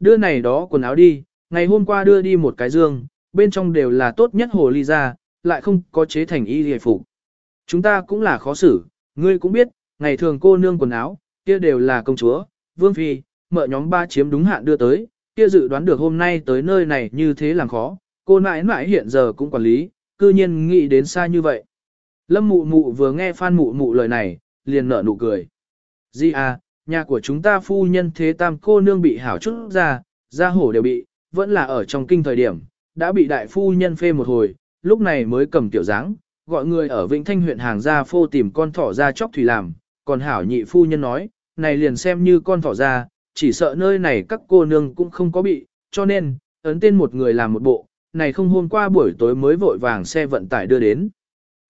đưa này đó quần áo đi, ngày hôm qua đưa đi một cái dương, bên trong đều là tốt nhất hồ ly ra, lại không có chế thành y hề phục. Chúng ta cũng là khó xử, ngươi cũng biết, ngày thường cô nương quần áo, kia đều là công chúa, vương phi, mợ nhóm ba chiếm đúng hạn đưa tới, kia dự đoán được hôm nay tới nơi này như thế làm khó, cô nãi nãi hiện giờ cũng quản lý, cư nhiên nghĩ đến xa như vậy. Lâm mụ mụ vừa nghe phan mụ mụ lời này, liền nở nụ cười. Di à, nhà của chúng ta phu nhân thế tam cô nương bị hảo chút ra, ra hổ đều bị, vẫn là ở trong kinh thời điểm, đã bị đại phu nhân phê một hồi, lúc này mới cầm tiểu dáng, gọi người ở Vĩnh Thanh huyện hàng ra phô tìm con thỏ ra chóc thủy làm, còn hảo nhị phu nhân nói, này liền xem như con thỏ ra, chỉ sợ nơi này các cô nương cũng không có bị, cho nên, ấn tên một người làm một bộ, này không hôm qua buổi tối mới vội vàng xe vận tải đưa đến.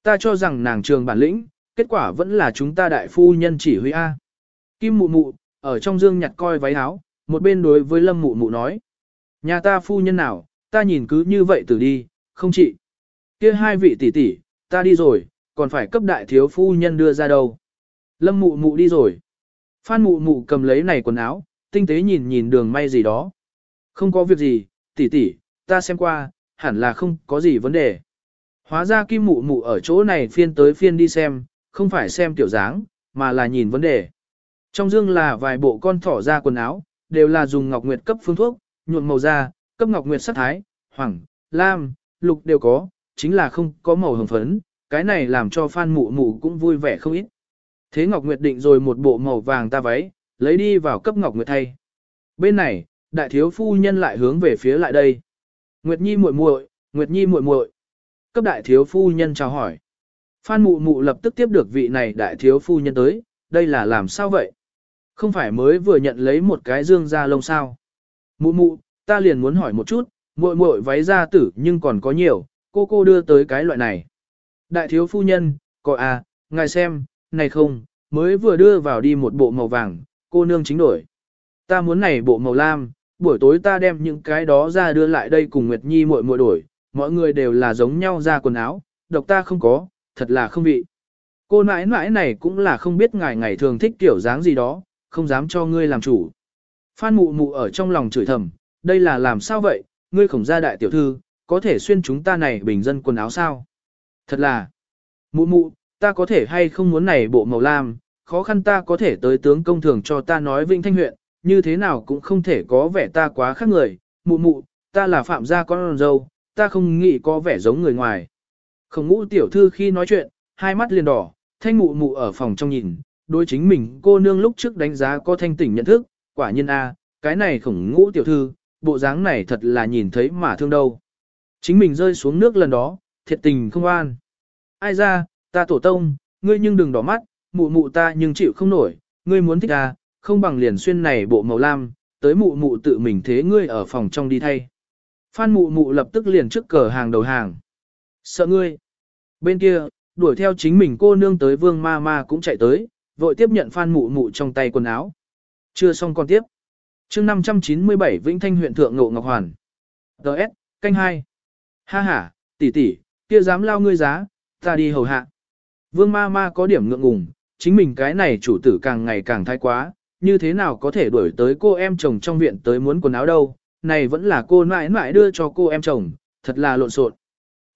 Ta cho rằng nàng trường bản lĩnh, kết quả vẫn là chúng ta đại phu nhân chỉ huy A. Kim mụ mụ, ở trong dương nhặt coi váy áo, một bên đối với lâm mụ mụ nói. Nhà ta phu nhân nào, ta nhìn cứ như vậy từ đi, không chị. kia hai vị tỷ tỷ, ta đi rồi, còn phải cấp đại thiếu phu nhân đưa ra đâu. Lâm mụ mụ đi rồi. Phan mụ mụ cầm lấy này quần áo, tinh tế nhìn nhìn đường may gì đó. Không có việc gì, tỷ tỷ, ta xem qua, hẳn là không có gì vấn đề. Hóa ra kim mụ mụ ở chỗ này phiên tới phiên đi xem, không phải xem tiểu dáng, mà là nhìn vấn đề. Trong dương là vài bộ con thỏ ra quần áo, đều là dùng ngọc nguyệt cấp phương thuốc, nhuộm màu da, cấp ngọc nguyệt sắc thái, hoàng, lam, lục đều có, chính là không có màu hồng phấn, cái này làm cho Phan Mụ Mụ cũng vui vẻ không ít. Thế Ngọc Nguyệt định rồi một bộ màu vàng ta váy, lấy đi vào cấp Ngọc Nguyệt thay. Bên này, đại thiếu phu nhân lại hướng về phía lại đây. Nguyệt Nhi muội muội, Nguyệt Nhi muội muội. Cấp đại thiếu phu nhân chào hỏi. Phan Mụ Mụ lập tức tiếp được vị này đại thiếu phu nhân tới, đây là làm sao vậy? Không phải mới vừa nhận lấy một cái dương da lông sao? Mụ mụ, ta liền muốn hỏi một chút, muội muội váy da tử nhưng còn có nhiều, cô cô đưa tới cái loại này. Đại thiếu phu nhân, có à, ngài xem, này không, mới vừa đưa vào đi một bộ màu vàng, cô nương chính đổi. Ta muốn này bộ màu lam, buổi tối ta đem những cái đó ra đưa lại đây cùng Nguyệt Nhi muội muội đổi, mọi người đều là giống nhau ra quần áo, độc ta không có, thật là không vị. Cô nãi nãi này cũng là không biết ngài ngày thường thích kiểu dáng gì đó, không dám cho ngươi làm chủ. Phan mụ mụ ở trong lòng chửi thầm, đây là làm sao vậy, ngươi khổng gia đại tiểu thư, có thể xuyên chúng ta này bình dân quần áo sao? Thật là, mụ mụ, ta có thể hay không muốn này bộ màu lam, khó khăn ta có thể tới tướng công thường cho ta nói Vinh Thanh huyện, như thế nào cũng không thể có vẻ ta quá khác người, mụ mụ, ta là phạm gia con dâu, ta không nghĩ có vẻ giống người ngoài. Khổng ngũ tiểu thư khi nói chuyện, hai mắt liền đỏ, thanh mụ mụ ở phòng trong nhìn, đối chính mình cô nương lúc trước đánh giá có thanh tỉnh nhận thức, quả nhiên a, cái này khổng ngũ tiểu thư, bộ dáng này thật là nhìn thấy mà thương đâu. Chính mình rơi xuống nước lần đó, thiệt tình không an. Ai ra, ta tổ tông, ngươi nhưng đừng đỏ mắt, mụ mụ ta nhưng chịu không nổi, ngươi muốn thích ta, không bằng liền xuyên này bộ màu lam, tới mụ mụ tự mình thế ngươi ở phòng trong đi thay. Phan mụ mụ lập tức liền trước cờ hàng đầu hàng. Sợ ngươi. Bên kia, đuổi theo chính mình cô nương tới vương ma ma cũng chạy tới, vội tiếp nhận phan mụ mụ trong tay quần áo. Chưa xong con tiếp. chương 597 Vĩnh Thanh huyện Thượng Ngộ Ngọc Hoàn. Đợt, canh 2. Ha ha, tỷ tỷ, kia dám lao ngươi giá, ta đi hầu hạ. Vương ma ma có điểm ngượng ngùng, chính mình cái này chủ tử càng ngày càng thái quá, như thế nào có thể đuổi tới cô em chồng trong viện tới muốn quần áo đâu, này vẫn là cô mãi mãi đưa cho cô em chồng, thật là lộn xộn.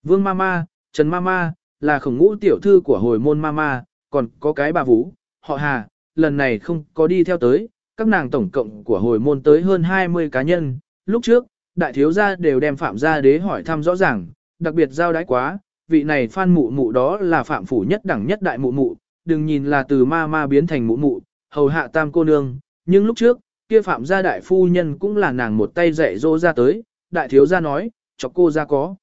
Vương ma ma, Trần ma ma, là khổng ngũ tiểu thư của hồi môn ma ma, còn có cái bà vũ, họ hà, lần này không có đi theo tới, các nàng tổng cộng của hồi môn tới hơn 20 cá nhân, lúc trước, đại thiếu gia đều đem phạm gia đế hỏi thăm rõ ràng, đặc biệt giao đái quá, vị này phan mụ mụ đó là phạm phủ nhất đẳng nhất đại mụ mụ, đừng nhìn là từ ma ma biến thành mụ mụ, hầu hạ tam cô nương, nhưng lúc trước, kia phạm gia đại phu nhân cũng là nàng một tay dạy dỗ ra tới, đại thiếu gia nói, cho cô ra có.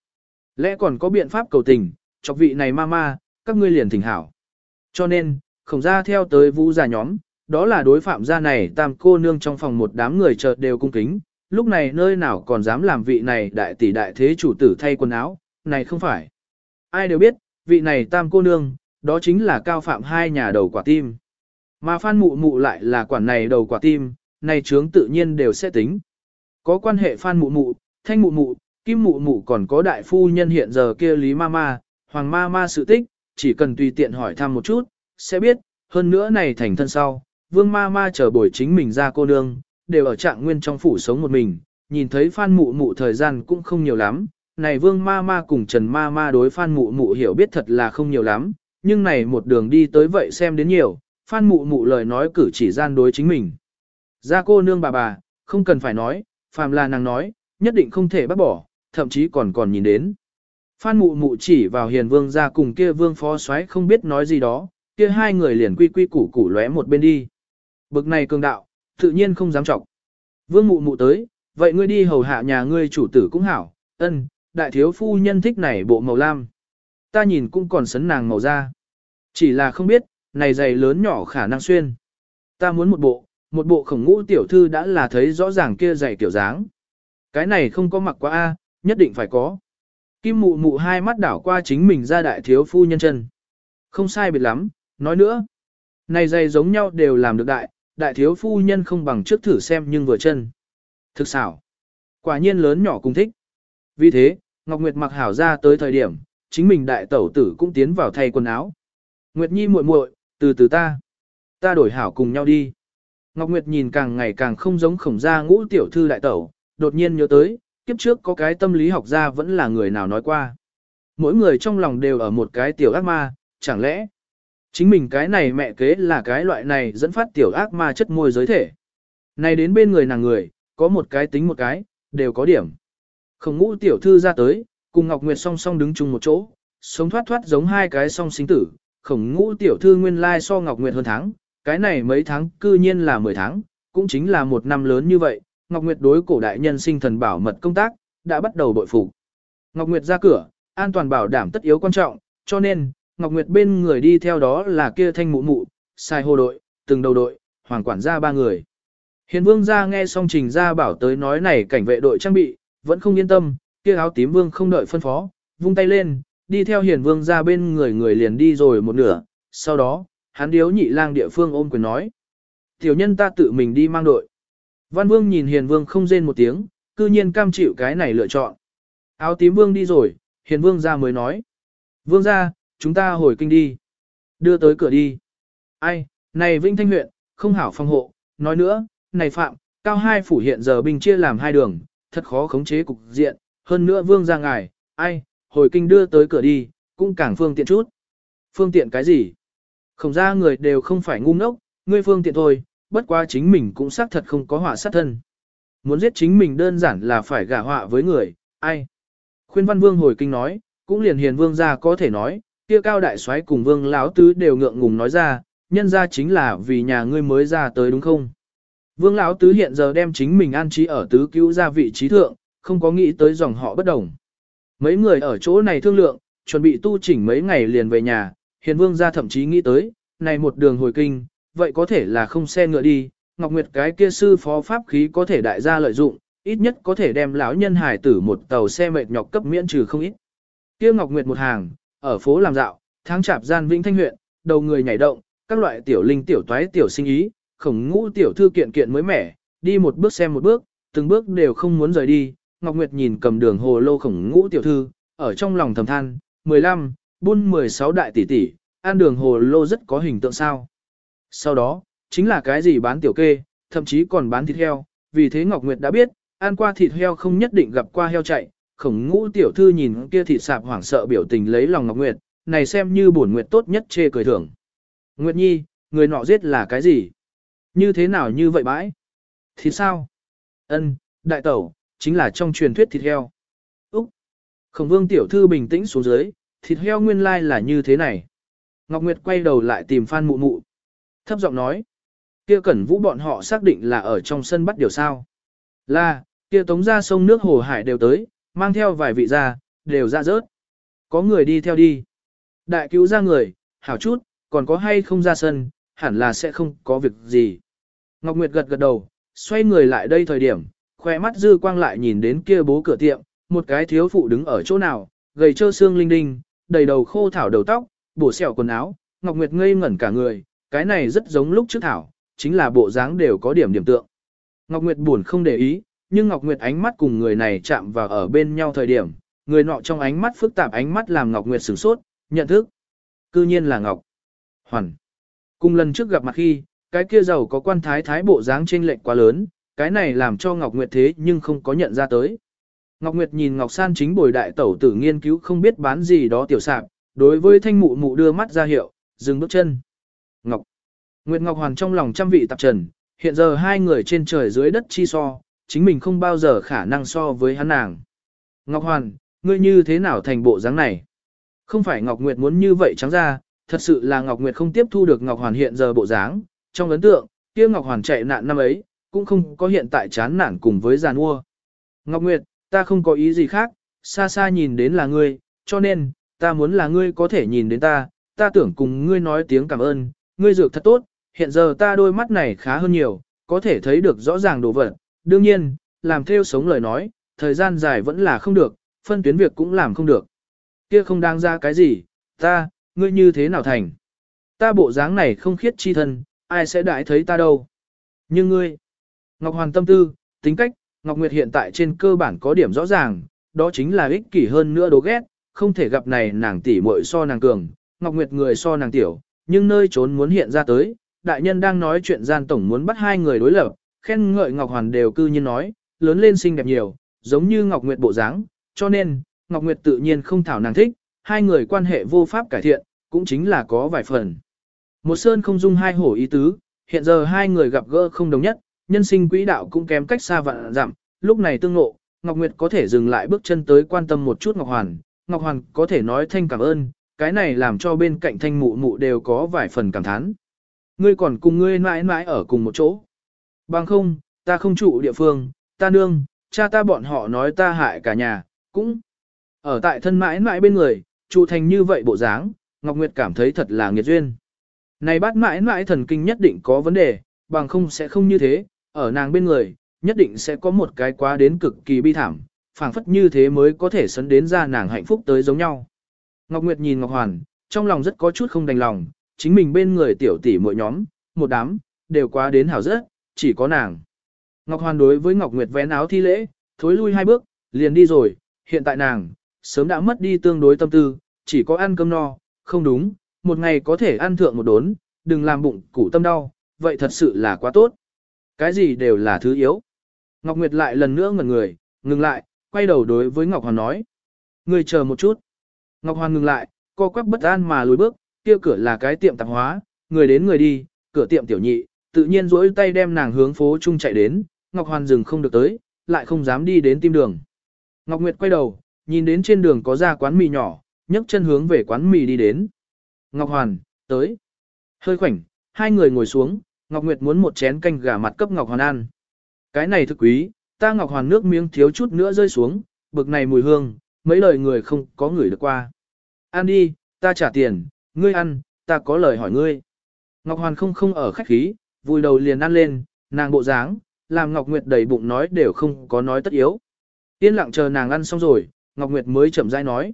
Lẽ còn có biện pháp cầu tình, chọc vị này ma ma, các ngươi liền thỉnh hảo. Cho nên, khổng ra theo tới vũ gia nhóm, đó là đối phạm gia này tam cô nương trong phòng một đám người chợt đều cung kính, lúc này nơi nào còn dám làm vị này đại tỷ đại thế chủ tử thay quần áo, này không phải. Ai đều biết, vị này tam cô nương, đó chính là cao phạm hai nhà đầu quả tim. Mà phan mụ mụ lại là quản này đầu quả tim, này trướng tự nhiên đều sẽ tính. Có quan hệ phan mụ mụ, thanh mụ mụ, kim mụ mụ còn có đại phu nhân hiện giờ kia lý ma ma, hoàng ma ma sự tích, chỉ cần tùy tiện hỏi thăm một chút, sẽ biết, hơn nữa này thành thân sau, vương ma ma chờ bồi chính mình ra cô nương, đều ở trạng nguyên trong phủ sống một mình, nhìn thấy Phan Mụ Mụ thời gian cũng không nhiều lắm. Này Vương Ma Ma cùng Trần Ma Ma đối Phan Mụ Mụ hiểu biết thật là không nhiều lắm, nhưng này một đường đi tới vậy xem đến nhiều, Phan Mụ Mụ lời nói cử chỉ gian đối chính mình. Ra cô nương bà bà, không cần phải nói, phàm là nàng nói, nhất định không thể bác bỏ, thậm chí còn còn nhìn đến. Phan Mụ Mụ chỉ vào Hiền Vương ra cùng kia Vương Phó Soái không biết nói gì đó, kia hai người liền quy quy củ củ lóe một bên đi. Bực này cường đạo, tự nhiên không dám trọng. Vương Mụ Mụ tới, vậy ngươi đi hầu hạ nhà ngươi chủ tử cũng hảo, ân, đại thiếu phu nhân thích này bộ màu lam. Ta nhìn cũng còn sấn nàng màu da. Chỉ là không biết, này giày lớn nhỏ khả năng xuyên. Ta muốn một bộ, một bộ khổng ngũ tiểu thư đã là thấy rõ ràng kia giày kiểu dáng. Cái này không có mặc quá a, nhất định phải có. Kim mụ mụ hai mắt đảo qua chính mình ra đại thiếu phu nhân chân. Không sai biệt lắm, nói nữa. Này giày giống nhau đều làm được đại, đại thiếu phu nhân không bằng trước thử xem nhưng vừa chân. Thực xảo. Quả nhiên lớn nhỏ cùng thích. Vì thế, Ngọc Nguyệt mặc hảo ra tới thời điểm, chính mình đại tẩu tử cũng tiến vào thay quần áo. Nguyệt Nhi muội muội, từ từ ta. Ta đổi hảo cùng nhau đi. Ngọc Nguyệt nhìn càng ngày càng không giống khổng gia ngũ tiểu thư đại tẩu, đột nhiên nhớ tới, kiếp trước có cái tâm lý học gia vẫn là người nào nói qua. Mỗi người trong lòng đều ở một cái tiểu ác ma, chẳng lẽ chính mình cái này mẹ kế là cái loại này dẫn phát tiểu ác ma chất môi giới thể. Này đến bên người nàng người, có một cái tính một cái, đều có điểm. Khổng ngũ tiểu thư ra tới, cùng Ngọc Nguyệt song song đứng chung một chỗ, sống thoát thoát giống hai cái song sinh tử. Khổng ngũ tiểu thư nguyên lai so Ngọc Nguyệt hơn tháng, cái này mấy tháng cư nhiên là 10 tháng, cũng chính là một năm lớn như vậy. Ngọc Nguyệt đối cổ đại nhân sinh thần bảo mật công tác, đã bắt đầu bội phục. Ngọc Nguyệt ra cửa, an toàn bảo đảm tất yếu quan trọng, cho nên, Ngọc Nguyệt bên người đi theo đó là kia thanh mụ mụ, sai hồ đội, từng đầu đội, hoàng quản gia ba người. Hiền vương gia nghe xong trình gia bảo tới nói này cảnh vệ đội trang bị, vẫn không yên tâm, kia áo tím vương không đợi phân phó, vung tay lên, đi theo hiền vương gia bên người người liền đi rồi một nửa, sau đó, hắn điếu nhị lang địa phương ôm quyền nói. Tiểu nhân ta tự mình đi mang đội. Văn vương nhìn hiền vương không rên một tiếng, cư nhiên cam chịu cái này lựa chọn. Áo tím vương đi rồi, hiền vương gia mới nói. Vương gia chúng ta hồi kinh đi. Đưa tới cửa đi. Ai, này Vinh Thanh huyện, không hảo phòng hộ, nói nữa, này Phạm, cao hai phủ hiện giờ binh chia làm hai đường, thật khó khống chế cục diện, hơn nữa vương ra ngài, ai, hồi kinh đưa tới cửa đi, cũng càng phương tiện chút. Phương tiện cái gì? Không ra người đều không phải ngu ngốc, ngươi phương tiện thôi, bất quá chính mình cũng xác thật không có họa sát thân. Muốn giết chính mình đơn giản là phải gả họa với người, ai? Khuyên văn vương hồi kinh nói, cũng liền hiền vương ra có thể nói, kia cao đại soái cùng vương lão tứ đều ngượng ngùng nói ra, nhân ra chính là vì nhà ngươi mới ra tới đúng không? Vương Lão Tứ hiện giờ đem chính mình an trí ở tứ cứu ra vị trí thượng, không có nghĩ tới dòng họ bất đồng. Mấy người ở chỗ này thương lượng, chuẩn bị tu chỉnh mấy ngày liền về nhà, hiền vương gia thậm chí nghĩ tới, này một đường hồi kinh, vậy có thể là không xe ngựa đi, Ngọc Nguyệt cái kia sư phó pháp khí có thể đại gia lợi dụng, ít nhất có thể đem lão nhân hải tử một tàu xe mệt nhọc cấp miễn trừ không ít. Kia Ngọc Nguyệt một hàng, ở phố làm dạo, tháng chạp gian Vĩnh Thanh huyện, đầu người nhảy động, các loại tiểu linh tiểu toái tiểu sinh ý, khổng ngũ tiểu thư kiện kiện mới mẻ, đi một bước xem một bước, từng bước đều không muốn rời đi. Ngọc Nguyệt nhìn cầm đường hồ lô khổng ngũ tiểu thư, ở trong lòng thầm than, 15, buôn 16 đại tỷ tỷ, ăn đường hồ lô rất có hình tượng sao. Sau đó, chính là cái gì bán tiểu kê, thậm chí còn bán thịt heo, vì thế Ngọc Nguyệt đã biết, ăn qua thịt heo không nhất định gặp qua heo chạy. Khổng ngũ tiểu thư nhìn kia thị sạp hoảng sợ biểu tình lấy lòng Ngọc Nguyệt, này xem như bổn Nguyệt tốt nhất chê cười thưởng. Nguyệt Nhi, người nọ giết là cái gì? Như thế nào như vậy bãi? Thì sao? Ân, đại tẩu, chính là trong truyền thuyết thịt heo. Úc! Khổng vương tiểu thư bình tĩnh xuống dưới, thịt heo nguyên lai là như thế này. Ngọc Nguyệt quay đầu lại tìm Phan Mụ Mụ. Thấp giọng nói. Kia cẩn vũ bọn họ xác định là ở trong sân bắt điều sao. Là, kia tống ra sông nước hồ hải đều tới, mang theo vài vị ra, đều ra rớt. Có người đi theo đi. Đại cứu ra người, hảo chút, còn có hay không ra sân, hẳn là sẽ không có việc gì. Ngọc Nguyệt gật gật đầu, xoay người lại đây thời điểm, khoe mắt dư quang lại nhìn đến kia bố cửa tiệm, một cái thiếu phụ đứng ở chỗ nào, gầy trơ xương linh đinh, đầy đầu khô thảo đầu tóc, bổ xẻo quần áo, Ngọc Nguyệt ngây ngẩn cả người, cái này rất giống lúc trước thảo, chính là bộ dáng đều có điểm điểm tượng. Ngọc Nguyệt buồn không để ý, nhưng Ngọc Nguyệt ánh mắt cùng người này chạm vào ở bên nhau thời điểm, người nọ trong ánh mắt phức tạp ánh mắt làm Ngọc Nguyệt sửng sốt, nhận thức. Cư nhiên là Ngọc Hoàn. Cùng lần trước gặp mặt khi, cái kia giàu có quan thái thái bộ dáng trên lệch quá lớn, cái này làm cho Ngọc Nguyệt thế nhưng không có nhận ra tới. Ngọc Nguyệt nhìn Ngọc San chính bồi đại tẩu tử nghiên cứu không biết bán gì đó tiểu sạp, đối với thanh mụ mụ đưa mắt ra hiệu, dừng bước chân. Ngọc. Nguyệt Ngọc Hoàn trong lòng trăm vị tạp trần, hiện giờ hai người trên trời dưới đất chi so, chính mình không bao giờ khả năng so với hắn nàng. Ngọc Hoàn, ngươi như thế nào thành bộ dáng này? Không phải Ngọc Nguyệt muốn như vậy trắng ra, thật sự là Ngọc Nguyệt không tiếp thu được Ngọc Hoàn hiện giờ bộ dáng, trong ấn tượng, kia Ngọc Hoàn chạy nạn năm ấy, cũng không có hiện tại chán nản cùng với giàn mua. Ngọc Nguyệt, ta không có ý gì khác, xa xa nhìn đến là ngươi, cho nên, ta muốn là ngươi có thể nhìn đến ta, ta tưởng cùng ngươi nói tiếng cảm ơn, ngươi dược thật tốt, hiện giờ ta đôi mắt này khá hơn nhiều, có thể thấy được rõ ràng đồ vật. Đương nhiên, làm theo sống lời nói, thời gian dài vẫn là không được, phân tuyến việc cũng làm không được. Kia không đáng ra cái gì, ta, ngươi như thế nào thành? Ta bộ dáng này không khiết chi thân, ai sẽ đãi thấy ta đâu? Nhưng ngươi, Ngọc Hoàn tâm tư, tính cách, Ngọc Nguyệt hiện tại trên cơ bản có điểm rõ ràng, đó chính là ích kỷ hơn nữa đố ghét, không thể gặp này nàng tỷ muội so nàng cường, Ngọc Nguyệt người so nàng tiểu, nhưng nơi trốn muốn hiện ra tới, đại nhân đang nói chuyện gian tổng muốn bắt hai người đối lập, khen ngợi Ngọc Hoàn đều cư nhiên nói, lớn lên xinh đẹp nhiều, giống như Ngọc Nguyệt bộ dáng, cho nên, Ngọc Nguyệt tự nhiên không thảo nàng thích, hai người quan hệ vô pháp cải thiện, cũng chính là có vài phần. Một sơn không dung hai hổ ý tứ, hiện giờ hai người gặp gỡ không đồng nhất, nhân sinh quỹ đạo cũng kém cách xa vạn dặm, lúc này tương ngộ, Ngọc Nguyệt có thể dừng lại bước chân tới quan tâm một chút Ngọc Hoàn, Ngọc Hoàn có thể nói thanh cảm ơn, cái này làm cho bên cạnh thanh mụ mụ đều có vài phần cảm thán. Ngươi còn cùng ngươi mãi mãi ở cùng một chỗ. Bằng không, ta không trụ địa phương, ta nương, cha ta bọn họ nói ta hại cả nhà, cũng ở tại thân mãi mãi bên người, trụ thành như vậy bộ dáng, Ngọc Nguyệt cảm thấy thật là nghiệt duyên. Này bát mãi mãi thần kinh nhất định có vấn đề, bằng không sẽ không như thế, ở nàng bên người, nhất định sẽ có một cái quá đến cực kỳ bi thảm, phảng phất như thế mới có thể sấn đến ra nàng hạnh phúc tới giống nhau. Ngọc Nguyệt nhìn Ngọc Hoàn, trong lòng rất có chút không đành lòng, chính mình bên người tiểu tỷ mỗi nhóm, một đám, đều quá đến hảo rất, chỉ có nàng. Ngọc Hoàn đối với Ngọc Nguyệt vén áo thi lễ, thối lui hai bước, liền đi rồi, hiện tại nàng, sớm đã mất đi tương đối tâm tư, chỉ có ăn cơm no, không đúng, một ngày có thể ăn thượng một đốn, đừng làm bụng củ tâm đau, vậy thật sự là quá tốt. Cái gì đều là thứ yếu. Ngọc Nguyệt lại lần nữa ngẩn người, ngừng lại, quay đầu đối với Ngọc Hoàn nói. Người chờ một chút. Ngọc Hoàn ngừng lại, co quắp bất an mà lùi bước, kia cửa là cái tiệm tạp hóa, người đến người đi, cửa tiệm tiểu nhị, tự nhiên duỗi tay đem nàng hướng phố trung chạy đến, Ngọc Hoàn dừng không được tới, lại không dám đi đến tim đường. Ngọc Nguyệt quay đầu, nhìn đến trên đường có ra quán mì nhỏ, nhấc chân hướng về quán mì đi đến. Ngọc Hoàn, tới. Hơi khoảnh, hai người ngồi xuống, Ngọc Nguyệt muốn một chén canh gà mặt cấp Ngọc Hoàn ăn. Cái này thực quý, ta Ngọc Hoàn nước miếng thiếu chút nữa rơi xuống, bực này mùi hương, mấy lời người không có người được qua. Ăn đi, ta trả tiền, ngươi ăn, ta có lời hỏi ngươi. Ngọc Hoàn không không ở khách khí, vùi đầu liền ăn lên, nàng bộ dáng, làm Ngọc Nguyệt đầy bụng nói đều không có nói tất yếu. Yên lặng chờ nàng ăn xong rồi, Ngọc Nguyệt mới chậm rãi nói.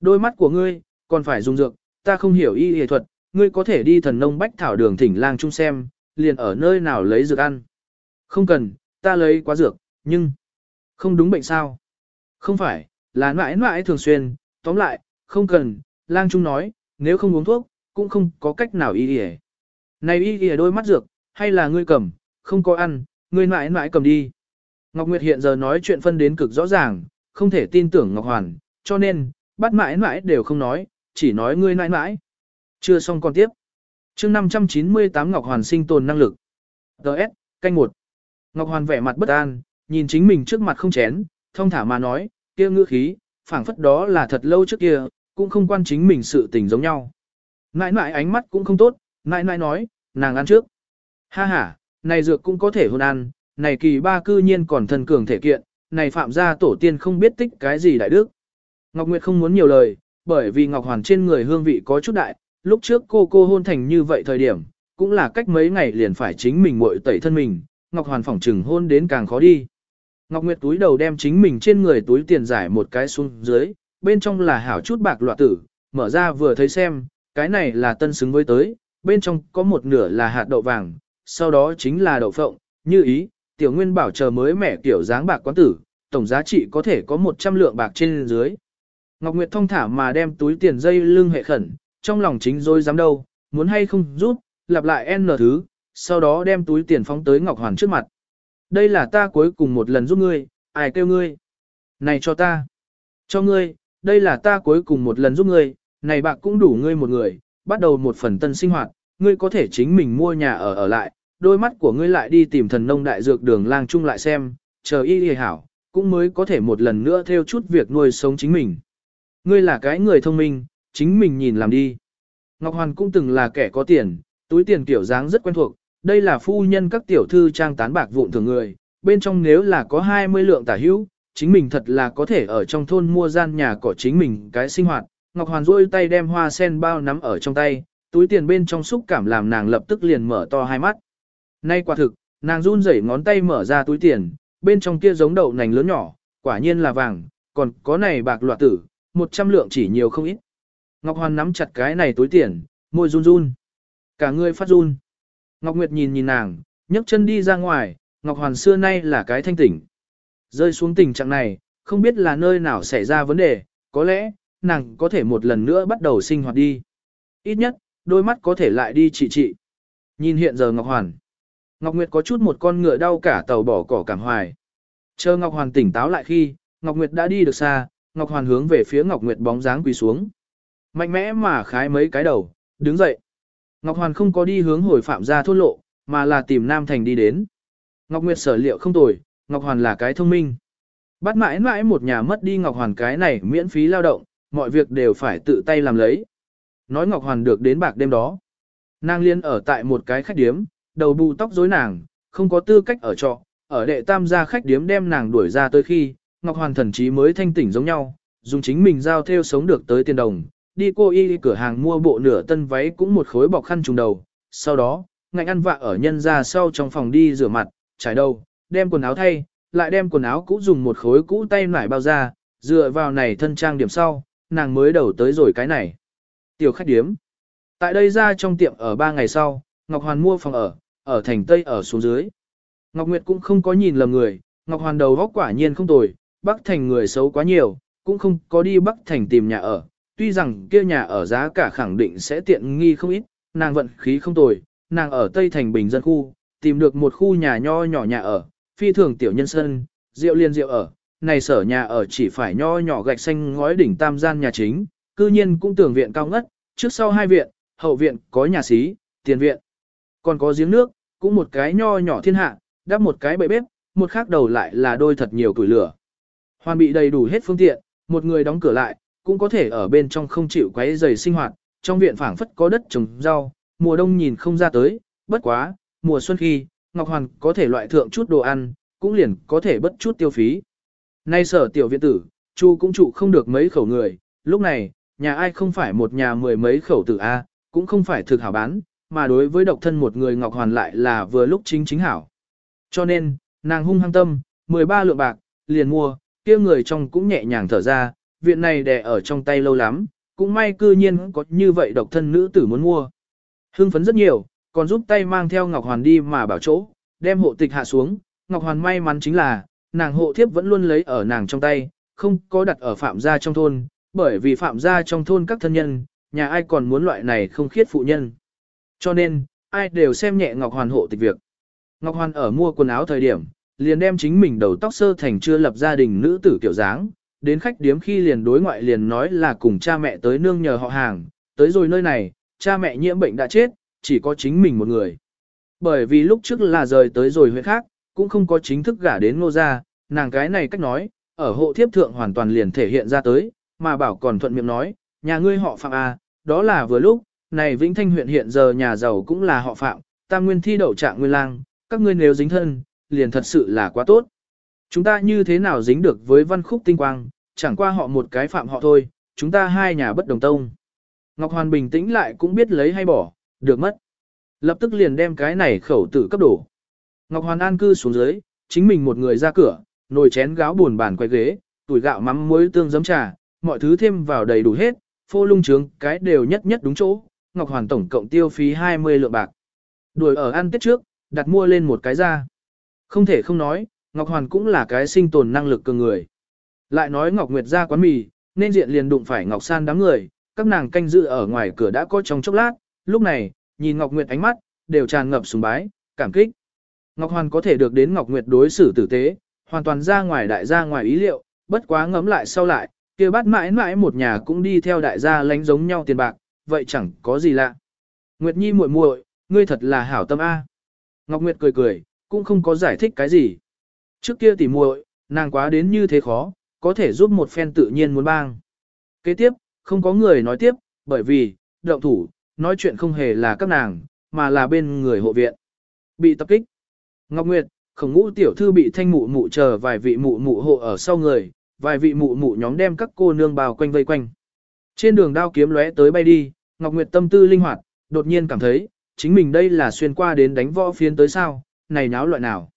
Đôi mắt của ngươi, còn phải dùng dược, ta không hiểu y y thuật, ngươi có thể đi thần nông bách thảo đường thỉnh lang chung xem, liền ở nơi nào lấy dược ăn. Không cần, ta lấy quá dược, nhưng không đúng bệnh sao? Không phải, là mãi mãi thường xuyên, tóm lại, không cần, lang trung nói, nếu không uống thuốc, cũng không có cách nào y y Này y y đôi mắt dược, hay là ngươi cầm, không có ăn, ngươi mãi mãi cầm đi. Ngọc Nguyệt hiện giờ nói chuyện phân đến cực rõ ràng, không thể tin tưởng Ngọc Hoàn, cho nên, bắt mãi mãi đều không nói, chỉ nói ngươi mãi mãi. Chưa xong con tiếp. chương 598 Ngọc Hoàn sinh tồn năng lực. Đợt, canh một. Ngọc Hoàn vẻ mặt bất an, nhìn chính mình trước mặt không chén, thông thả mà nói, kia ngữ khí, phảng phất đó là thật lâu trước kia, cũng không quan chính mình sự tình giống nhau. Nãi nãi ánh mắt cũng không tốt, nãi nãi nói, nàng ăn trước. Ha ha, này dược cũng có thể hôn ăn, này kỳ ba cư nhiên còn thần cường thể kiện, này phạm gia tổ tiên không biết tích cái gì đại đức. Ngọc Nguyệt không muốn nhiều lời, bởi vì Ngọc Hoàn trên người hương vị có chút đại, lúc trước cô cô hôn thành như vậy thời điểm, cũng là cách mấy ngày liền phải chính mình muội tẩy thân mình, Ngọc Hoàn phỏng trừng hôn đến càng khó đi. Ngọc Nguyệt túi đầu đem chính mình trên người túi tiền giải một cái xuống dưới, bên trong là hảo chút bạc loạn tử, mở ra vừa thấy xem, cái này là tân xứng với tới, bên trong có một nửa là hạt đậu vàng, sau đó chính là đậu phộng, như ý, tiểu nguyên bảo chờ mới mẻ kiểu dáng bạc quán tử, tổng giá trị có thể có 100 lượng bạc trên dưới. Ngọc Nguyệt thông thả mà đem túi tiền dây lưng hệ khẩn, trong lòng chính rồi dám đâu, muốn hay không rút, lặp lại n thứ, sau đó đem túi tiền phóng tới Ngọc Hoàn trước mặt. Đây là ta cuối cùng một lần giúp ngươi, ai kêu ngươi? Này cho ta. Cho ngươi, đây là ta cuối cùng một lần giúp ngươi, này bạc cũng đủ ngươi một người, bắt đầu một phần tân sinh hoạt, ngươi có thể chính mình mua nhà ở ở lại, đôi mắt của ngươi lại đi tìm thần nông đại dược đường lang chung lại xem, chờ y y hảo, cũng mới có thể một lần nữa theo chút việc nuôi sống chính mình. Ngươi là cái người thông minh, chính mình nhìn làm đi. Ngọc Hoàn cũng từng là kẻ có tiền, túi tiền tiểu dáng rất quen thuộc, đây là phu nhân các tiểu thư trang tán bạc vụn thường người, bên trong nếu là có 20 lượng tả hữu, chính mình thật là có thể ở trong thôn mua gian nhà của chính mình cái sinh hoạt. Ngọc Hoàn rôi tay đem hoa sen bao nắm ở trong tay, túi tiền bên trong xúc cảm làm nàng lập tức liền mở to hai mắt. Nay quả thực, nàng run rẩy ngón tay mở ra túi tiền, bên trong kia giống đậu nành lớn nhỏ, quả nhiên là vàng, còn có này bạc loạt tử, 100 lượng chỉ nhiều không ít. Ngọc Hoàn nắm chặt cái này túi tiền, môi run run. Cả người phát run. Ngọc Nguyệt nhìn nhìn nàng, nhấc chân đi ra ngoài, Ngọc Hoàn xưa nay là cái thanh tỉnh. Rơi xuống tình trạng này, không biết là nơi nào xảy ra vấn đề, có lẽ, nàng có thể một lần nữa bắt đầu sinh hoạt đi. Ít nhất, đôi mắt có thể lại đi trị trị. Nhìn hiện giờ Ngọc Hoàn. Ngọc Nguyệt có chút một con ngựa đau cả tàu bỏ cỏ cảm hoài. Chờ Ngọc Hoàn tỉnh táo lại khi, Ngọc Nguyệt đã đi được xa, Ngọc Hoàn hướng về phía Ngọc Nguyệt bóng dáng quỳ xuống. Mạnh mẽ mà khái mấy cái đầu, đứng dậy. Ngọc Hoàn không có đi hướng hồi phạm ra thôn lộ, mà là tìm Nam Thành đi đến. Ngọc Nguyệt sở liệu không tồi, Ngọc Hoàn là cái thông minh. Bắt mãi mãi một nhà mất đi Ngọc Hoàn cái này miễn phí lao động, mọi việc đều phải tự tay làm lấy. Nói Ngọc Hoàn được đến bạc đêm đó. Nàng liên ở tại một cái khách điếm, đầu bù tóc rối nàng, không có tư cách ở trọ, ở đệ tam gia khách điếm đem nàng đuổi ra tới khi, Ngọc Hoàn thần chí mới thanh tỉnh giống nhau, dùng chính mình giao theo sống được tới tiền đồng, đi cô y đi cửa hàng mua bộ nửa tân váy cũng một khối bọc khăn trùng đầu, sau đó, ngạnh ăn vạ ở nhân ra sau trong phòng đi rửa mặt, trải đầu, đem quần áo thay, lại đem quần áo cũ dùng một khối cũ tay nải bao ra, dựa vào này thân trang điểm sau, nàng mới đầu tới rồi cái này. Tiểu khách điếm. Tại đây ra trong tiệm ở ba ngày sau, Ngọc Hoàn mua phòng ở, ở thành Tây ở xuống dưới. Ngọc Nguyệt cũng không có nhìn lầm người, Ngọc Hoàn đầu góc quả nhiên không tồi, Bắc Thành người xấu quá nhiều, cũng không có đi Bắc Thành tìm nhà ở. Tuy rằng kia nhà ở giá cả khẳng định sẽ tiện nghi không ít, nàng vận khí không tồi, nàng ở Tây Thành Bình dân khu, tìm được một khu nhà nho nhỏ nhà ở, phi thường tiểu nhân sân, rượu liên rượu ở, này sở nhà ở chỉ phải nho nhỏ gạch xanh ngói đỉnh tam gian nhà chính, cư nhiên cũng tưởng viện cao ngất, trước sau hai viện, hậu viện có nhà xí, tiền viện, còn có giếng nước, cũng một cái nho nhỏ thiên hạ, đắp một cái bệ bếp, một khác đầu lại là đôi thật nhiều củi lửa. Hoàn bị đầy đủ hết phương tiện, một người đóng cửa lại, cũng có thể ở bên trong không chịu quấy rầy sinh hoạt, trong viện phảng phất có đất trồng rau, mùa đông nhìn không ra tới, bất quá, mùa xuân khi, Ngọc Hoàn có thể loại thượng chút đồ ăn, cũng liền có thể bất chút tiêu phí. Nay sở tiểu viện tử, Chu cũng trụ không được mấy khẩu người, lúc này, nhà ai không phải một nhà mười mấy khẩu tử A, cũng không phải thực hảo bán, mà đối với độc thân một người Ngọc Hoàn lại là vừa lúc chính chính hảo. Cho nên, nàng hung hăng tâm, 13 lượng bạc, liền mua, kia người trong cũng nhẹ nhàng thở ra, viện này đè ở trong tay lâu lắm, cũng may cư nhiên có như vậy độc thân nữ tử muốn mua. Hưng phấn rất nhiều, còn giúp tay mang theo Ngọc Hoàn đi mà bảo chỗ, đem hộ tịch hạ xuống, Ngọc Hoàn may mắn chính là, nàng hộ thiếp vẫn luôn lấy ở nàng trong tay, không có đặt ở phạm gia trong thôn, bởi vì phạm gia trong thôn các thân nhân, nhà ai còn muốn loại này không khiết phụ nhân. Cho nên, ai đều xem nhẹ Ngọc Hoàn hộ tịch việc. Ngọc Hoàn ở mua quần áo thời điểm, liền đem chính mình đầu tóc sơ thành chưa lập gia đình nữ tử kiểu dáng, đến khách điếm khi liền đối ngoại liền nói là cùng cha mẹ tới nương nhờ họ hàng, tới rồi nơi này, cha mẹ nhiễm bệnh đã chết, chỉ có chính mình một người. Bởi vì lúc trước là rời tới rồi huyện khác, cũng không có chính thức gả đến nô gia, nàng cái này cách nói, ở hộ thiếp thượng hoàn toàn liền thể hiện ra tới, mà bảo còn thuận miệng nói, nhà ngươi họ Phạm à đó là vừa lúc, này Vĩnh Thanh huyện hiện giờ nhà giàu cũng là họ Phạm, tam nguyên thi đậu trạng nguyên lang, các ngươi nếu dính thân, liền thật sự là quá tốt. Chúng ta như thế nào dính được với văn khúc tinh quang, chẳng qua họ một cái phạm họ thôi, chúng ta hai nhà bất đồng tông. Ngọc Hoàn bình tĩnh lại cũng biết lấy hay bỏ, được mất. Lập tức liền đem cái này khẩu tử cấp đổ. Ngọc Hoàn an cư xuống dưới, chính mình một người ra cửa, nồi chén gáo buồn bàn quay ghế, tuổi gạo mắm muối tương giấm trà, mọi thứ thêm vào đầy đủ hết, phô lung trướng cái đều nhất nhất đúng chỗ. Ngọc Hoàn tổng cộng tiêu phí 20 lượng bạc. Đuổi ở ăn tết trước, đặt mua lên một cái ra. Không thể không nói, Ngọc Hoàn cũng là cái sinh tồn năng lực cường người. Lại nói Ngọc Nguyệt ra quán mì, nên diện liền đụng phải Ngọc San đám người, các nàng canh dự ở ngoài cửa đã có trong chốc lát, lúc này, nhìn Ngọc Nguyệt ánh mắt, đều tràn ngập sùng bái, cảm kích. Ngọc Hoàn có thể được đến Ngọc Nguyệt đối xử tử tế, hoàn toàn ra ngoài đại gia ngoài ý liệu, bất quá ngấm lại sau lại, kia bắt mãi mãi một nhà cũng đi theo đại gia lánh giống nhau tiền bạc, vậy chẳng có gì lạ. Nguyệt Nhi muội muội, ngươi thật là hảo tâm A. Ngọc Nguyệt cười cười, cũng không có giải thích cái gì. Trước kia tỉ muội, nàng quá đến như thế khó, có thể giúp một phen tự nhiên muốn bang. Kế tiếp, không có người nói tiếp, bởi vì, động thủ, nói chuyện không hề là các nàng, mà là bên người hộ viện. Bị tập kích. Ngọc Nguyệt, khổng ngũ tiểu thư bị thanh mụ mụ chờ vài vị mụ mụ hộ ở sau người, vài vị mụ mụ nhóm đem các cô nương bao quanh vây quanh. Trên đường đao kiếm lóe tới bay đi, Ngọc Nguyệt tâm tư linh hoạt, đột nhiên cảm thấy, chính mình đây là xuyên qua đến đánh võ phiến tới sao, này náo loại nào.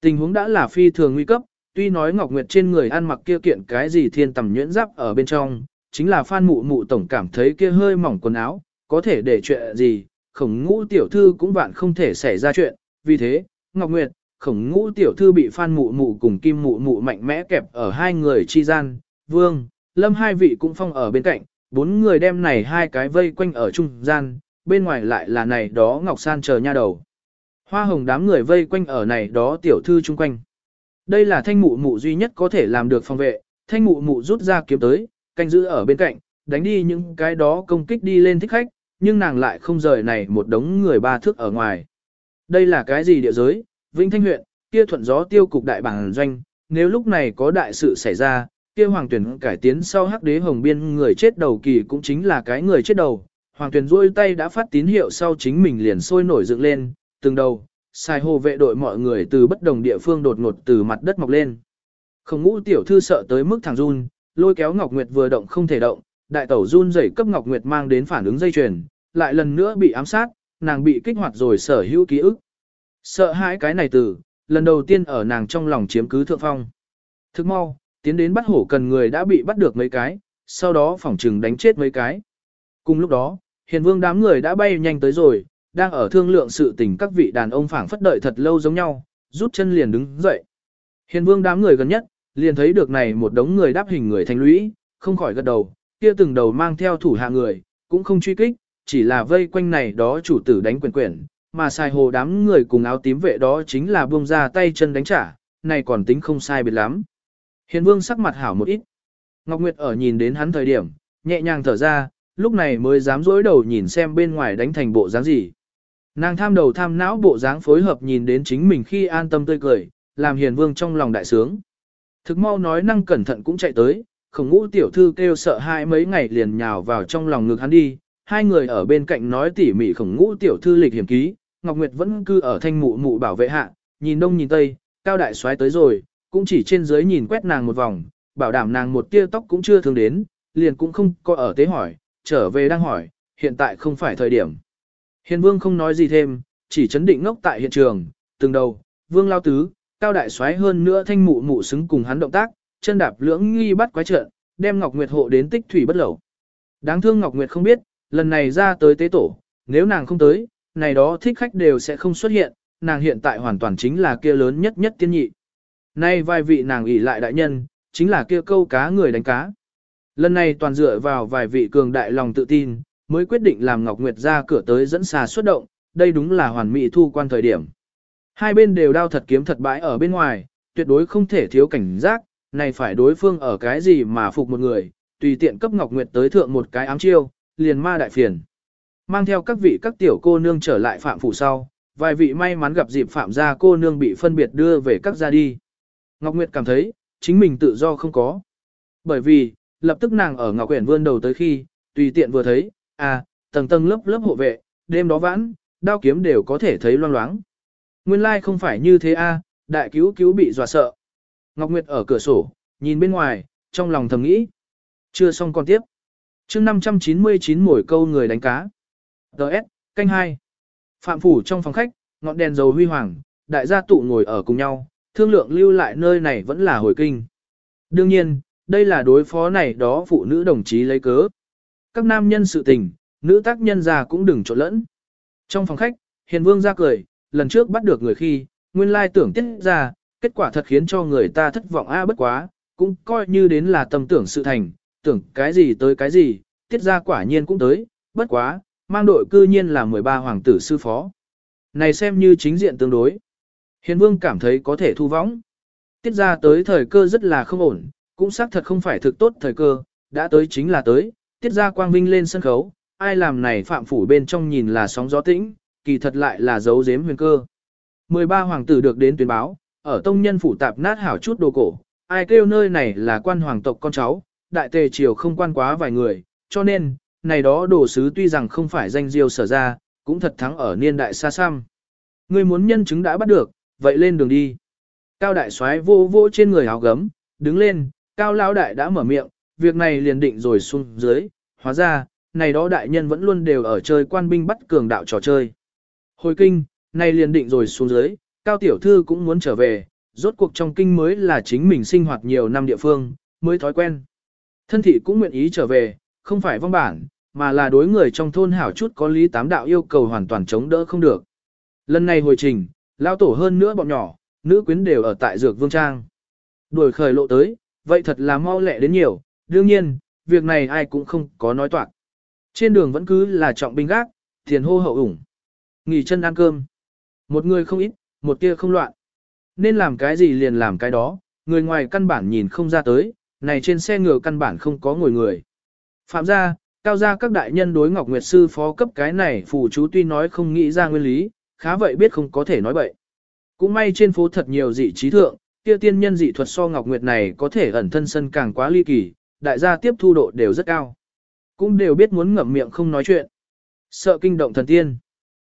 Tình huống đã là phi thường nguy cấp, tuy nói Ngọc Nguyệt trên người ăn mặc kia kiện cái gì thiên tầm nhuyễn giáp ở bên trong, chính là phan mụ mụ tổng cảm thấy kia hơi mỏng quần áo, có thể để chuyện gì, khổng ngũ tiểu thư cũng vạn không thể xảy ra chuyện, vì thế, Ngọc Nguyệt, khổng ngũ tiểu thư bị phan mụ mụ cùng kim mụ mụ mạnh mẽ kẹp ở hai người chi gian, vương, lâm hai vị cũng phong ở bên cạnh, bốn người đem này hai cái vây quanh ở trung gian, bên ngoài lại là này đó Ngọc San chờ nha đầu. Hoa hồng đám người vây quanh ở này đó tiểu thư chung quanh. Đây là thanh mụ mụ duy nhất có thể làm được phòng vệ, thanh mụ mụ rút ra kiếm tới, canh giữ ở bên cạnh, đánh đi những cái đó công kích đi lên thích khách, nhưng nàng lại không rời này một đống người ba thước ở ngoài. Đây là cái gì địa giới? Vĩnh Thanh huyện, kia thuận gió tiêu cục đại bản doanh, nếu lúc này có đại sự xảy ra, kia hoàng tuyển cải tiến sau hắc đế hồng biên người chết đầu kỳ cũng chính là cái người chết đầu. Hoàng tuyển duỗi tay đã phát tín hiệu sau chính mình liền sôi nổi dựng lên, từng đầu, xài hồ vệ đội mọi người từ bất đồng địa phương đột ngột từ mặt đất mọc lên. Không ngũ tiểu thư sợ tới mức thằng run, lôi kéo Ngọc Nguyệt vừa động không thể động, đại tẩu run rẩy cấp Ngọc Nguyệt mang đến phản ứng dây chuyền, lại lần nữa bị ám sát, nàng bị kích hoạt rồi sở hữu ký ức. Sợ hãi cái này từ, lần đầu tiên ở nàng trong lòng chiếm cứ thượng phong. Thức mau, tiến đến bắt hổ cần người đã bị bắt được mấy cái, sau đó phỏng trừng đánh chết mấy cái. Cùng lúc đó, hiền vương đám người đã bay nhanh tới rồi, đang ở thương lượng sự tình các vị đàn ông phảng phất đợi thật lâu giống nhau, rút chân liền đứng dậy. Hiền vương đám người gần nhất, liền thấy được này một đống người đáp hình người thành lũy, không khỏi gật đầu, kia từng đầu mang theo thủ hạ người, cũng không truy kích, chỉ là vây quanh này đó chủ tử đánh quyền quyển, mà xài hồ đám người cùng áo tím vệ đó chính là buông ra tay chân đánh trả, này còn tính không sai biệt lắm. Hiền vương sắc mặt hảo một ít. Ngọc Nguyệt ở nhìn đến hắn thời điểm, nhẹ nhàng thở ra, lúc này mới dám dối đầu nhìn xem bên ngoài đánh thành bộ dáng gì. Nàng tham đầu tham não bộ dáng phối hợp nhìn đến chính mình khi an tâm tươi cười, làm hiền vương trong lòng đại sướng. Thực mau nói năng cẩn thận cũng chạy tới, khổng ngũ tiểu thư kêu sợ hai mấy ngày liền nhào vào trong lòng ngực hắn đi, hai người ở bên cạnh nói tỉ mỉ khổng ngũ tiểu thư lịch hiểm ký, Ngọc Nguyệt vẫn cư ở thanh mụ mụ bảo vệ hạ, nhìn đông nhìn tây, cao đại xoáy tới rồi, cũng chỉ trên dưới nhìn quét nàng một vòng, bảo đảm nàng một tia tóc cũng chưa thương đến, liền cũng không có ở tế hỏi, trở về đang hỏi, hiện tại không phải thời điểm. Hiền vương không nói gì thêm, chỉ chấn định ngốc tại hiện trường, từng đầu, vương lao tứ, cao đại xoáy hơn nữa thanh mụ mụ xứng cùng hắn động tác, chân đạp lưỡng nghi bắt quái trợn, đem Ngọc Nguyệt hộ đến tích thủy bất lẩu. Đáng thương Ngọc Nguyệt không biết, lần này ra tới tế tổ, nếu nàng không tới, này đó thích khách đều sẽ không xuất hiện, nàng hiện tại hoàn toàn chính là kia lớn nhất nhất tiên nhị. Nay vài vị nàng ỷ lại đại nhân, chính là kia câu cá người đánh cá. Lần này toàn dựa vào vài vị cường đại lòng tự tin, mới quyết định làm Ngọc Nguyệt ra cửa tới dẫn xà xuất động, đây đúng là hoàn mỹ thu quan thời điểm. Hai bên đều đao thật kiếm thật bãi ở bên ngoài, tuyệt đối không thể thiếu cảnh giác, này phải đối phương ở cái gì mà phục một người, tùy tiện cấp Ngọc Nguyệt tới thượng một cái ám chiêu, liền ma đại phiền. Mang theo các vị các tiểu cô nương trở lại phạm phủ sau, vài vị may mắn gặp dịp phạm gia cô nương bị phân biệt đưa về các gia đi. Ngọc Nguyệt cảm thấy, chính mình tự do không có. Bởi vì, lập tức nàng ở Ngọc Quyển vươn đầu tới khi, tùy tiện vừa thấy, à, tầng tầng lớp lớp hộ vệ, đêm đó vãn, đao kiếm đều có thể thấy loang loáng. Nguyên lai like không phải như thế a, đại cứu cứu bị dọa sợ. Ngọc Nguyệt ở cửa sổ, nhìn bên ngoài, trong lòng thầm nghĩ. Chưa xong còn tiếp. chương 599 mỗi câu người đánh cá. Đợt, canh hai. Phạm phủ trong phòng khách, ngọn đèn dầu huy hoàng, đại gia tụ ngồi ở cùng nhau, thương lượng lưu lại nơi này vẫn là hồi kinh. Đương nhiên, đây là đối phó này đó phụ nữ đồng chí lấy cớ. Các nam nhân sự tình, nữ tác nhân già cũng đừng trộn lẫn. Trong phòng khách, hiền vương ra cười, lần trước bắt được người khi, nguyên lai tưởng tiết ra, kết quả thật khiến cho người ta thất vọng a bất quá, cũng coi như đến là tâm tưởng sự thành, tưởng cái gì tới cái gì, tiết ra quả nhiên cũng tới, bất quá, mang đội cư nhiên là 13 hoàng tử sư phó. Này xem như chính diện tương đối. Hiền vương cảm thấy có thể thu võng. Tiết ra tới thời cơ rất là không ổn, cũng xác thật không phải thực tốt thời cơ, đã tới chính là tới, tiết ra quang vinh lên sân khấu, ai làm này phạm phủ bên trong nhìn là sóng gió tĩnh, kỳ thật lại là dấu giếm huyền cơ. 13 hoàng tử được đến tuyên báo, ở tông nhân phủ tạp nát hảo chút đồ cổ, ai kêu nơi này là quan hoàng tộc con cháu, đại tề triều không quan quá vài người, cho nên, này đó đồ sứ tuy rằng không phải danh diêu sở ra, cũng thật thắng ở niên đại xa xăm. Người muốn nhân chứng đã bắt được, vậy lên đường đi. Cao đại soái vô vô trên người áo gấm, đứng lên, cao lão đại đã mở miệng, việc này liền định rồi xuống dưới, hóa ra, này đó đại nhân vẫn luôn đều ở chơi quan binh bắt cường đạo trò chơi. Hồi kinh, này liền định rồi xuống dưới, cao tiểu thư cũng muốn trở về, rốt cuộc trong kinh mới là chính mình sinh hoạt nhiều năm địa phương, mới thói quen. Thân thị cũng nguyện ý trở về, không phải vong bản, mà là đối người trong thôn hảo chút có lý tám đạo yêu cầu hoàn toàn chống đỡ không được. Lần này hồi trình, lao tổ hơn nữa bọn nhỏ, nữ quyến đều ở tại dược vương trang. Đuổi khởi lộ tới, vậy thật là mau lẹ đến nhiều, đương nhiên, việc này ai cũng không có nói toạc. Trên đường vẫn cứ là trọng binh gác, thiền hô hậu ủng. Nghỉ chân ăn cơm. Một người không ít, một tia không loạn. Nên làm cái gì liền làm cái đó, người ngoài căn bản nhìn không ra tới, này trên xe ngựa căn bản không có ngồi người. Phạm gia, cao gia các đại nhân đối Ngọc Nguyệt Sư phó cấp cái này phù chú tuy nói không nghĩ ra nguyên lý, khá vậy biết không có thể nói bậy. Cũng may trên phố thật nhiều dị trí thượng, kia tiên nhân dị thuật so Ngọc Nguyệt này có thể ẩn thân sân càng quá ly kỳ, đại gia tiếp thu độ đều rất cao. Cũng đều biết muốn ngậm miệng không nói chuyện. Sợ kinh động thần tiên.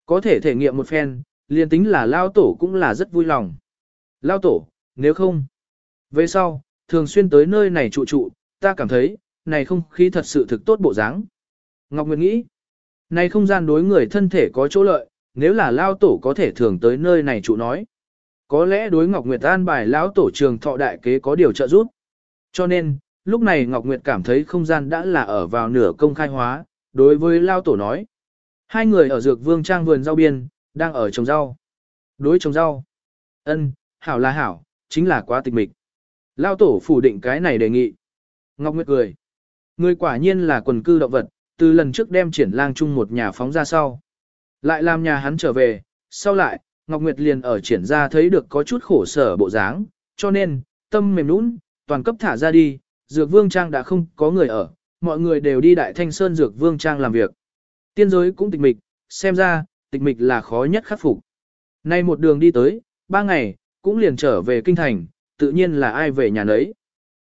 Có thể thể nghiệm một phen, liền tính là lao tổ cũng là rất vui lòng. Lao tổ, nếu không. Về sau, thường xuyên tới nơi này trụ trụ, ta cảm thấy, này không khí thật sự thực tốt bộ dáng. Ngọc Nguyệt nghĩ, này không gian đối người thân thể có chỗ lợi, nếu là lao tổ có thể thường tới nơi này trụ nói. Có lẽ đối Ngọc Nguyệt an bài lão tổ trường thọ đại kế có điều trợ giúp. Cho nên, lúc này Ngọc Nguyệt cảm thấy không gian đã là ở vào nửa công khai hóa, đối với lao tổ nói. Hai người ở dược vương trang vườn rau biên, đang ở trồng rau. Đối trồng rau. ân hảo là hảo, chính là quá tịch mịch. Lao tổ phủ định cái này đề nghị. Ngọc Nguyệt cười. Người quả nhiên là quần cư động vật, từ lần trước đem triển lang chung một nhà phóng ra sau. Lại làm nhà hắn trở về, sau lại, Ngọc Nguyệt liền ở triển ra thấy được có chút khổ sở bộ dáng, cho nên, tâm mềm nũng, toàn cấp thả ra đi, dược vương trang đã không có người ở, mọi người đều đi đại thanh sơn dược vương trang làm việc. Tiên giới cũng tịch mịch, xem ra, tịch mịch là khó nhất khắc phục. Nay một đường đi tới, ba ngày, cũng liền trở về kinh thành, tự nhiên là ai về nhà nấy.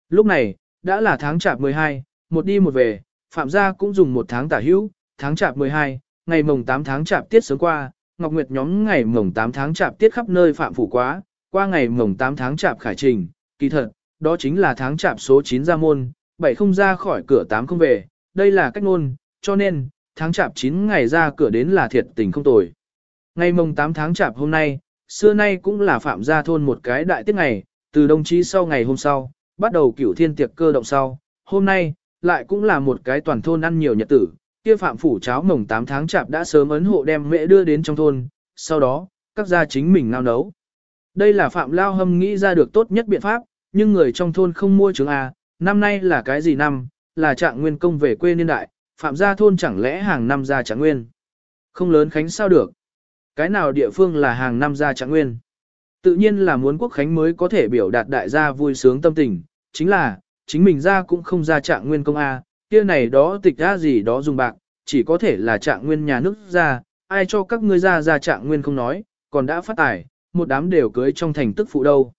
Lúc này, đã là tháng chạp 12, một đi một về, Phạm gia cũng dùng một tháng tả hữu, tháng chạp 12, ngày mồng 8 tháng chạp tiết sớm qua, Ngọc Nguyệt nhóm ngày mồng 8 tháng chạp tiết khắp nơi phạm phủ quá, qua ngày mồng 8 tháng chạp khải trình, kỳ thật, đó chính là tháng chạp số 9 ra môn, 7 không ra khỏi cửa 8 không về, đây là cách ngôn, cho nên, tháng chạp 9 ngày ra cửa đến là thiệt tình không tồi. Ngày mồng 8 tháng chạp hôm nay, xưa nay cũng là phạm gia thôn một cái đại tiết ngày, từ đồng chí sau ngày hôm sau, bắt đầu cửu thiên tiệc cơ động sau, hôm nay, lại cũng là một cái toàn thôn ăn nhiều nhật tử, kia phạm phủ cháo mồng 8 tháng chạp đã sớm ấn hộ đem mẹ đưa đến trong thôn, sau đó, các gia chính mình ngao nấu. Đây là phạm lao hâm nghĩ ra được tốt nhất biện pháp, nhưng người trong thôn không mua trứng A, năm nay là cái gì năm, là trạng nguyên công về quê niên đại, phạm gia thôn chẳng lẽ hàng năm ra trạng nguyên. Không lớn khánh sao được. Cái nào địa phương là hàng năm ra trạng nguyên. Tự nhiên là muốn quốc khánh mới có thể biểu đạt đại gia vui sướng tâm tình, chính là, chính mình ra cũng không ra trạng nguyên công A, kia này đó tịch ra gì đó dùng bạc, chỉ có thể là trạng nguyên nhà nước ra, ai cho các ngươi ra ra trạng nguyên không nói, còn đã phát tài, một đám đều cưới trong thành tức phụ đâu.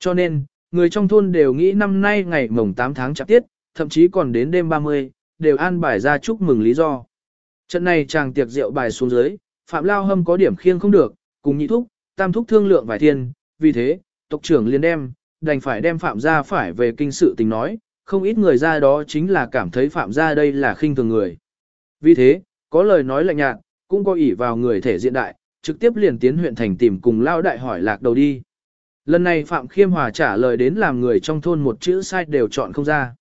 Cho nên, người trong thôn đều nghĩ năm nay ngày mồng 8 tháng chạp tiết, thậm chí còn đến đêm 30, đều an bài ra chúc mừng lý do. Trận này chàng tiệc rượu bài xuống dưới, Phạm Lao Hâm có điểm khiêng không được, cùng nhị thúc, tam thúc thương lượng vài thiên, vì thế, tộc trưởng liền đem, đành phải đem Phạm gia phải về kinh sự tình nói, không ít người ra đó chính là cảm thấy Phạm gia đây là khinh thường người. Vì thế, có lời nói lạnh nhạt, cũng có ỷ vào người thể diện đại, trực tiếp liền tiến huyện thành tìm cùng lao đại hỏi lạc đầu đi. Lần này Phạm Khiêm Hòa trả lời đến làm người trong thôn một chữ sai đều chọn không ra.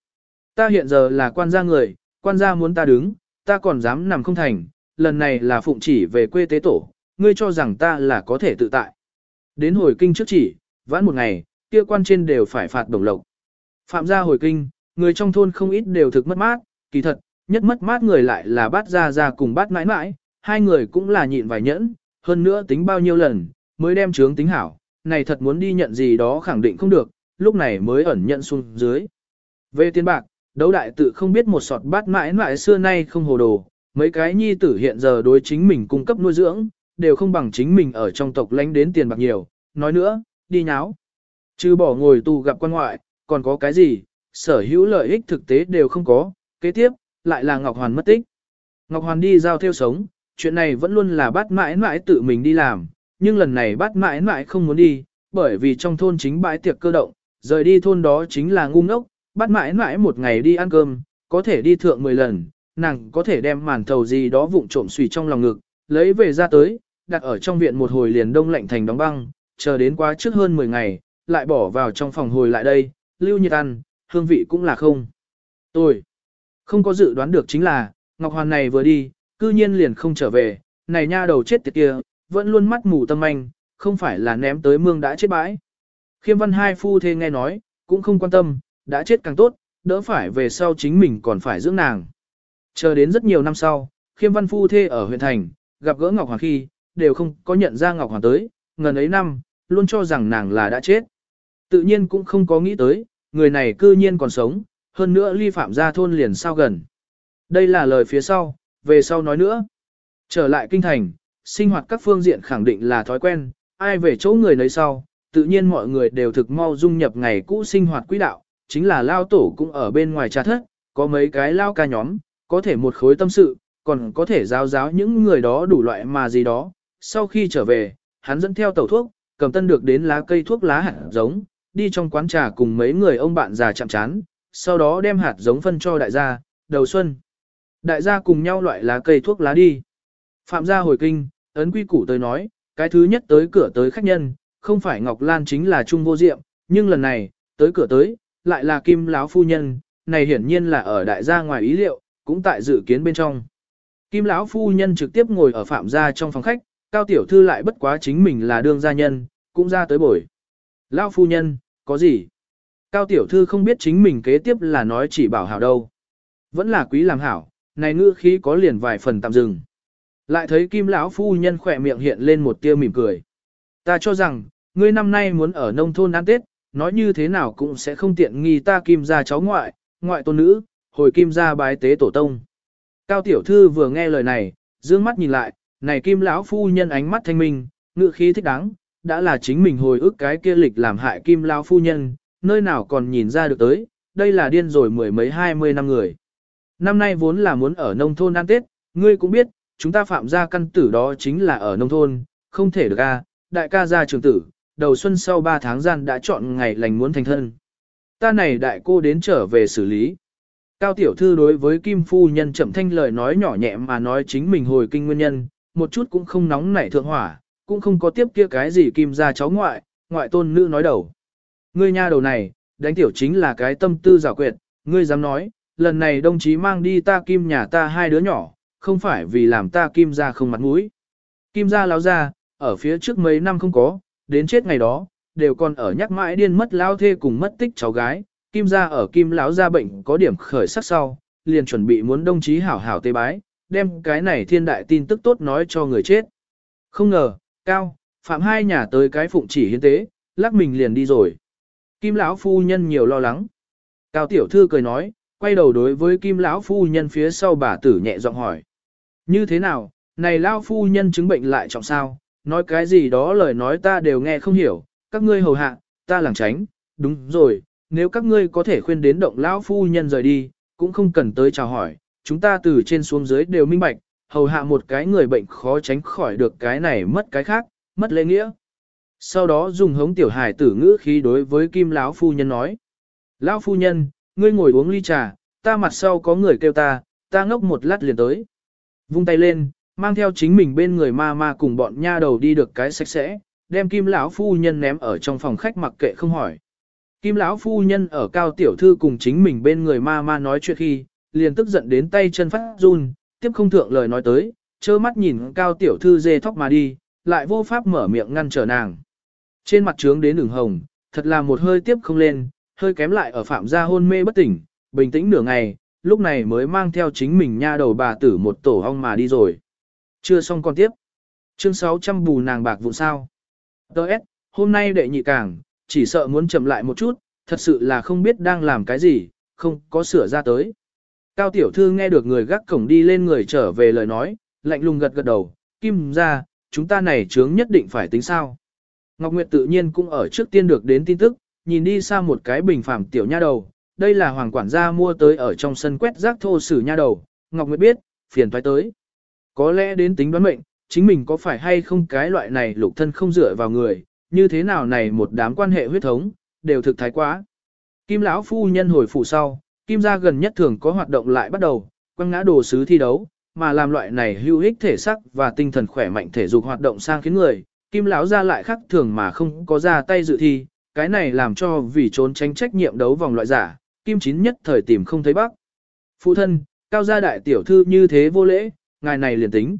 Ta hiện giờ là quan gia người, quan gia muốn ta đứng, ta còn dám nằm không thành, lần này là phụng chỉ về quê tế tổ, ngươi cho rằng ta là có thể tự tại. Đến hồi kinh trước chỉ, vãn một ngày, kia quan trên đều phải phạt đồng lộc. Phạm gia hồi kinh, người trong thôn không ít đều thực mất mát, kỳ thật, nhất mất mát người lại là bát gia gia cùng bát mãi mãi, hai người cũng là nhịn vài nhẫn, hơn nữa tính bao nhiêu lần, mới đem trướng tính hảo, này thật muốn đi nhận gì đó khẳng định không được, lúc này mới ẩn nhận xuống dưới. Về tiền bạc, đấu đại tự không biết một sọt bát mãi mãi xưa nay không hồ đồ, mấy cái nhi tử hiện giờ đối chính mình cung cấp nuôi dưỡng, đều không bằng chính mình ở trong tộc lánh đến tiền bạc nhiều, nói nữa, đi nháo. Chứ bỏ ngồi tù gặp quan ngoại, còn có cái gì, sở hữu lợi ích thực tế đều không có, kế tiếp, lại là Ngọc Hoàn mất tích. Ngọc Hoàn đi giao theo sống, chuyện này vẫn luôn là bát mãi mãi tự mình đi làm, nhưng lần này bát mãi mãi không muốn đi, bởi vì trong thôn chính bãi tiệc cơ động, rời đi thôn đó chính là ngu ngốc, bát mãi mãi một ngày đi ăn cơm, có thể đi thượng 10 lần, nàng có thể đem màn thầu gì đó vụng trộm xùy trong lòng ngực, lấy về ra tới, đặt ở trong viện một hồi liền đông lạnh thành đóng băng, chờ đến quá trước hơn 10 ngày, lại bỏ vào trong phòng hồi lại đây, lưu nhiệt ăn, hương vị cũng là không. Tôi không có dự đoán được chính là, Ngọc Hoàn này vừa đi, cư nhiên liền không trở về, này nha đầu chết tiệt kia, vẫn luôn mắt mù tâm anh, không phải là ném tới mương đã chết bãi. Khiêm văn hai phu thê nghe nói, cũng không quan tâm, đã chết càng tốt, đỡ phải về sau chính mình còn phải dưỡng nàng. Chờ đến rất nhiều năm sau, khiêm văn phu thê ở huyện thành, gặp gỡ Ngọc Hoàng khi, đều không có nhận ra Ngọc Hoàng tới, ngần ấy năm, luôn cho rằng nàng là đã chết. Tự nhiên cũng không có nghĩ tới, người này cư nhiên còn sống, hơn nữa ly phạm ra thôn liền sao gần. Đây là lời phía sau, về sau nói nữa. Trở lại kinh thành, sinh hoạt các phương diện khẳng định là thói quen, ai về chỗ người nấy sau, tự nhiên mọi người đều thực mau dung nhập ngày cũ sinh hoạt quỹ đạo, chính là lao tổ cũng ở bên ngoài trà thất, có mấy cái lao ca nhóm, có thể một khối tâm sự, còn có thể giáo giáo những người đó đủ loại mà gì đó. Sau khi trở về, hắn dẫn theo tàu thuốc, cầm tân được đến lá cây thuốc lá hạt giống, đi trong quán trà cùng mấy người ông bạn già chạm chán, sau đó đem hạt giống phân cho đại gia, đầu xuân. Đại gia cùng nhau loại lá cây thuốc lá đi. Phạm gia hồi kinh, ấn quy củ tới nói, cái thứ nhất tới cửa tới khách nhân, không phải Ngọc Lan chính là Trung Vô Diệm, nhưng lần này, tới cửa tới, lại là Kim Lão Phu Nhân, này hiển nhiên là ở đại gia ngoài ý liệu, cũng tại dự kiến bên trong. Kim Lão Phu Nhân trực tiếp ngồi ở Phạm gia trong phòng khách, Cao Tiểu Thư lại bất quá chính mình là đương gia nhân, cũng ra tới bổi. Lão Phu Nhân, có gì? Cao Tiểu Thư không biết chính mình kế tiếp là nói chỉ bảo hảo đâu. Vẫn là quý làm hảo, này ngữ khí có liền vài phần tạm dừng. Lại thấy Kim lão phu nhân khỏe miệng hiện lên một tia mỉm cười. Ta cho rằng, ngươi năm nay muốn ở nông thôn ăn Tết, nói như thế nào cũng sẽ không tiện nghi ta Kim gia cháu ngoại, ngoại tôn nữ, hồi Kim gia bái tế tổ tông. Cao tiểu thư vừa nghe lời này, dương mắt nhìn lại, này Kim lão phu nhân ánh mắt thanh minh, ngữ khí thích đáng, đã là chính mình hồi ức cái kia lịch làm hại Kim lao phu nhân, nơi nào còn nhìn ra được tới, đây là điên rồi mười mấy hai mươi năm người. Năm nay vốn là muốn ở nông thôn ăn Tết, ngươi cũng biết, chúng ta phạm ra căn tử đó chính là ở nông thôn, không thể được a. đại ca gia trường tử, đầu xuân sau 3 tháng gian đã chọn ngày lành muốn thành thân. Ta này đại cô đến trở về xử lý. Cao tiểu thư đối với Kim Phu Nhân chậm thanh lời nói nhỏ nhẹ mà nói chính mình hồi kinh nguyên nhân, một chút cũng không nóng nảy thượng hỏa, cũng không có tiếp kia cái gì Kim ra cháu ngoại, ngoại tôn nữ nói đầu. Ngươi nha đầu này, đánh tiểu chính là cái tâm tư giả quyệt, ngươi dám nói, lần này đồng chí mang đi ta Kim nhà ta hai đứa nhỏ, không phải vì làm ta kim ra không mặt mũi. Kim ra láo ra, ở phía trước mấy năm không có, đến chết ngày đó, đều còn ở nhắc mãi điên mất lao thê cùng mất tích cháu gái, kim ra ở kim láo ra bệnh có điểm khởi sắc sau, liền chuẩn bị muốn đồng chí hảo hảo tê bái, đem cái này thiên đại tin tức tốt nói cho người chết. Không ngờ, cao, phạm hai nhà tới cái phụng chỉ hiến tế, lắc mình liền đi rồi. Kim lão phu nhân nhiều lo lắng. Cao tiểu thư cười nói, quay đầu đối với kim lão phu nhân phía sau bà tử nhẹ giọng hỏi. Như thế nào, này lão phu nhân chứng bệnh lại trọng sao, nói cái gì đó lời nói ta đều nghe không hiểu, các ngươi hầu hạ, ta làng tránh, đúng rồi, nếu các ngươi có thể khuyên đến động lão phu nhân rời đi, cũng không cần tới chào hỏi, chúng ta từ trên xuống dưới đều minh bạch, hầu hạ một cái người bệnh khó tránh khỏi được cái này mất cái khác, mất lễ nghĩa. Sau đó dùng hống tiểu hài tử ngữ khí đối với kim lão phu nhân nói. Lão phu nhân, ngươi ngồi uống ly trà, ta mặt sau có người kêu ta, ta ngốc một lát liền tới. Vung tay lên, mang theo chính mình bên người ma ma cùng bọn nha đầu đi được cái sạch sẽ, đem kim lão phu nhân ném ở trong phòng khách mặc kệ không hỏi. Kim lão phu nhân ở cao tiểu thư cùng chính mình bên người ma ma nói chuyện khi, liền tức giận đến tay chân phát run, tiếp không thượng lời nói tới, trơ mắt nhìn cao tiểu thư dê thóc mà đi, lại vô pháp mở miệng ngăn trở nàng. Trên mặt trướng đến đường hồng, thật là một hơi tiếp không lên, hơi kém lại ở phạm gia hôn mê bất tỉnh, bình tĩnh nửa ngày, lúc này mới mang theo chính mình nha đầu bà tử một tổ ong mà đi rồi. Chưa xong con tiếp. Chương 600 bù nàng bạc vụ sao. Đợt, hôm nay đệ nhị càng, chỉ sợ muốn chậm lại một chút, thật sự là không biết đang làm cái gì, không có sửa ra tới. Cao tiểu thư nghe được người gác cổng đi lên người trở về lời nói, lạnh lùng gật gật đầu, kim ra, chúng ta này chướng nhất định phải tính sao. Ngọc Nguyệt tự nhiên cũng ở trước tiên được đến tin tức, nhìn đi xa một cái bình phàm tiểu nha đầu, đây là hoàng quản gia mua tới ở trong sân quét rác thô sử nha đầu, Ngọc Nguyệt biết, phiền toái tới. Có lẽ đến tính đoán mệnh, chính mình có phải hay không cái loại này lục thân không dựa vào người, như thế nào này một đám quan hệ huyết thống, đều thực thái quá. Kim lão phu nhân hồi phủ sau, Kim gia gần nhất thường có hoạt động lại bắt đầu, quăng ngã đồ sứ thi đấu, mà làm loại này hữu ích thể sắc và tinh thần khỏe mạnh thể dục hoạt động sang khiến người, Kim lão gia lại khác thường mà không có ra tay dự thi, cái này làm cho vì trốn tránh trách nhiệm đấu vòng loại giả, Kim chín nhất thời tìm không thấy bác. Phụ thân, cao gia đại tiểu thư như thế vô lễ, ngài này liền tính.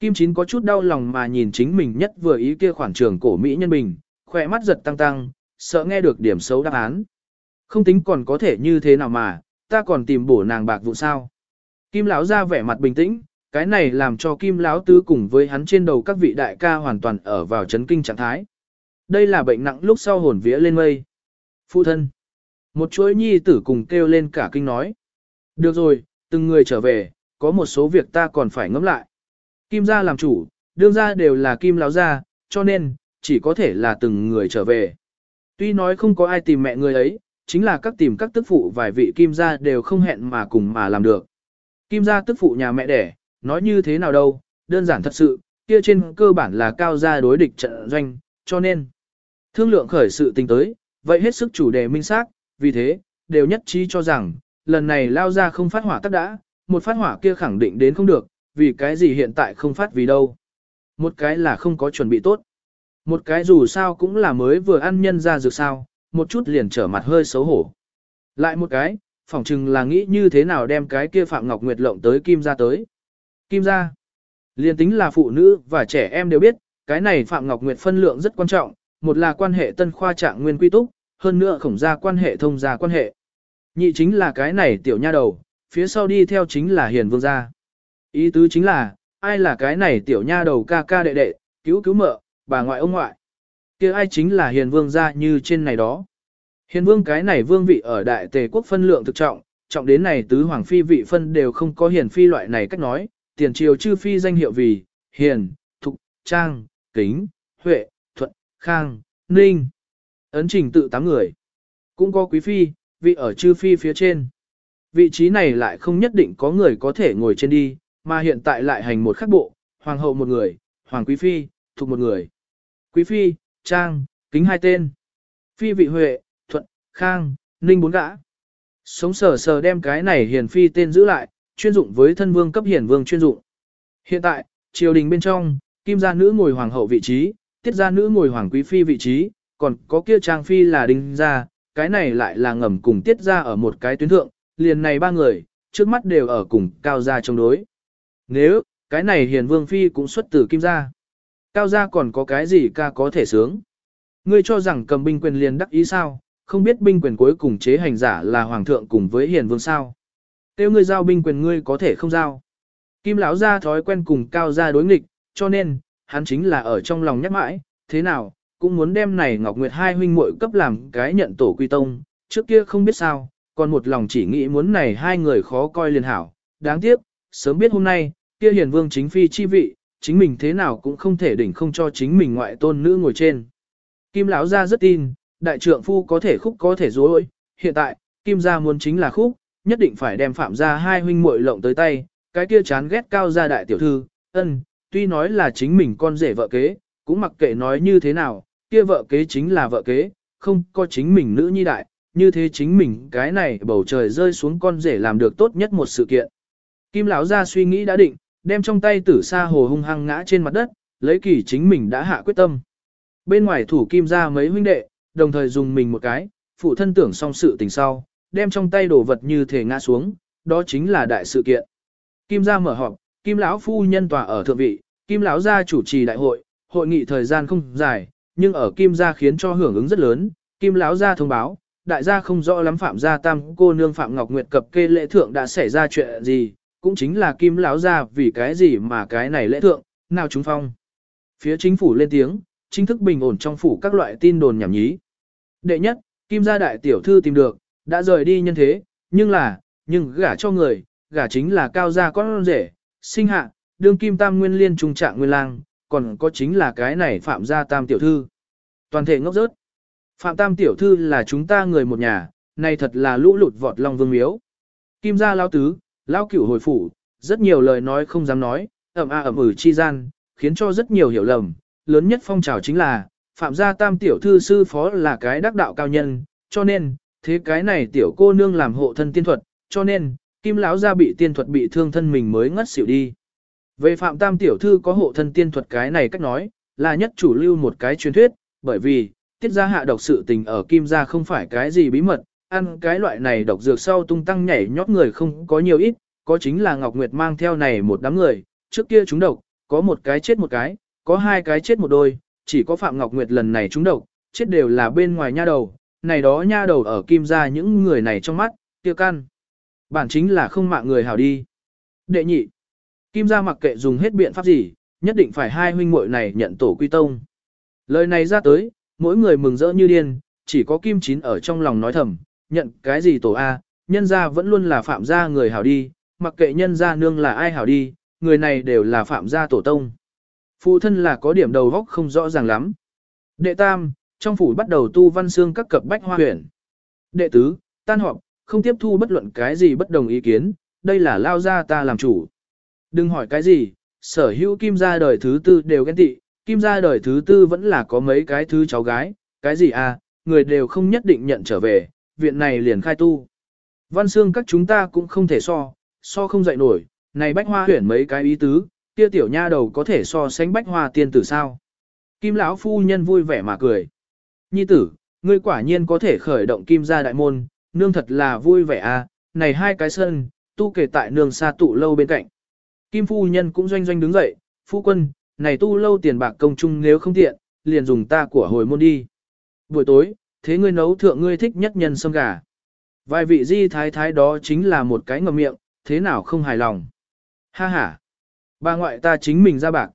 Kim chín có chút đau lòng mà nhìn chính mình nhất vừa ý kia khoản trường cổ Mỹ nhân bình, khỏe mắt giật tăng tăng, sợ nghe được điểm xấu đáp án. Không tính còn có thể như thế nào mà, ta còn tìm bổ nàng bạc vụ sao. Kim lão ra vẻ mặt bình tĩnh, cái này làm cho Kim lão tứ cùng với hắn trên đầu các vị đại ca hoàn toàn ở vào chấn kinh trạng thái. Đây là bệnh nặng lúc sau hồn vía lên mây. Phụ thân. Một chuỗi nhi tử cùng kêu lên cả kinh nói. Được rồi, từng người trở về, có một số việc ta còn phải ngẫm lại. Kim gia làm chủ, đương gia đều là kim lão gia, cho nên, chỉ có thể là từng người trở về. Tuy nói không có ai tìm mẹ người ấy, chính là các tìm các tức phụ vài vị kim gia đều không hẹn mà cùng mà làm được. Kim gia tức phụ nhà mẹ đẻ, nói như thế nào đâu, đơn giản thật sự, kia trên cơ bản là cao gia đối địch trận doanh, cho nên thương lượng khởi sự tình tới, vậy hết sức chủ đề minh xác, vì thế, đều nhất trí cho rằng, lần này lao ra không phát hỏa tắc đã, một phát hỏa kia khẳng định đến không được, vì cái gì hiện tại không phát vì đâu. Một cái là không có chuẩn bị tốt. Một cái dù sao cũng là mới vừa ăn nhân ra dược sao, một chút liền trở mặt hơi xấu hổ. Lại một cái, phỏng chừng là nghĩ như thế nào đem cái kia Phạm Ngọc Nguyệt lộng tới Kim Gia tới. Kim Gia, liền tính là phụ nữ và trẻ em đều biết, cái này Phạm Ngọc Nguyệt phân lượng rất quan trọng, một là quan hệ tân khoa trạng nguyên quy túc, hơn nữa khổng ra quan hệ thông gia quan hệ. Nhị chính là cái này tiểu nha đầu, phía sau đi theo chính là hiền vương gia. Ý tứ chính là, ai là cái này tiểu nha đầu ca ca đệ đệ, cứu cứu mợ, bà ngoại ông ngoại kia ai chính là hiền vương gia như trên này đó. Hiền vương cái này vương vị ở đại tề quốc phân lượng thực trọng, trọng đến này tứ hoàng phi vị phân đều không có hiền phi loại này cách nói, tiền triều chư phi danh hiệu vì, hiền, thục, trang, kính, huệ, thuận, khang, ninh. Ấn trình tự tám người. Cũng có quý phi, vị ở chư phi phía trên. Vị trí này lại không nhất định có người có thể ngồi trên đi, mà hiện tại lại hành một khắc bộ, hoàng hậu một người, hoàng quý phi, thuộc một người. Quý phi, trang, kính hai tên. Phi vị huệ, thuận, khang, ninh bốn gã. Sống sờ sờ đem cái này hiền phi tên giữ lại, chuyên dụng với thân vương cấp hiền vương chuyên dụng. Hiện tại, triều đình bên trong, kim gia nữ ngồi hoàng hậu vị trí, tiết gia nữ ngồi hoàng quý phi vị trí, còn có kia trang phi là đinh gia, cái này lại là ngầm cùng tiết gia ở một cái tuyến thượng, liền này ba người, trước mắt đều ở cùng cao gia chống đối. Nếu, cái này hiền vương phi cũng xuất từ kim gia. Cao gia còn có cái gì ca có thể sướng. Ngươi cho rằng cầm binh quyền liền đắc ý sao, không biết binh quyền cuối cùng chế hành giả là hoàng thượng cùng với hiền vương sao. Tiêu ngươi giao binh quyền ngươi có thể không giao. Kim lão gia thói quen cùng cao gia đối nghịch, cho nên, hắn chính là ở trong lòng nhắc mãi, thế nào, cũng muốn đem này Ngọc Nguyệt hai huynh muội cấp làm cái nhận tổ quy tông, trước kia không biết sao, còn một lòng chỉ nghĩ muốn này hai người khó coi liền hảo, đáng tiếc, sớm biết hôm nay, kia hiền vương chính phi chi vị, chính mình thế nào cũng không thể đỉnh không cho chính mình ngoại tôn nữ ngồi trên. Kim lão gia rất tin, đại trượng phu có thể khúc có thể dối, hiện tại, Kim gia muốn chính là khúc, nhất định phải đem phạm gia hai huynh muội lộng tới tay, cái kia chán ghét cao gia đại tiểu thư, ân, tuy nói là chính mình con rể vợ kế, cũng mặc kệ nói như thế nào, kia vợ kế chính là vợ kế, không có chính mình nữ nhi đại, như thế chính mình cái này bầu trời rơi xuống con rể làm được tốt nhất một sự kiện. Kim lão gia suy nghĩ đã định, đem trong tay tử sa hồ hung hăng ngã trên mặt đất, lấy kỳ chính mình đã hạ quyết tâm. Bên ngoài thủ kim ra mấy huynh đệ, đồng thời dùng mình một cái, phụ thân tưởng xong sự tình sau, đem trong tay đồ vật như thể ngã xuống, đó chính là đại sự kiện. Kim gia mở họp, Kim lão phu nhân tòa ở thượng vị, Kim lão gia chủ trì đại hội, hội nghị thời gian không dài, nhưng ở Kim gia khiến cho hưởng ứng rất lớn, Kim lão gia thông báo, đại gia không rõ lắm phạm gia tam cô nương phạm ngọc nguyệt cập kê lễ thượng đã xảy ra chuyện gì, cũng chính là Kim lão gia vì cái gì mà cái này lễ thượng, nào chúng phong. Phía chính phủ lên tiếng, chính thức bình ổn trong phủ các loại tin đồn nhảm nhí. Đệ nhất, Kim gia đại tiểu thư tìm được, đã rời đi nhân thế, nhưng là, nhưng gả cho người, gả chính là cao gia con rể, sinh hạ, đương Kim Tam Nguyên Liên trung trạng nguyên lang, còn có chính là cái này Phạm gia Tam tiểu thư. Toàn thể ngốc rớt. Phạm Tam tiểu thư là chúng ta người một nhà, này thật là lũ lụt vọt long vương miếu. Kim gia lao tứ, lao cửu hồi phủ, rất nhiều lời nói không dám nói, ẩm a ẩm ử chi gian, khiến cho rất nhiều hiểu lầm. Lớn nhất phong trào chính là, Phạm gia tam tiểu thư sư phó là cái đắc đạo cao nhân, cho nên, thế cái này tiểu cô nương làm hộ thân tiên thuật, cho nên, kim lão gia bị tiên thuật bị thương thân mình mới ngất xỉu đi. Về Phạm tam tiểu thư có hộ thân tiên thuật cái này cách nói, là nhất chủ lưu một cái truyền thuyết, bởi vì, tiết gia hạ độc sự tình ở kim gia không phải cái gì bí mật, ăn cái loại này độc dược sau tung tăng nhảy nhót người không có nhiều ít, có chính là Ngọc Nguyệt mang theo này một đám người, trước kia chúng độc, có một cái chết một cái, có hai cái chết một đôi, chỉ có Phạm Ngọc Nguyệt lần này chúng độc, chết đều là bên ngoài nha đầu, này đó nha đầu ở kim gia những người này trong mắt, kia căn. Bản chính là không mạng người hảo đi. Đệ nhị, kim gia mặc kệ dùng hết biện pháp gì, nhất định phải hai huynh muội này nhận tổ quy tông. Lời này ra tới, mỗi người mừng rỡ như điên, chỉ có kim chín ở trong lòng nói thầm, nhận cái gì tổ A, nhân gia vẫn luôn là phạm gia người hảo đi, mặc kệ nhân gia nương là ai hảo đi, người này đều là phạm gia tổ tông. Phụ thân là có điểm đầu góc không rõ ràng lắm. Đệ tam, trong phủ bắt đầu tu văn xương các cập bách hoa huyền. Đệ tứ, tan họp, không tiếp thu bất luận cái gì bất đồng ý kiến, đây là lao gia ta làm chủ. Đừng hỏi cái gì, sở hữu kim gia đời thứ tư đều ghen tị, kim gia đời thứ tư vẫn là có mấy cái thứ cháu gái, cái gì à, người đều không nhất định nhận trở về, viện này liền khai tu. Văn xương các chúng ta cũng không thể so, so không dậy nổi, này bách hoa huyển mấy cái ý tứ, kia tiểu nha đầu có thể so sánh bách hoa tiên tử sao. Kim lão phu nhân vui vẻ mà cười. Nhi tử, ngươi quả nhiên có thể khởi động kim gia đại môn, nương thật là vui vẻ à, này hai cái sân, tu kể tại nương xa tụ lâu bên cạnh. Kim phu nhân cũng doanh doanh đứng dậy, phu quân, này tu lâu tiền bạc công chung nếu không tiện, liền dùng ta của hồi môn đi. Buổi tối, thế ngươi nấu thượng ngươi thích nhất nhân sâm gà. Vài vị di thái thái đó chính là một cái ngầm miệng, thế nào không hài lòng. Ha ha, bà ngoại ta chính mình ra bạc.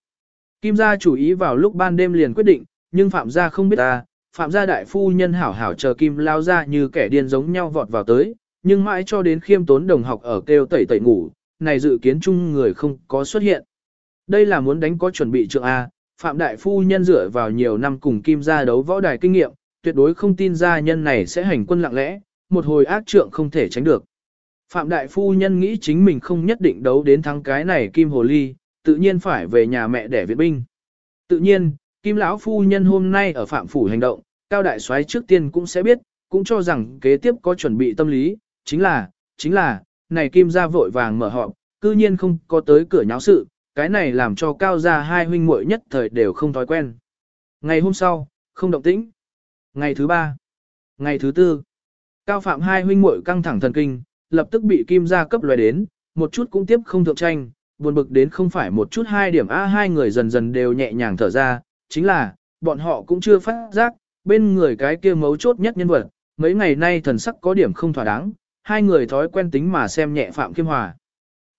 Kim gia chủ ý vào lúc ban đêm liền quyết định, nhưng phạm gia không biết ta, phạm gia đại phu nhân hảo hảo chờ kim lao ra như kẻ điên giống nhau vọt vào tới, nhưng mãi cho đến khiêm tốn đồng học ở kêu tẩy tẩy ngủ, này dự kiến chung người không có xuất hiện. Đây là muốn đánh có chuẩn bị trượng A, phạm đại phu nhân dựa vào nhiều năm cùng kim gia đấu võ đài kinh nghiệm, tuyệt đối không tin gia nhân này sẽ hành quân lặng lẽ, một hồi ác trượng không thể tránh được. Phạm đại phu nhân nghĩ chính mình không nhất định đấu đến thắng cái này kim hồ ly, tự nhiên phải về nhà mẹ để viện binh. Tự nhiên, kim lão phu nhân hôm nay ở phạm phủ hành động, cao đại soái trước tiên cũng sẽ biết, cũng cho rằng kế tiếp có chuẩn bị tâm lý, chính là, chính là, này kim gia vội vàng mở họp, cư nhiên không có tới cửa nháo sự, cái này làm cho cao gia hai huynh muội nhất thời đều không thói quen. Ngày hôm sau, không động tĩnh. Ngày thứ ba, ngày thứ tư, cao phạm hai huynh muội căng thẳng thần kinh, lập tức bị kim gia cấp loài đến, một chút cũng tiếp không thượng tranh, buồn bực đến không phải một chút hai điểm A hai người dần dần đều nhẹ nhàng thở ra, chính là, bọn họ cũng chưa phát giác, bên người cái kia mấu chốt nhất nhân vật, mấy ngày nay thần sắc có điểm không thỏa đáng, hai người thói quen tính mà xem nhẹ Phạm Khiêm Hòa.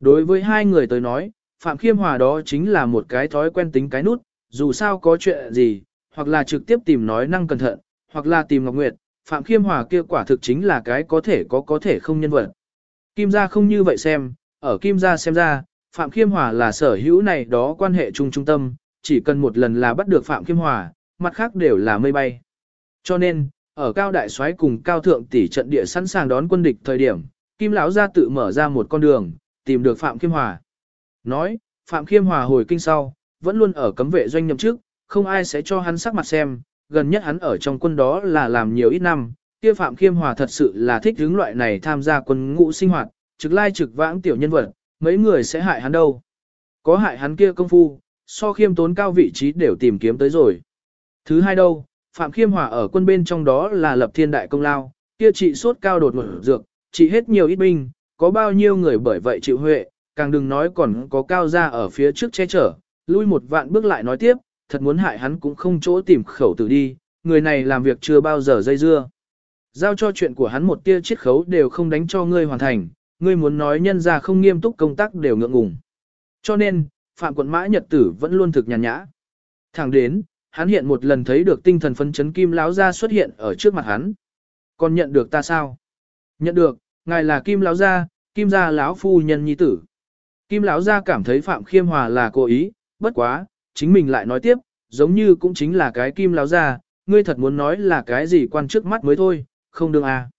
Đối với hai người tới nói, Phạm Khiêm Hòa đó chính là một cái thói quen tính cái nút, dù sao có chuyện gì, hoặc là trực tiếp tìm nói năng cẩn thận, hoặc là tìm Ngọc Nguyệt, Phạm Khiêm Hòa kia quả thực chính là cái có thể có có thể không nhân vật. Kim gia không như vậy xem, ở Kim gia xem ra, Phạm Khiêm Hòa là sở hữu này đó quan hệ chung trung tâm, chỉ cần một lần là bắt được Phạm Khiêm Hòa, mặt khác đều là mây bay. Cho nên, ở cao đại soái cùng cao thượng tỷ trận địa sẵn sàng đón quân địch thời điểm, Kim lão gia tự mở ra một con đường, tìm được Phạm Khiêm Hòa. Nói, Phạm Khiêm Hòa hồi kinh sau, vẫn luôn ở cấm vệ doanh nhậm chức, không ai sẽ cho hắn sắc mặt xem, gần nhất hắn ở trong quân đó là làm nhiều ít năm, kia Phạm Khiêm Hòa thật sự là thích hướng loại này tham gia quân ngũ sinh hoạt, trực lai trực vãng tiểu nhân vật, mấy người sẽ hại hắn đâu. Có hại hắn kia công phu, so khiêm tốn cao vị trí đều tìm kiếm tới rồi. Thứ hai đâu, Phạm Khiêm Hòa ở quân bên trong đó là lập thiên đại công lao, kia trị sốt cao đột ngột dược, trị hết nhiều ít binh, có bao nhiêu người bởi vậy chịu huệ, càng đừng nói còn có cao gia ở phía trước che chở, lui một vạn bước lại nói tiếp, thật muốn hại hắn cũng không chỗ tìm khẩu tử đi, người này làm việc chưa bao giờ dây dưa. Giao cho chuyện của hắn một tia chiết khấu đều không đánh cho ngươi hoàn thành, ngươi muốn nói nhân ra không nghiêm túc công tác đều ngượng ngùng. Cho nên, Phạm quận mã nhật tử vẫn luôn thực nhàn nhã. Thẳng đến, Hắn hiện một lần thấy được tinh thần phấn chấn kim lão gia xuất hiện ở trước mặt hắn. Còn nhận được ta sao? Nhận được, ngài là kim lão gia, kim gia lão phu nhân nhi tử. Kim lão gia cảm thấy Phạm Khiêm Hòa là cố ý, bất quá, chính mình lại nói tiếp, giống như cũng chính là cái kim láo gia, ngươi thật muốn nói là cái gì quan trước mắt mới thôi, không đương à.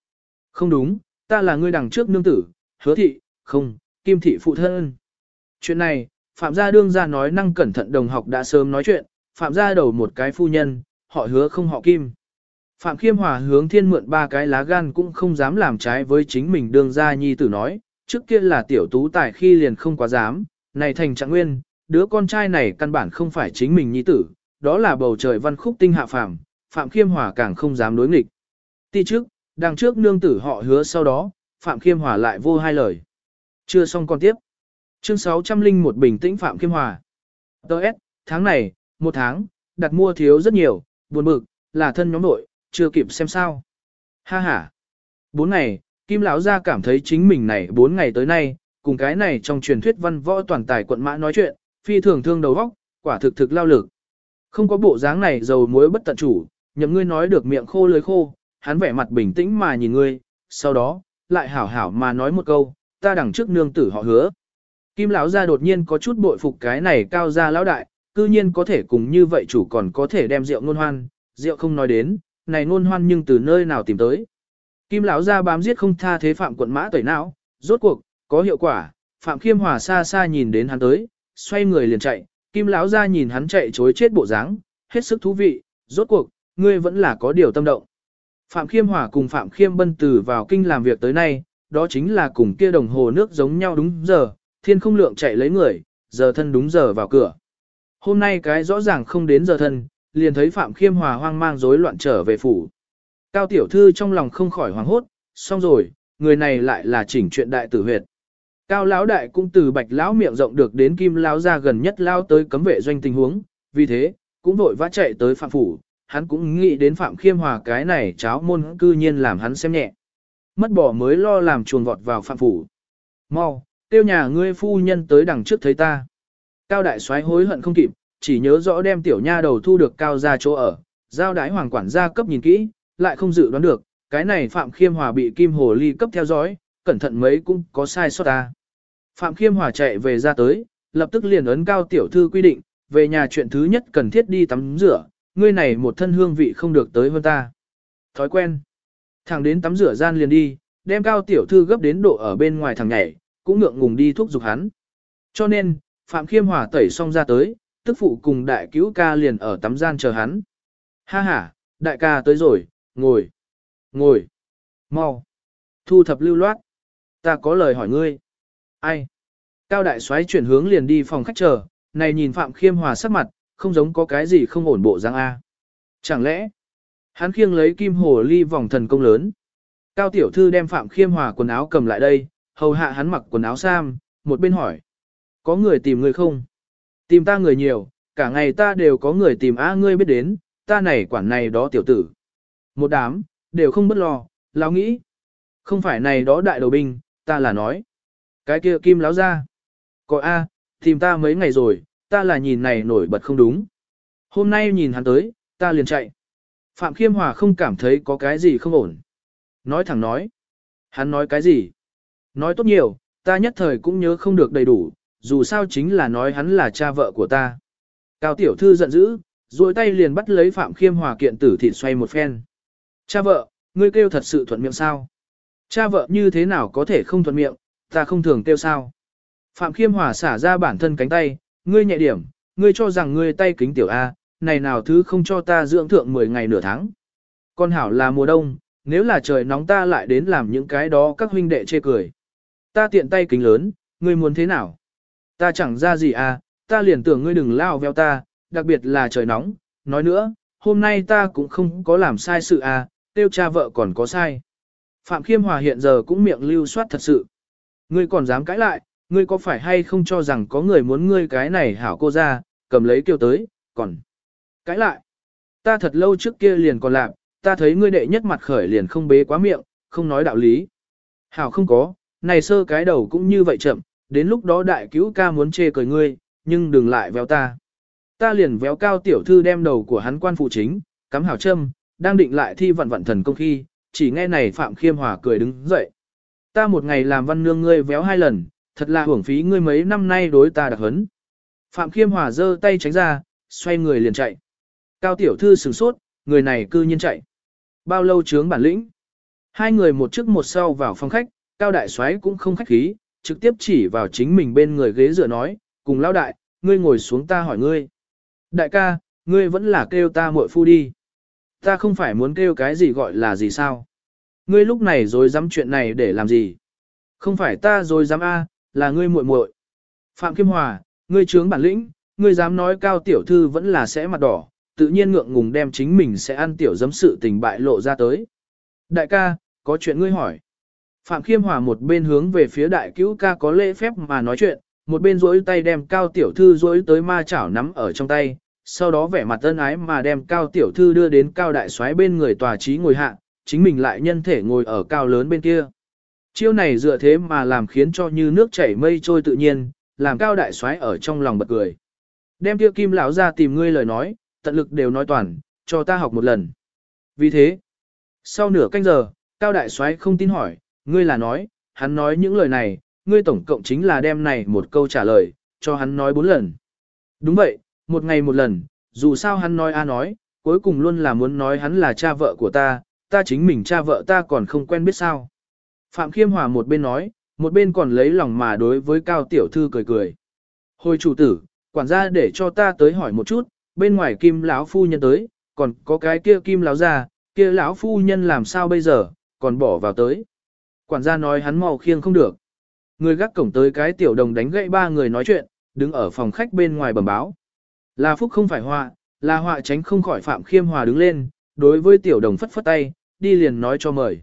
Không đúng, ta là ngươi đằng trước nương tử, hứa thị, không, kim thị phụ thân. Chuyện này, Phạm gia đương gia nói năng cẩn thận đồng học đã sớm nói chuyện, Phạm gia đầu một cái phu nhân, họ hứa không họ kim. Phạm Khiêm Hòa hướng thiên mượn ba cái lá gan cũng không dám làm trái với chính mình đương gia nhi tử nói, trước kia là tiểu tú tài khi liền không quá dám, này thành trạng nguyên, đứa con trai này căn bản không phải chính mình nhi tử, đó là bầu trời văn khúc tinh hạ phàm, Phạm Khiêm Hòa càng không dám đối nghịch. Ti trước, đằng trước nương tử họ hứa sau đó, Phạm Khiêm Hòa lại vô hai lời. Chưa xong con tiếp. Chương 601 bình tĩnh Phạm Khiêm Hòa. Đợt, tháng này, một tháng, đặt mua thiếu rất nhiều, buồn bực, là thân nhóm nội, chưa kịp xem sao. Ha ha. Bốn ngày, Kim lão gia cảm thấy chính mình này bốn ngày tới nay, cùng cái này trong truyền thuyết văn võ toàn tài quận mã nói chuyện, phi thường thương đầu óc, quả thực thực lao lực. Không có bộ dáng này dầu muối bất tận chủ, nhậm ngươi nói được miệng khô lưỡi khô, hắn vẻ mặt bình tĩnh mà nhìn ngươi, sau đó, lại hảo hảo mà nói một câu, ta đằng trước nương tử họ hứa. Kim lão gia đột nhiên có chút bội phục cái này cao gia lão đại, cư nhiên có thể cùng như vậy chủ còn có thể đem rượu ngôn hoan, rượu không nói đến, này ngôn hoan nhưng từ nơi nào tìm tới. Kim lão gia bám giết không tha thế phạm quận mã tẩy não, rốt cuộc, có hiệu quả, phạm khiêm hòa xa xa nhìn đến hắn tới, xoay người liền chạy, kim lão gia nhìn hắn chạy chối chết bộ dáng, hết sức thú vị, rốt cuộc, ngươi vẫn là có điều tâm động. Phạm khiêm hòa cùng phạm khiêm bân từ vào kinh làm việc tới nay, đó chính là cùng kia đồng hồ nước giống nhau đúng giờ, thiên không lượng chạy lấy người, giờ thân đúng giờ vào cửa. Hôm nay cái rõ ràng không đến giờ thân, liền thấy Phạm Khiêm Hòa hoang mang rối loạn trở về phủ. Cao tiểu thư trong lòng không khỏi hoảng hốt, xong rồi, người này lại là chỉnh chuyện đại tử huyệt. Cao lão đại cũng từ bạch lão miệng rộng được đến kim lão ra gần nhất lao tới cấm vệ doanh tình huống, vì thế, cũng vội vã chạy tới phạm phủ, hắn cũng nghĩ đến phạm khiêm hòa cái này cháo môn cư nhiên làm hắn xem nhẹ. Mất bỏ mới lo làm chuồn vọt vào phạm phủ. Mau, tiêu nhà ngươi phu nhân tới đằng trước thấy ta. Cao đại soái hối hận không kịp, chỉ nhớ rõ đem tiểu nha đầu thu được cao ra chỗ ở, giao đái hoàng quản gia cấp nhìn kỹ, lại không dự đoán được, cái này Phạm Khiêm Hòa bị Kim Hồ Ly cấp theo dõi, cẩn thận mấy cũng có sai sót ta. Phạm Khiêm Hòa chạy về ra tới, lập tức liền ấn cao tiểu thư quy định, về nhà chuyện thứ nhất cần thiết đi tắm rửa, ngươi này một thân hương vị không được tới hơn ta. Thói quen. Thằng đến tắm rửa gian liền đi, đem cao tiểu thư gấp đến độ ở bên ngoài thằng nhảy, cũng ngượng ngùng đi thúc giục hắn. Cho nên, Phạm Khiêm Hòa tẩy xong ra tới, tức phụ cùng đại cứu ca liền ở tắm gian chờ hắn. Ha ha, đại ca tới rồi, ngồi, ngồi, mau, thu thập lưu loát. Ta có lời hỏi ngươi. Ai? Cao đại soái chuyển hướng liền đi phòng khách chờ, này nhìn Phạm Khiêm Hòa sắc mặt, không giống có cái gì không ổn bộ dáng A. Chẳng lẽ, hắn khiêng lấy kim hồ ly vòng thần công lớn. Cao tiểu thư đem Phạm Khiêm Hòa quần áo cầm lại đây, hầu hạ hắn mặc quần áo sam, một bên hỏi. Có người tìm người không? Tìm ta người nhiều, cả ngày ta đều có người tìm a ngươi biết đến, ta này quản này đó tiểu tử. Một đám, đều không bất lo, lão nghĩ. Không phải này đó đại đầu binh, ta là nói. Cái kia kim láo ra. Có a, tìm ta mấy ngày rồi, ta là nhìn này nổi bật không đúng. Hôm nay nhìn hắn tới, ta liền chạy. Phạm Khiêm Hòa không cảm thấy có cái gì không ổn. Nói thẳng nói. Hắn nói cái gì? Nói tốt nhiều, ta nhất thời cũng nhớ không được đầy đủ, dù sao chính là nói hắn là cha vợ của ta. Cao tiểu thư giận dữ, duỗi tay liền bắt lấy Phạm Khiêm Hòa kiện tử thịt xoay một phen. Cha vợ, ngươi kêu thật sự thuận miệng sao? Cha vợ như thế nào có thể không thuận miệng, ta không thường kêu sao? Phạm Khiêm Hòa xả ra bản thân cánh tay, ngươi nhẹ điểm, ngươi cho rằng ngươi tay kính tiểu A, này nào thứ không cho ta dưỡng thượng 10 ngày nửa tháng. Con hảo là mùa đông, nếu là trời nóng ta lại đến làm những cái đó các huynh đệ chê cười. Ta tiện tay kính lớn, ngươi muốn thế nào? Ta chẳng ra gì à, ta liền tưởng ngươi đừng lao veo ta, đặc biệt là trời nóng, nói nữa, hôm nay ta cũng không có làm sai sự à, tiêu cha vợ còn có sai. Phạm Khiêm Hòa hiện giờ cũng miệng lưu soát thật sự. Ngươi còn dám cãi lại, ngươi có phải hay không cho rằng có người muốn ngươi cái này hảo cô ra, cầm lấy kêu tới, còn cãi lại. Ta thật lâu trước kia liền còn làm, ta thấy ngươi đệ nhất mặt khởi liền không bế quá miệng, không nói đạo lý. Hảo không có, này sơ cái đầu cũng như vậy chậm, đến lúc đó đại cứu ca muốn chê cười ngươi, nhưng đừng lại véo ta. Ta liền véo cao tiểu thư đem đầu của hắn quan phụ chính, cắm hảo châm, đang định lại thi vận vận thần công khi, chỉ nghe này Phạm Khiêm Hòa cười đứng dậy. Ta một ngày làm văn nương ngươi véo hai lần, thật là hưởng phí ngươi mấy năm nay đối ta đặc hấn. Phạm Khiêm Hòa giơ tay tránh ra, xoay người liền chạy. Cao tiểu thư sửng sốt, người này cư nhiên chạy. Bao lâu trướng bản lĩnh? Hai người một trước một sau vào phòng khách, Cao đại soái cũng không khách khí, trực tiếp chỉ vào chính mình bên người ghế dựa nói, cùng lão đại, ngươi ngồi xuống ta hỏi ngươi. Đại ca, ngươi vẫn là kêu ta muội phu đi. Ta không phải muốn kêu cái gì gọi là gì sao? Ngươi lúc này rồi dám chuyện này để làm gì? Không phải ta rồi dám A, là ngươi muội muội. Phạm Kim Hòa, ngươi trướng bản lĩnh, ngươi dám nói cao tiểu thư vẫn là sẽ mặt đỏ, tự nhiên ngượng ngùng đem chính mình sẽ ăn tiểu dấm sự tình bại lộ ra tới. Đại ca, có chuyện ngươi hỏi. Phạm Khiêm Hòa một bên hướng về phía đại cứu ca có lễ phép mà nói chuyện, một bên rỗi tay đem cao tiểu thư rỗi tới ma chảo nắm ở trong tay, sau đó vẻ mặt ân ái mà đem cao tiểu thư đưa đến cao đại soái bên người tòa trí ngồi hạ, chính mình lại nhân thể ngồi ở cao lớn bên kia. Chiêu này dựa thế mà làm khiến cho như nước chảy mây trôi tự nhiên, làm cao đại soái ở trong lòng bật cười. Đem kia kim lão ra tìm ngươi lời nói, tận lực đều nói toàn, cho ta học một lần. Vì thế, sau nửa canh giờ, cao đại soái không tin hỏi, ngươi là nói, hắn nói những lời này, ngươi tổng cộng chính là đem này một câu trả lời, cho hắn nói bốn lần. Đúng vậy, một ngày một lần, dù sao hắn nói a nói, cuối cùng luôn là muốn nói hắn là cha vợ của ta, ta chính mình cha vợ ta còn không quen biết sao. Phạm Khiêm Hòa một bên nói, một bên còn lấy lòng mà đối với Cao Tiểu Thư cười cười. Hồi chủ tử, quản gia để cho ta tới hỏi một chút, bên ngoài kim lão phu nhân tới, còn có cái kia kim lão gia, kia lão phu nhân làm sao bây giờ, còn bỏ vào tới. Quản gia nói hắn mau khiêng không được. Người gác cổng tới cái tiểu đồng đánh gậy ba người nói chuyện, đứng ở phòng khách bên ngoài bẩm báo. Là phúc không phải họa, là họa tránh không khỏi Phạm Khiêm Hòa đứng lên, đối với tiểu đồng phất phất tay, đi liền nói cho mời.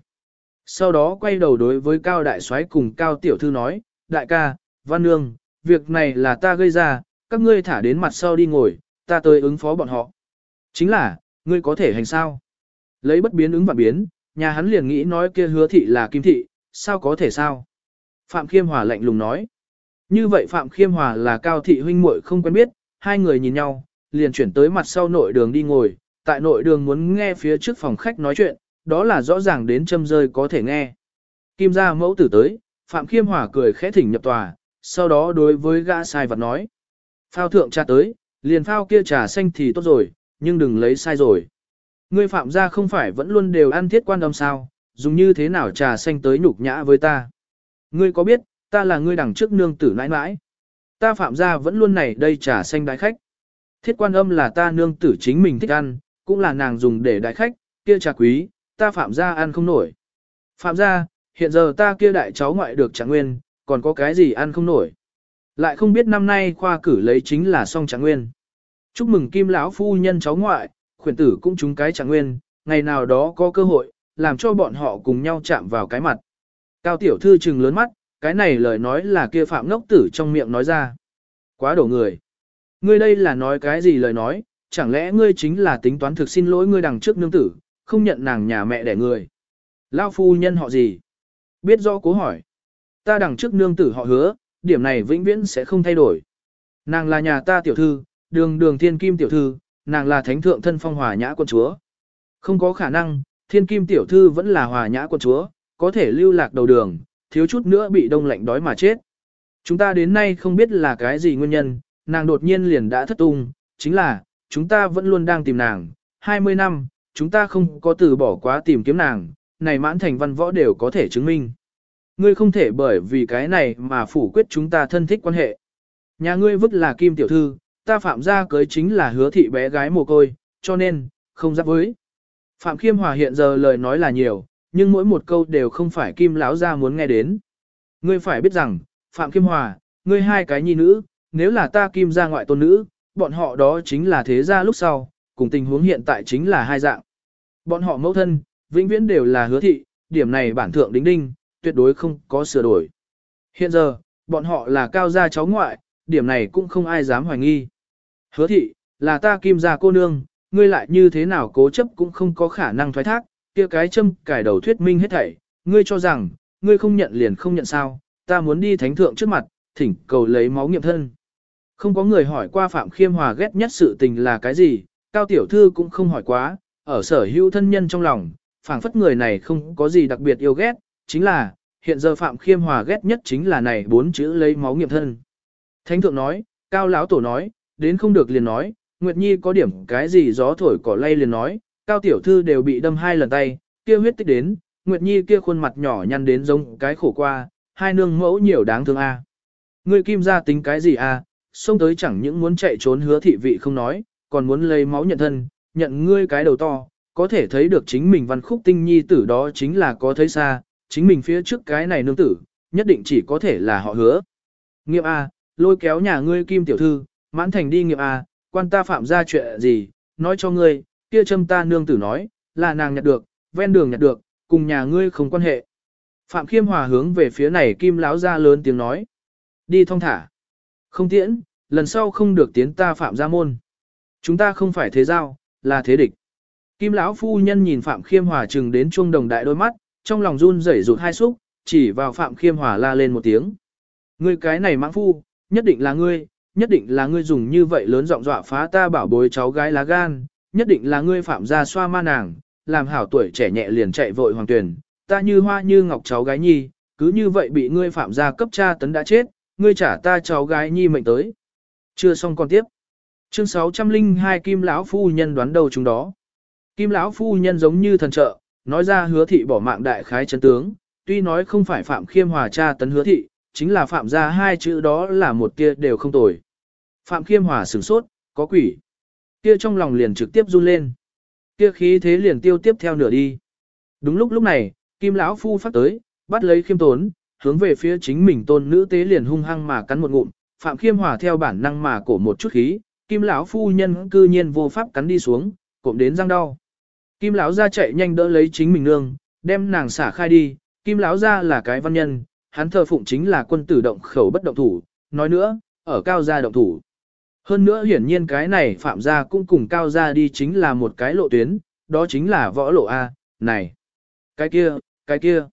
Sau đó quay đầu đối với Cao Đại soái cùng Cao Tiểu Thư nói, Đại ca, Văn Nương, việc này là ta gây ra, các ngươi thả đến mặt sau đi ngồi, ta tới ứng phó bọn họ. Chính là, ngươi có thể hành sao? Lấy bất biến ứng và biến, nhà hắn liền nghĩ nói kia hứa thị là kim thị, sao có thể sao? Phạm Khiêm Hòa lạnh lùng nói. Như vậy Phạm Khiêm Hòa là cao thị huynh muội không quen biết, hai người nhìn nhau, liền chuyển tới mặt sau nội đường đi ngồi, tại nội đường muốn nghe phía trước phòng khách nói chuyện, đó là rõ ràng đến châm rơi có thể nghe. Kim gia mẫu tử tới, Phạm Khiêm Hòa cười khẽ thỉnh nhập tòa, sau đó đối với gã sai vật nói. Phao thượng cha tới, liền phao kia trà xanh thì tốt rồi, nhưng đừng lấy sai rồi. Ngươi phạm gia không phải vẫn luôn đều ăn thiết quan âm sao, dùng như thế nào trà xanh tới nhục nhã với ta. Ngươi có biết, ta là ngươi đằng trước nương tử nãi nãi. Ta phạm gia vẫn luôn này đây trà xanh đại khách. Thiết quan âm là ta nương tử chính mình thích ăn, cũng là nàng dùng để đại khách, kia trà quý, ta phạm gia ăn không nổi. Phạm gia, hiện giờ ta kia đại cháu ngoại được trạng nguyên, còn có cái gì ăn không nổi. Lại không biết năm nay khoa cử lấy chính là song trạng nguyên. Chúc mừng kim lão phu nhân cháu ngoại, khuyển tử cũng trúng cái trạng nguyên, ngày nào đó có cơ hội, làm cho bọn họ cùng nhau chạm vào cái mặt. Cao tiểu thư trừng lớn mắt, cái này lời nói là kia phạm ngốc tử trong miệng nói ra. Quá đổ người. Ngươi đây là nói cái gì lời nói, chẳng lẽ ngươi chính là tính toán thực xin lỗi ngươi đằng trước nương tử, không nhận nàng nhà mẹ đẻ người. Lao phu nhân họ gì? Biết rõ cố hỏi. Ta đằng trước nương tử họ hứa, điểm này vĩnh viễn sẽ không thay đổi. Nàng là nhà ta tiểu thư, đường đường thiên kim tiểu thư, nàng là thánh thượng thân phong hòa nhã quân chúa. Không có khả năng, thiên kim tiểu thư vẫn là hòa nhã quân chúa, có thể lưu lạc đầu đường, thiếu chút nữa bị đông lạnh đói mà chết. Chúng ta đến nay không biết là cái gì nguyên nhân, nàng đột nhiên liền đã thất tung, chính là, chúng ta vẫn luôn đang tìm nàng, 20 năm, chúng ta không có từ bỏ quá tìm kiếm nàng, này mãn thành văn võ đều có thể chứng minh. Ngươi không thể bởi vì cái này mà phủ quyết chúng ta thân thích quan hệ. Nhà ngươi vứt là kim tiểu thư, ta phạm gia cưới chính là hứa thị bé gái mồ côi, cho nên, không giáp với. Phạm Khiêm Hòa hiện giờ lời nói là nhiều, nhưng mỗi một câu đều không phải kim lão gia muốn nghe đến. Ngươi phải biết rằng, Phạm Khiêm Hòa, ngươi hai cái nhi nữ, nếu là ta kim gia ngoại tôn nữ, bọn họ đó chính là thế gia lúc sau, cùng tình huống hiện tại chính là hai dạng. Bọn họ mẫu thân, vĩnh viễn đều là hứa thị, điểm này bản thượng đính đinh, tuyệt đối không có sửa đổi. Hiện giờ, bọn họ là cao gia cháu ngoại, điểm này cũng không ai dám hoài nghi. Hứa thị, là ta kim gia cô nương, ngươi lại như thế nào cố chấp cũng không có khả năng thoái thác, kia cái châm cải đầu thuyết minh hết thảy, ngươi cho rằng, ngươi không nhận liền không nhận sao, ta muốn đi thánh thượng trước mặt, thỉnh cầu lấy máu nghiệm thân. Không có người hỏi qua Phạm Khiêm Hòa ghét nhất sự tình là cái gì, Cao Tiểu Thư cũng không hỏi quá, ở sở hữu thân nhân trong lòng, phảng phất người này không có gì đặc biệt yêu ghét, chính là, hiện giờ Phạm Khiêm Hòa ghét nhất chính là này bốn chữ lấy máu nghiệm thân. Thánh thượng nói, Cao Lão Tổ nói, đến không được liền nói, Nguyệt Nhi có điểm cái gì gió thổi cỏ lay liền nói, Cao Tiểu Thư đều bị đâm hai lần tay, kia huyết tích đến, Nguyệt Nhi kia khuôn mặt nhỏ nhăn đến giống cái khổ qua, hai nương mẫu nhiều đáng thương a. Ngươi kim gia tính cái gì a? xông tới chẳng những muốn chạy trốn hứa thị vị không nói, còn muốn lấy máu nhận thân, nhận ngươi cái đầu to, có thể thấy được chính mình văn khúc tinh nhi tử đó chính là có thấy xa, chính mình phía trước cái này nương tử, nhất định chỉ có thể là họ hứa. nghiệp A, lôi kéo nhà ngươi kim tiểu thư, mãn thành đi nghiệp A, quan ta phạm ra chuyện gì, nói cho ngươi, kia châm ta nương tử nói, là nàng nhặt được, ven đường nhặt được, cùng nhà ngươi không quan hệ. Phạm Khiêm Hòa hướng về phía này kim láo ra lớn tiếng nói. Đi thong thả. Không tiễn, lần sau không được tiến ta phạm gia môn. Chúng ta không phải thế giao, là thế địch. Kim lão phu nhân nhìn Phạm Khiêm Hòa chừng đến chuông đồng đại đôi mắt, trong lòng run rẩy rụt hai xúc, chỉ vào Phạm Khiêm Hòa la lên một tiếng. Ngươi cái này mãng phu, nhất định là ngươi, nhất định là ngươi dùng như vậy lớn giọng dọa phá ta bảo bối cháu gái lá gan, nhất định là ngươi phạm gia xoa ma nàng, làm hảo tuổi trẻ nhẹ liền chạy vội hoàng tuyển, ta như hoa như ngọc cháu gái nhi, cứ như vậy bị ngươi phạm gia cấp cha tấn đã chết, ngươi trả ta cháu gái nhi mệnh tới. Chưa xong còn tiếp. Chương 602 Kim lão phu nhân đoán đầu chúng đó. Kim lão phu nhân giống như thần trợ, nói ra hứa thị bỏ mạng đại khái chấn tướng, tuy nói không phải phạm khiêm hòa cha tấn hứa thị, chính là phạm ra hai chữ đó là một kia đều không tồi. Phạm khiêm hòa sửng sốt, có quỷ. Kia trong lòng liền trực tiếp run lên. Kia khí thế liền tiêu tiếp theo nửa đi. Đúng lúc lúc này, kim lão phu phát tới, bắt lấy khiêm tốn, hướng về phía chính mình tôn nữ tế liền hung hăng mà cắn một ngụm, Phạm Khiêm Hòa theo bản năng mà cổ một chút khí, Kim lão phu nhân cư nhiên vô pháp cắn đi xuống, cộm đến răng đau. Kim lão ra chạy nhanh đỡ lấy chính mình nương, đem nàng xả khai đi, Kim lão ra là cái văn nhân, hắn thờ phụng chính là quân tử động khẩu bất động thủ, nói nữa, ở cao gia động thủ. Hơn nữa hiển nhiên cái này phạm gia cũng cùng cao gia đi chính là một cái lộ tuyến, đó chính là võ lộ A, này, cái kia, cái kia,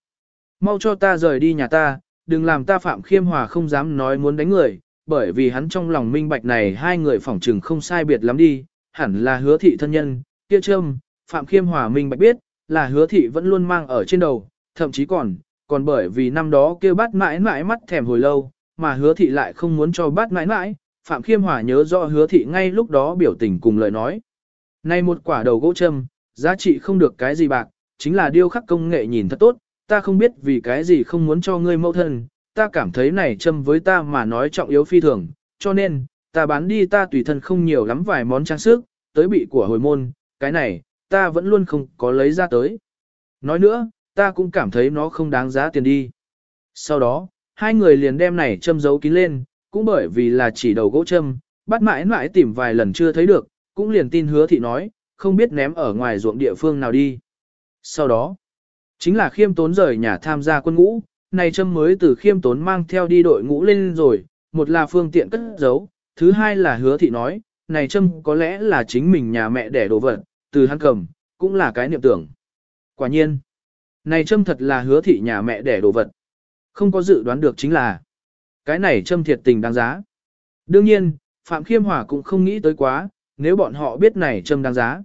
mau cho ta rời đi nhà ta, đừng làm ta phạm khiêm hòa không dám nói muốn đánh người, bởi vì hắn trong lòng minh bạch này hai người phỏng trừng không sai biệt lắm đi, hẳn là hứa thị thân nhân, kia trâm, phạm khiêm hòa minh bạch biết, là hứa thị vẫn luôn mang ở trên đầu, thậm chí còn, còn bởi vì năm đó kêu bắt mãi mãi mắt thèm hồi lâu, mà hứa thị lại không muốn cho bắt mãi mãi, phạm khiêm hòa nhớ rõ hứa thị ngay lúc đó biểu tình cùng lời nói. Này một quả đầu gỗ trâm giá trị không được cái gì bạc, chính là điêu khắc công nghệ nhìn thật tốt, ta không biết vì cái gì không muốn cho ngươi mẫu thân, ta cảm thấy này châm với ta mà nói trọng yếu phi thường, cho nên, ta bán đi ta tùy thân không nhiều lắm vài món trang sức, tới bị của hồi môn, cái này, ta vẫn luôn không có lấy ra tới. Nói nữa, ta cũng cảm thấy nó không đáng giá tiền đi. Sau đó, hai người liền đem này châm giấu kín lên, cũng bởi vì là chỉ đầu gỗ châm, bắt mãi mãi tìm vài lần chưa thấy được, cũng liền tin hứa thị nói, không biết ném ở ngoài ruộng địa phương nào đi. Sau đó, chính là khiêm tốn rời nhà tham gia quân ngũ, này châm mới từ khiêm tốn mang theo đi đội ngũ lên rồi, một là phương tiện cất giấu, thứ hai là hứa thị nói, này châm có lẽ là chính mình nhà mẹ đẻ đồ vật, từ hắn cầm, cũng là cái niệm tưởng. Quả nhiên, này châm thật là hứa thị nhà mẹ đẻ đồ vật. Không có dự đoán được chính là, cái này châm thiệt tình đáng giá. Đương nhiên, Phạm Khiêm Hòa cũng không nghĩ tới quá, nếu bọn họ biết này châm đáng giá.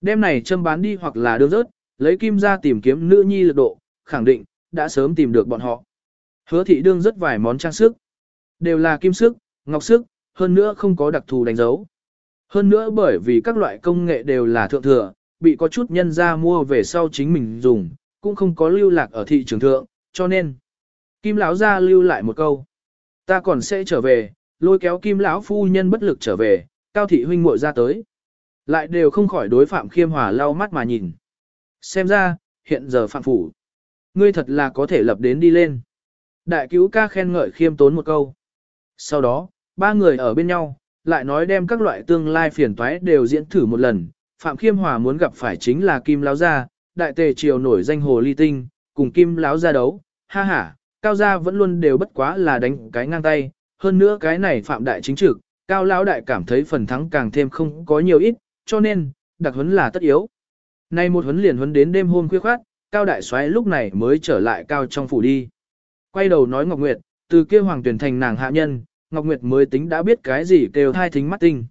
Đem này châm bán đi hoặc là đưa rớt, lấy kim ra tìm kiếm nữ nhi lực độ, khẳng định, đã sớm tìm được bọn họ. Hứa thị đương rất vài món trang sức. Đều là kim sức, ngọc sức, hơn nữa không có đặc thù đánh dấu. Hơn nữa bởi vì các loại công nghệ đều là thượng thừa, bị có chút nhân ra mua về sau chính mình dùng, cũng không có lưu lạc ở thị trường thượng, cho nên Kim lão ra lưu lại một câu. Ta còn sẽ trở về, lôi kéo Kim lão phu nhân bất lực trở về, Cao thị huynh muội ra tới. Lại đều không khỏi đối Phạm Khiêm Hòa lau mắt mà nhìn. Xem ra, hiện giờ Phạm Phủ ngươi thật là có thể lập đến đi lên. Đại cứu ca khen ngợi khiêm tốn một câu. Sau đó, ba người ở bên nhau, lại nói đem các loại tương lai phiền toái đều diễn thử một lần. Phạm Khiêm Hòa muốn gặp phải chính là Kim Láo Gia, đại tề triều nổi danh hồ ly tinh, cùng Kim Láo Gia đấu, ha ha, Cao Gia vẫn luôn đều bất quá là đánh cái ngang tay, hơn nữa cái này Phạm Đại chính trực, Cao Lão Đại cảm thấy phần thắng càng thêm không có nhiều ít, cho nên, đặc huấn là tất yếu. Nay một huấn liền huấn đến đêm hôm khuya khoát, Cao Đại Soái lúc này mới trở lại cao trong phủ đi. Quay đầu nói Ngọc Nguyệt, từ kia hoàng tuyển thành nàng hạ nhân, Ngọc Nguyệt mới tính đã biết cái gì kêu thai thính mắt tinh.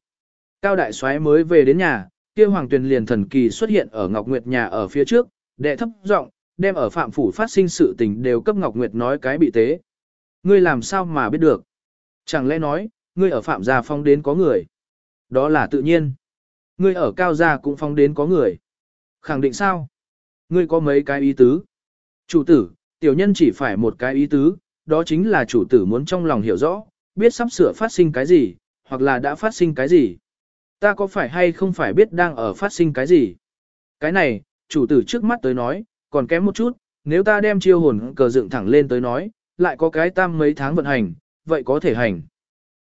Cao đại soái mới về đến nhà, kia hoàng tuyền liền thần kỳ xuất hiện ở Ngọc Nguyệt nhà ở phía trước, đệ thấp giọng, đem ở phạm phủ phát sinh sự tình đều cấp Ngọc Nguyệt nói cái bị tế. Ngươi làm sao mà biết được? Chẳng lẽ nói, ngươi ở phạm gia phong đến có người? Đó là tự nhiên. Ngươi ở cao gia cũng phong đến có người. Khẳng định sao? Ngươi có mấy cái ý tứ? Chủ tử, tiểu nhân chỉ phải một cái ý tứ, đó chính là chủ tử muốn trong lòng hiểu rõ, biết sắp sửa phát sinh cái gì, hoặc là đã phát sinh cái gì. Ta có phải hay không phải biết đang ở phát sinh cái gì? Cái này, chủ tử trước mắt tới nói, còn kém một chút, nếu ta đem chiêu hồn cờ dựng thẳng lên tới nói, lại có cái tam mấy tháng vận hành, vậy có thể hành.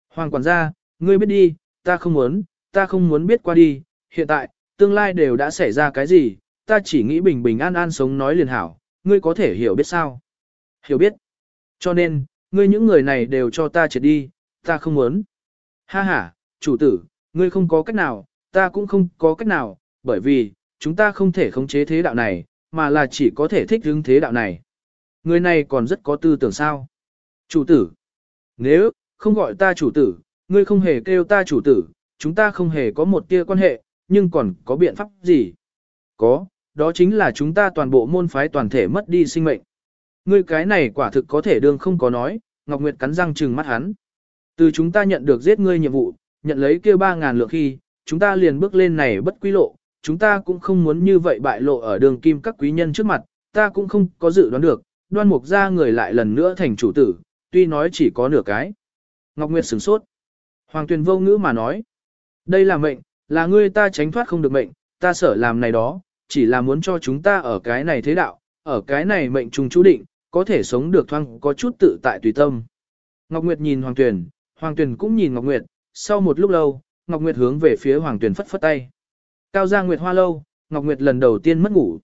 Hoàng quản gia, ngươi biết đi, ta không muốn, ta không muốn biết qua đi, hiện tại, tương lai đều đã xảy ra cái gì, ta chỉ nghĩ bình bình an an sống nói liền hảo, ngươi có thể hiểu biết sao? Hiểu biết. Cho nên, ngươi những người này đều cho ta chết đi, ta không muốn. Ha ha, chủ tử, ngươi không có cách nào, ta cũng không có cách nào, bởi vì, chúng ta không thể khống chế thế đạo này, mà là chỉ có thể thích ứng thế đạo này. Người này còn rất có tư tưởng sao. Chủ tử, nếu, không gọi ta chủ tử, ngươi không hề kêu ta chủ tử, chúng ta không hề có một tia quan hệ, nhưng còn có biện pháp gì? Có, đó chính là chúng ta toàn bộ môn phái toàn thể mất đi sinh mệnh. Ngươi cái này quả thực có thể đương không có nói, Ngọc Nguyệt cắn răng trừng mắt hắn. Từ chúng ta nhận được giết ngươi nhiệm vụ, nhận lấy kia 3.000 lượng khi, chúng ta liền bước lên này bất quy lộ, chúng ta cũng không muốn như vậy bại lộ ở đường kim các quý nhân trước mặt, ta cũng không có dự đoán được, đoan mục ra người lại lần nữa thành chủ tử, tuy nói chỉ có nửa cái. Ngọc Nguyệt sửng sốt. Hoàng Tuyền vô ngữ mà nói. Đây là mệnh, là ngươi ta tránh thoát không được mệnh, ta sợ làm này đó, chỉ là muốn cho chúng ta ở cái này thế đạo, ở cái này mệnh trùng chú định, có thể sống được thoang có chút tự tại tùy tâm. Ngọc Nguyệt nhìn Hoàng Tuyền, Hoàng Tuyền cũng nhìn Ngọc Nguyệt, sau một lúc lâu, Ngọc Nguyệt hướng về phía Hoàng Tuyền phất phất tay. Cao Giang Nguyệt hoa lâu, Ngọc Nguyệt lần đầu tiên mất ngủ.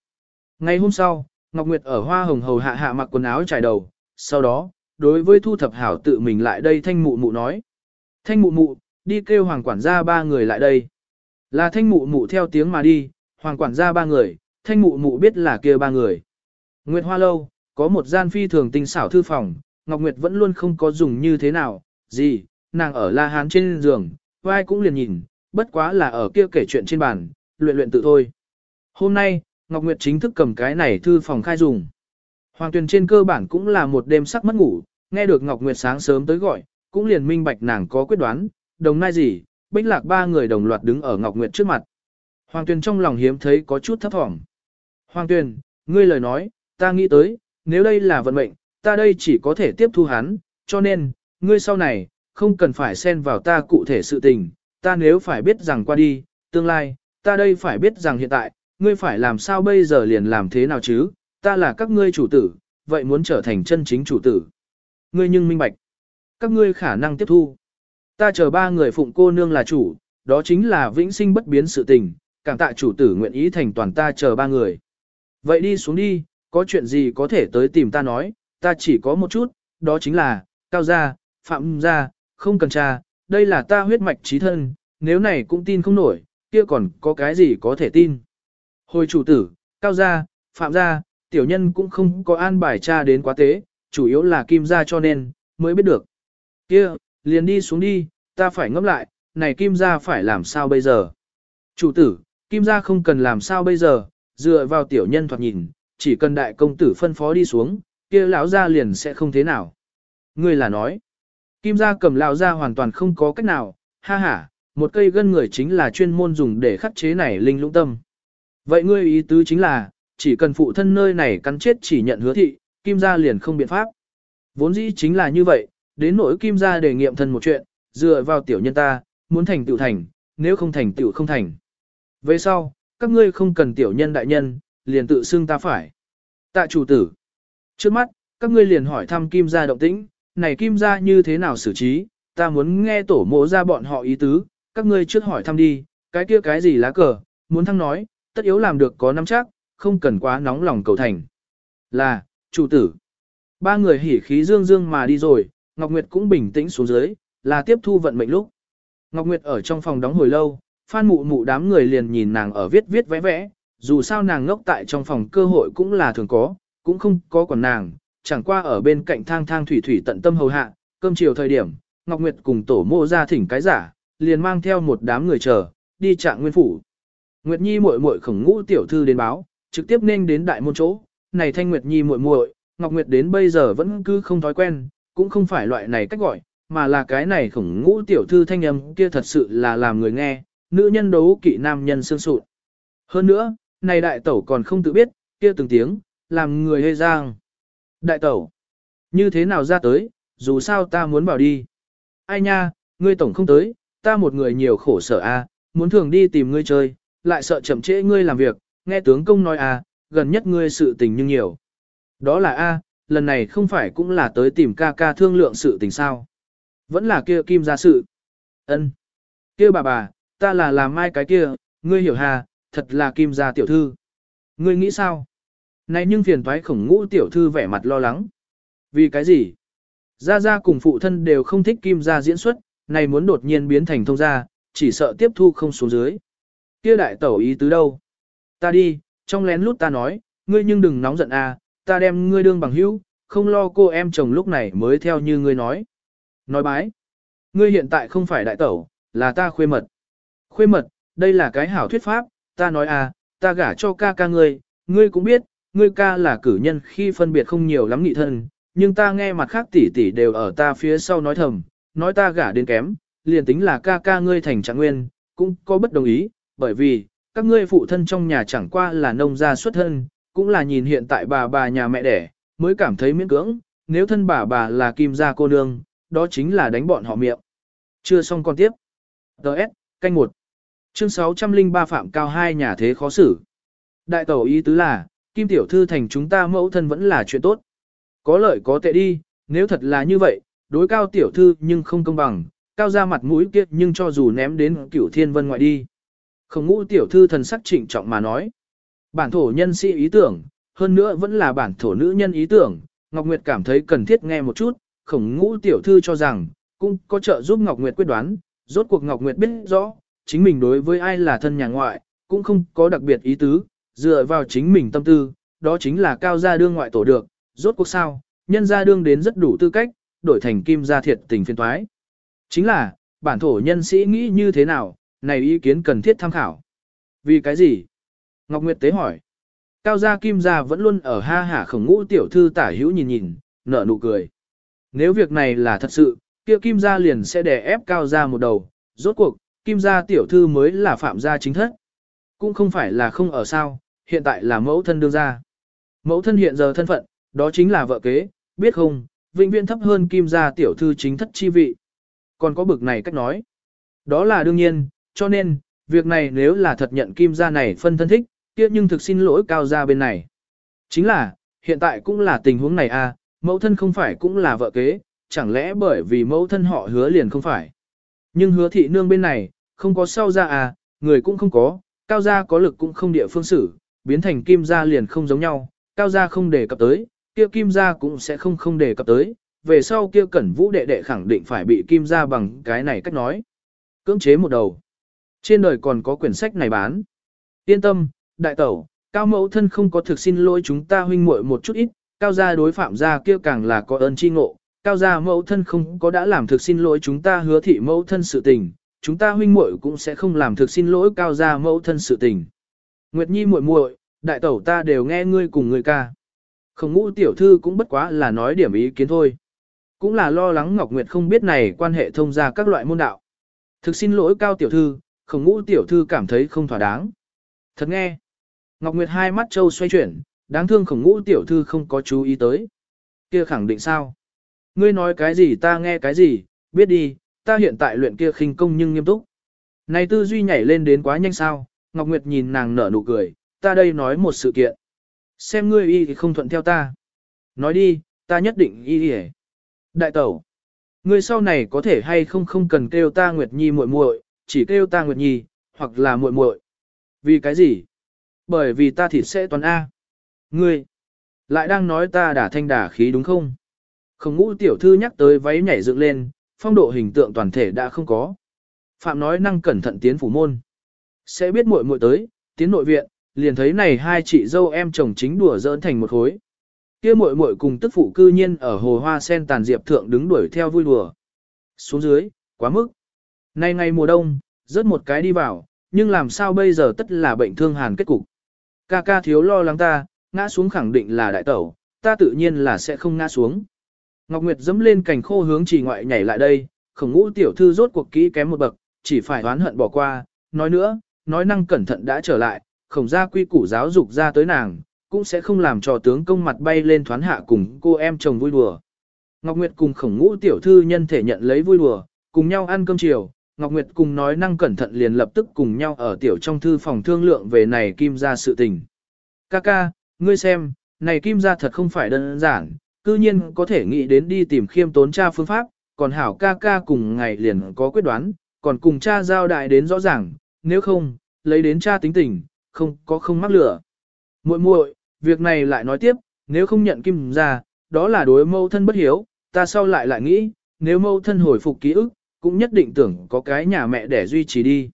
Ngày hôm sau, Ngọc Nguyệt ở hoa hồng hầu hạ hạ mặc quần áo trải đầu, sau đó, đối với thu thập hảo tự mình lại đây thanh mụ mụ nói. Thanh mụ mụ, đi kêu hoàng quản gia ba người lại đây. Là thanh mụ mụ theo tiếng mà đi, hoàng quản gia ba người, thanh mụ mụ biết là kia ba người. Nguyệt hoa lâu, có một gian phi thường tinh xảo thư phòng, Ngọc Nguyệt vẫn luôn không có dùng như thế nào, gì, nàng ở La Hán trên giường, vai cũng liền nhìn, bất quá là ở kia kể chuyện trên bàn, luyện luyện tự thôi. Hôm nay, Ngọc Nguyệt chính thức cầm cái này thư phòng khai dùng. Hoàng Tuyền trên cơ bản cũng là một đêm sắc mất ngủ, nghe được Ngọc Nguyệt sáng sớm tới gọi, cũng liền minh bạch nàng có quyết đoán, đồng nai gì, bích lạc ba người đồng loạt đứng ở Ngọc Nguyệt trước mặt. Hoàng Tuyền trong lòng hiếm thấy có chút thấp thỏm. Hoàng Tuyền, ngươi lời nói, ta nghĩ tới, nếu đây là vận mệnh, ta đây chỉ có thể tiếp thu hắn, cho nên, ngươi sau này, không cần phải xen vào ta cụ thể sự tình, ta nếu phải biết rằng qua đi, tương lai, ta đây phải biết rằng hiện tại, ngươi phải làm sao bây giờ liền làm thế nào chứ, ta là các ngươi chủ tử, vậy muốn trở thành chân chính chủ tử. Ngươi nhưng minh bạch, các ngươi khả năng tiếp thu. Ta chờ ba người phụng cô nương là chủ, đó chính là vĩnh sinh bất biến sự tình, cảm tạ chủ tử nguyện ý thành toàn ta chờ ba người. Vậy đi xuống đi, có chuyện gì có thể tới tìm ta nói, ta chỉ có một chút, đó chính là, cao gia, phạm gia, không cần cha, đây là ta huyết mạch trí thân, nếu này cũng tin không nổi, kia còn có cái gì có thể tin. Hồi chủ tử, cao gia, phạm gia, tiểu nhân cũng không có an bài cha đến quá tế, chủ yếu là kim gia cho nên, mới biết được. Kia, liền đi xuống đi, ta phải ngẫm lại, này kim gia phải làm sao bây giờ? Chủ tử, kim gia không cần làm sao bây giờ, dựa vào tiểu nhân thoạt nhìn, chỉ cần đại công tử phân phó đi xuống, kia lão gia liền sẽ không thế nào. Ngươi là nói, kim gia cầm lão gia hoàn toàn không có cách nào, ha ha, một cây gân người chính là chuyên môn dùng để khắc chế này linh lũng tâm. Vậy ngươi ý tứ chính là, chỉ cần phụ thân nơi này cắn chết chỉ nhận hứa thị, kim gia liền không biện pháp. Vốn dĩ chính là như vậy, đến nỗi kim gia đề nghiệm thân một chuyện, dựa vào tiểu nhân ta, muốn thành tựu thành, nếu không thành tựu không thành. Về sau, các ngươi không cần tiểu nhân đại nhân, liền tự xưng ta phải. Tạ chủ tử. Trước mắt, các ngươi liền hỏi thăm kim gia động tĩnh, này kim gia như thế nào xử trí, ta muốn nghe tổ mộ ra bọn họ ý tứ, các ngươi trước hỏi thăm đi, cái kia cái gì lá cờ, muốn thăng nói, tất yếu làm được có nắm chắc, không cần quá nóng lòng cầu thành. Là, chủ tử. Ba người hỉ khí dương dương mà đi rồi, Ngọc Nguyệt cũng bình tĩnh xuống dưới, là tiếp thu vận mệnh lúc. Ngọc Nguyệt ở trong phòng đóng hồi lâu, phan mụ mụ đám người liền nhìn nàng ở viết viết vẽ vẽ, dù sao nàng ngốc tại trong phòng cơ hội cũng là thường có, cũng không có còn nàng, chẳng qua ở bên cạnh thang thang thủy thủy tận tâm hầu hạ, cơm chiều thời điểm, Ngọc Nguyệt cùng tổ mộ ra thỉnh cái giả, liền mang theo một đám người chờ, đi trạng nguyên phủ. Nguyệt Nhi muội muội khổng ngũ tiểu thư đến báo, trực tiếp nên đến đại môn chỗ. Này thanh Nguyệt Nhi muội muội, Ngọc Nguyệt đến bây giờ vẫn cứ không thói quen, cũng không phải loại này cách gọi, mà là cái này khổng ngũ tiểu thư thanh âm kia thật sự là làm người nghe, nữ nhân đấu kỵ nam nhân xương sụn. Hơn nữa, này đại tẩu còn không tự biết, kia từng tiếng, làm người hê giang. Đại tẩu, như thế nào ra tới, dù sao ta muốn bảo đi. Ai nha, ngươi tổng không tới, ta một người nhiều khổ sở a, muốn thường đi tìm ngươi chơi, lại sợ chậm trễ ngươi làm việc, nghe tướng công nói a, gần nhất ngươi sự tình nhưng nhiều. Đó là a, lần này không phải cũng là tới tìm ca ca thương lượng sự tình sao. Vẫn là kia kim gia sự. ân kia bà bà, ta là làm mai cái kia, ngươi hiểu hà, thật là kim gia tiểu thư. Ngươi nghĩ sao? Này nhưng phiền thoái khổng ngũ tiểu thư vẻ mặt lo lắng. Vì cái gì? Gia Gia cùng phụ thân đều không thích kim gia diễn xuất, này muốn đột nhiên biến thành thông gia, chỉ sợ tiếp thu không xuống dưới. Kia đại tẩu ý tứ đâu? Ta đi, trong lén lút ta nói, ngươi nhưng đừng nóng giận à, ta đem ngươi đương bằng hữu, không lo cô em chồng lúc này mới theo như ngươi nói. Nói bái, ngươi hiện tại không phải đại tẩu, là ta khuê mật. Khuê mật, đây là cái hảo thuyết pháp, ta nói à, ta gả cho ca ca ngươi, ngươi cũng biết, ngươi ca là cử nhân khi phân biệt không nhiều lắm nghị thân, nhưng ta nghe mặt khác tỷ tỷ đều ở ta phía sau nói thầm, nói ta gả đến kém, liền tính là ca ca ngươi thành trạng nguyên, cũng có bất đồng ý, bởi vì, các ngươi phụ thân trong nhà chẳng qua là nông gia xuất thân, cũng là nhìn hiện tại bà bà nhà mẹ đẻ, mới cảm thấy miễn cưỡng, nếu thân bà bà là kim gia cô nương, đó chính là đánh bọn họ miệng. Chưa xong còn tiếp. Đợt, canh một. Chương 603 Phạm Cao hai nhà thế khó xử. Đại tẩu ý tứ là, Kim Tiểu Thư thành chúng ta mẫu thân vẫn là chuyện tốt. Có lợi có tệ đi, nếu thật là như vậy, đối Cao Tiểu Thư nhưng không công bằng, Cao ra mặt mũi kiết nhưng cho dù ném đến cửu thiên vân ngoại đi. Không ngũ Tiểu Thư thần sắc trịnh trọng mà nói. Bản thổ nhân sĩ ý tưởng, hơn nữa vẫn là bản thổ nữ nhân ý tưởng, Ngọc Nguyệt cảm thấy cần thiết nghe một chút, khổng ngũ Tiểu Thư cho rằng, cũng có trợ giúp Ngọc Nguyệt quyết đoán, rốt cuộc Ngọc Nguyệt biết rõ, chính mình đối với ai là thân nhà ngoại, cũng không có đặc biệt ý tứ, dựa vào chính mình tâm tư, đó chính là cao gia đương ngoại tổ được, rốt cuộc sao, nhân gia đương đến rất đủ tư cách, đổi thành kim gia thiệt tình phiên toái Chính là, bản thổ nhân sĩ nghĩ như thế nào, này ý kiến cần thiết tham khảo. Vì cái gì? Ngọc Nguyệt Tế hỏi. Cao gia kim gia vẫn luôn ở ha hả khổng ngũ tiểu thư tả hữu nhìn nhìn, nở nụ cười. Nếu việc này là thật sự, kia kim gia liền sẽ đè ép cao gia một đầu, rốt cuộc, kim gia tiểu thư mới là phạm gia chính thất. Cũng không phải là không ở sao, hiện tại là mẫu thân đương gia. Mẫu thân hiện giờ thân phận, đó chính là vợ kế, biết không, vĩnh viễn thấp hơn kim gia tiểu thư chính thất chi vị. Còn có bực này cách nói. Đó là đương nhiên, cho nên, việc này nếu là thật nhận kim gia này phân thân thích, kia nhưng thực xin lỗi cao gia bên này. Chính là, hiện tại cũng là tình huống này à, mẫu thân không phải cũng là vợ kế, chẳng lẽ bởi vì mẫu thân họ hứa liền không phải. Nhưng hứa thị nương bên này, không có sau ra à, người cũng không có, cao gia có lực cũng không địa phương xử, biến thành kim gia liền không giống nhau, cao gia không đề cập tới, kia kim gia cũng sẽ không không đề cập tới, về sau kia cẩn vũ đệ đệ khẳng định phải bị kim gia bằng cái này cách nói. Cưỡng chế một đầu. Trên đời còn có quyển sách này bán. Yên tâm, đại tẩu, cao mẫu thân không có thực xin lỗi chúng ta huynh muội một chút ít, cao gia đối phạm gia kia càng là có ơn chi ngộ, cao gia mẫu thân không có đã làm thực xin lỗi chúng ta hứa thị mẫu thân sự tình, chúng ta huynh muội cũng sẽ không làm thực xin lỗi cao gia mẫu thân sự tình. Nguyệt Nhi muội muội, đại tẩu ta đều nghe ngươi cùng ngươi ca. Không ngũ tiểu thư cũng bất quá là nói điểm ý kiến thôi. Cũng là lo lắng Ngọc Nguyệt không biết này quan hệ thông ra các loại môn đạo. Thực xin lỗi cao tiểu thư, không ngũ tiểu thư cảm thấy không thỏa đáng. Thật nghe. Ngọc Nguyệt hai mắt trâu xoay chuyển, đáng thương khổng ngũ tiểu thư không có chú ý tới. Kia khẳng định sao? Ngươi nói cái gì ta nghe cái gì, biết đi, ta hiện tại luyện kia khinh công nhưng nghiêm túc. Này tư duy nhảy lên đến quá nhanh sao, Ngọc Nguyệt nhìn nàng nở nụ cười, ta đây nói một sự kiện. Xem ngươi y thì không thuận theo ta. Nói đi, ta nhất định y y Đại tẩu, ngươi sau này có thể hay không không cần kêu ta Nguyệt Nhi muội muội, chỉ kêu ta Nguyệt Nhi, hoặc là muội muội. Vì cái gì? Bởi vì ta thịt sẽ toàn A. Ngươi, lại đang nói ta đả thanh đả khí đúng không? Không ngũ tiểu thư nhắc tới váy nhảy dựng lên, phong độ hình tượng toàn thể đã không có. Phạm nói năng cẩn thận tiến phủ môn. Sẽ biết muội muội tới, tiến nội viện, liền thấy này hai chị dâu em chồng chính đùa giỡn thành một khối. Kia muội muội cùng tức phụ cư nhiên ở hồ hoa sen tàn diệp thượng đứng đuổi theo vui đùa. xuống dưới, quá mức. Nay ngày mùa đông, rớt một cái đi vào, nhưng làm sao bây giờ tất là bệnh thương hàn kết cục. Ca ca thiếu lo lắng ta, ngã xuống khẳng định là đại tẩu, ta tự nhiên là sẽ không ngã xuống. Ngọc Nguyệt dẫm lên cành khô hướng chỉ ngoại nhảy lại đây, khổng ngũ tiểu thư rốt cuộc kỹ kém một bậc, chỉ phải oán hận bỏ qua, nói nữa, nói năng cẩn thận đã trở lại, khổng gia quy củ giáo dục ra tới nàng, cũng sẽ không làm cho tướng công mặt bay lên thoán hạ cùng cô em chồng vui đùa. Ngọc Nguyệt cùng khổng ngũ tiểu thư nhân thể nhận lấy vui đùa, cùng nhau ăn cơm chiều, Ngọc Nguyệt cùng nói năng cẩn thận liền lập tức cùng nhau ở tiểu trong thư phòng thương lượng về này kim gia sự tình. Kaka, ngươi xem, này kim gia thật không phải đơn giản, cư nhiên có thể nghĩ đến đi tìm khiêm tốn cha phương pháp, còn hảo ca ca cùng ngày liền có quyết đoán, còn cùng cha giao đại đến rõ ràng, nếu không, lấy đến cha tính tình, không có không mắc lửa. muội muội, việc này lại nói tiếp, nếu không nhận kim ra, đó là đối mâu thân bất hiếu, ta sau lại lại nghĩ, nếu mâu thân hồi phục ký ức, cũng nhất định tưởng có cái nhà mẹ để duy trì đi.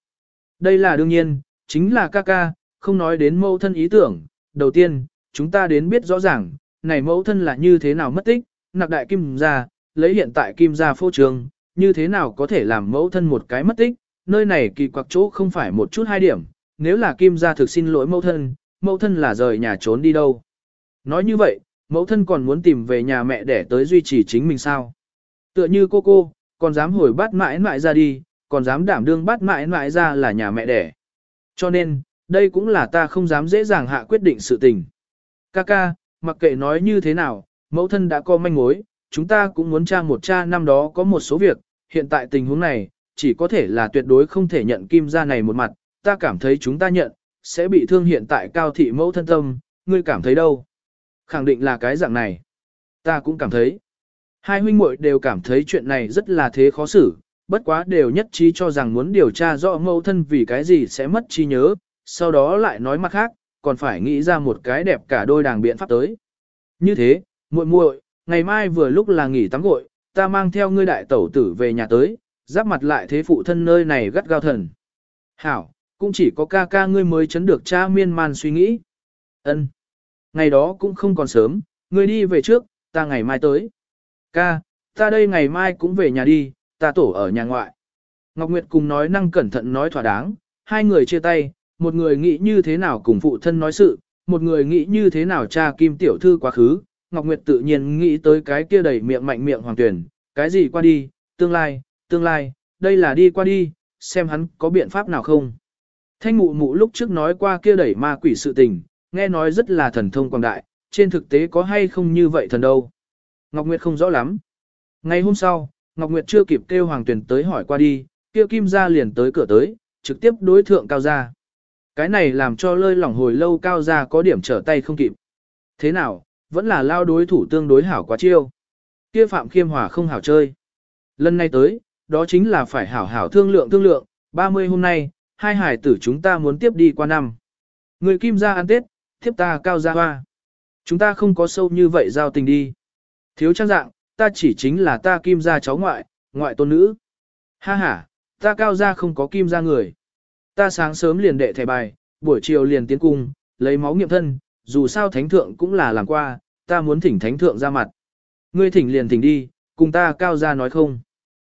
Đây là đương nhiên, chính là ca ca, không nói đến mâu thân ý tưởng, đầu tiên, chúng ta đến biết rõ ràng, này mẫu thân là như thế nào mất tích, nặc đại kim gia, lấy hiện tại kim gia phô trường, như thế nào có thể làm mẫu thân một cái mất tích, nơi này kỳ quặc chỗ không phải một chút hai điểm, nếu là kim gia thực xin lỗi mẫu thân, mẫu thân là rời nhà trốn đi đâu. Nói như vậy, mẫu thân còn muốn tìm về nhà mẹ để tới duy trì chính mình sao. Tựa như cô cô, còn dám hồi bắt mãi mãi ra đi, còn dám đảm đương bắt mãi mãi ra là nhà mẹ đẻ. Cho nên, đây cũng là ta không dám dễ dàng hạ quyết định sự tình. Kaka, mặc kệ nói như thế nào, mẫu thân đã có manh mối, chúng ta cũng muốn tra một cha năm đó có một số việc, hiện tại tình huống này, chỉ có thể là tuyệt đối không thể nhận kim ra này một mặt, ta cảm thấy chúng ta nhận, sẽ bị thương hiện tại cao thị mẫu thân tâm, ngươi cảm thấy đâu? Khẳng định là cái dạng này. Ta cũng cảm thấy. Hai huynh muội đều cảm thấy chuyện này rất là thế khó xử, bất quá đều nhất trí cho rằng muốn điều tra rõ mẫu thân vì cái gì sẽ mất trí nhớ, sau đó lại nói mặt khác, còn phải nghĩ ra một cái đẹp cả đôi đàng biện pháp tới. Như thế, muội muội, ngày mai vừa lúc là nghỉ tắm gội, ta mang theo ngươi đại tẩu tử về nhà tới, giáp mặt lại thế phụ thân nơi này gắt gao thần. Hảo, cũng chỉ có ca ca ngươi mới chấn được cha miên man suy nghĩ. Ân, Ngày đó cũng không còn sớm, ngươi đi về trước, ta ngày mai tới. Ca, ta đây ngày mai cũng về nhà đi, ta tổ ở nhà ngoại. Ngọc Nguyệt cùng nói năng cẩn thận nói thỏa đáng, hai người chia tay, một người nghĩ như thế nào cùng phụ thân nói sự, một người nghĩ như thế nào cha kim tiểu thư quá khứ. Ngọc Nguyệt tự nhiên nghĩ tới cái kia đầy miệng mạnh miệng hoàng tuyển, cái gì qua đi, tương lai, tương lai, đây là đi qua đi, xem hắn có biện pháp nào không. Thanh mụ mụ lúc trước nói qua kia đẩy ma quỷ sự tình, nghe nói rất là thần thông quảng đại, trên thực tế có hay không như vậy thần đâu. Ngọc Nguyệt không rõ lắm. Ngày hôm sau, Ngọc Nguyệt chưa kịp kêu Hoàng Tuyền tới hỏi qua đi, kêu Kim Gia liền tới cửa tới, trực tiếp đối thượng Cao Gia. Cái này làm cho lơi lỏng hồi lâu Cao Gia có điểm trở tay không kịp. Thế nào, vẫn là lao đối thủ tương đối hảo quá chiêu. Kia Phạm Khiêm Hòa không hảo chơi. Lần này tới, đó chính là phải hảo hảo thương lượng thương lượng, 30 hôm nay, hai hải tử chúng ta muốn tiếp đi qua năm. Người Kim Gia ăn Tết, tiếp ta Cao Gia Hoa. Chúng ta không có sâu như vậy giao tình đi. Thiếu trang dạng, ta chỉ chính là ta kim gia cháu ngoại, ngoại tôn nữ. Ha ha, ta cao gia không có kim gia người. Ta sáng sớm liền đệ thẻ bài, buổi chiều liền tiến cung, lấy máu nghiệm thân, dù sao thánh thượng cũng là làm qua, ta muốn thỉnh thánh thượng ra mặt. Ngươi thỉnh liền thỉnh đi, cùng ta cao gia nói không.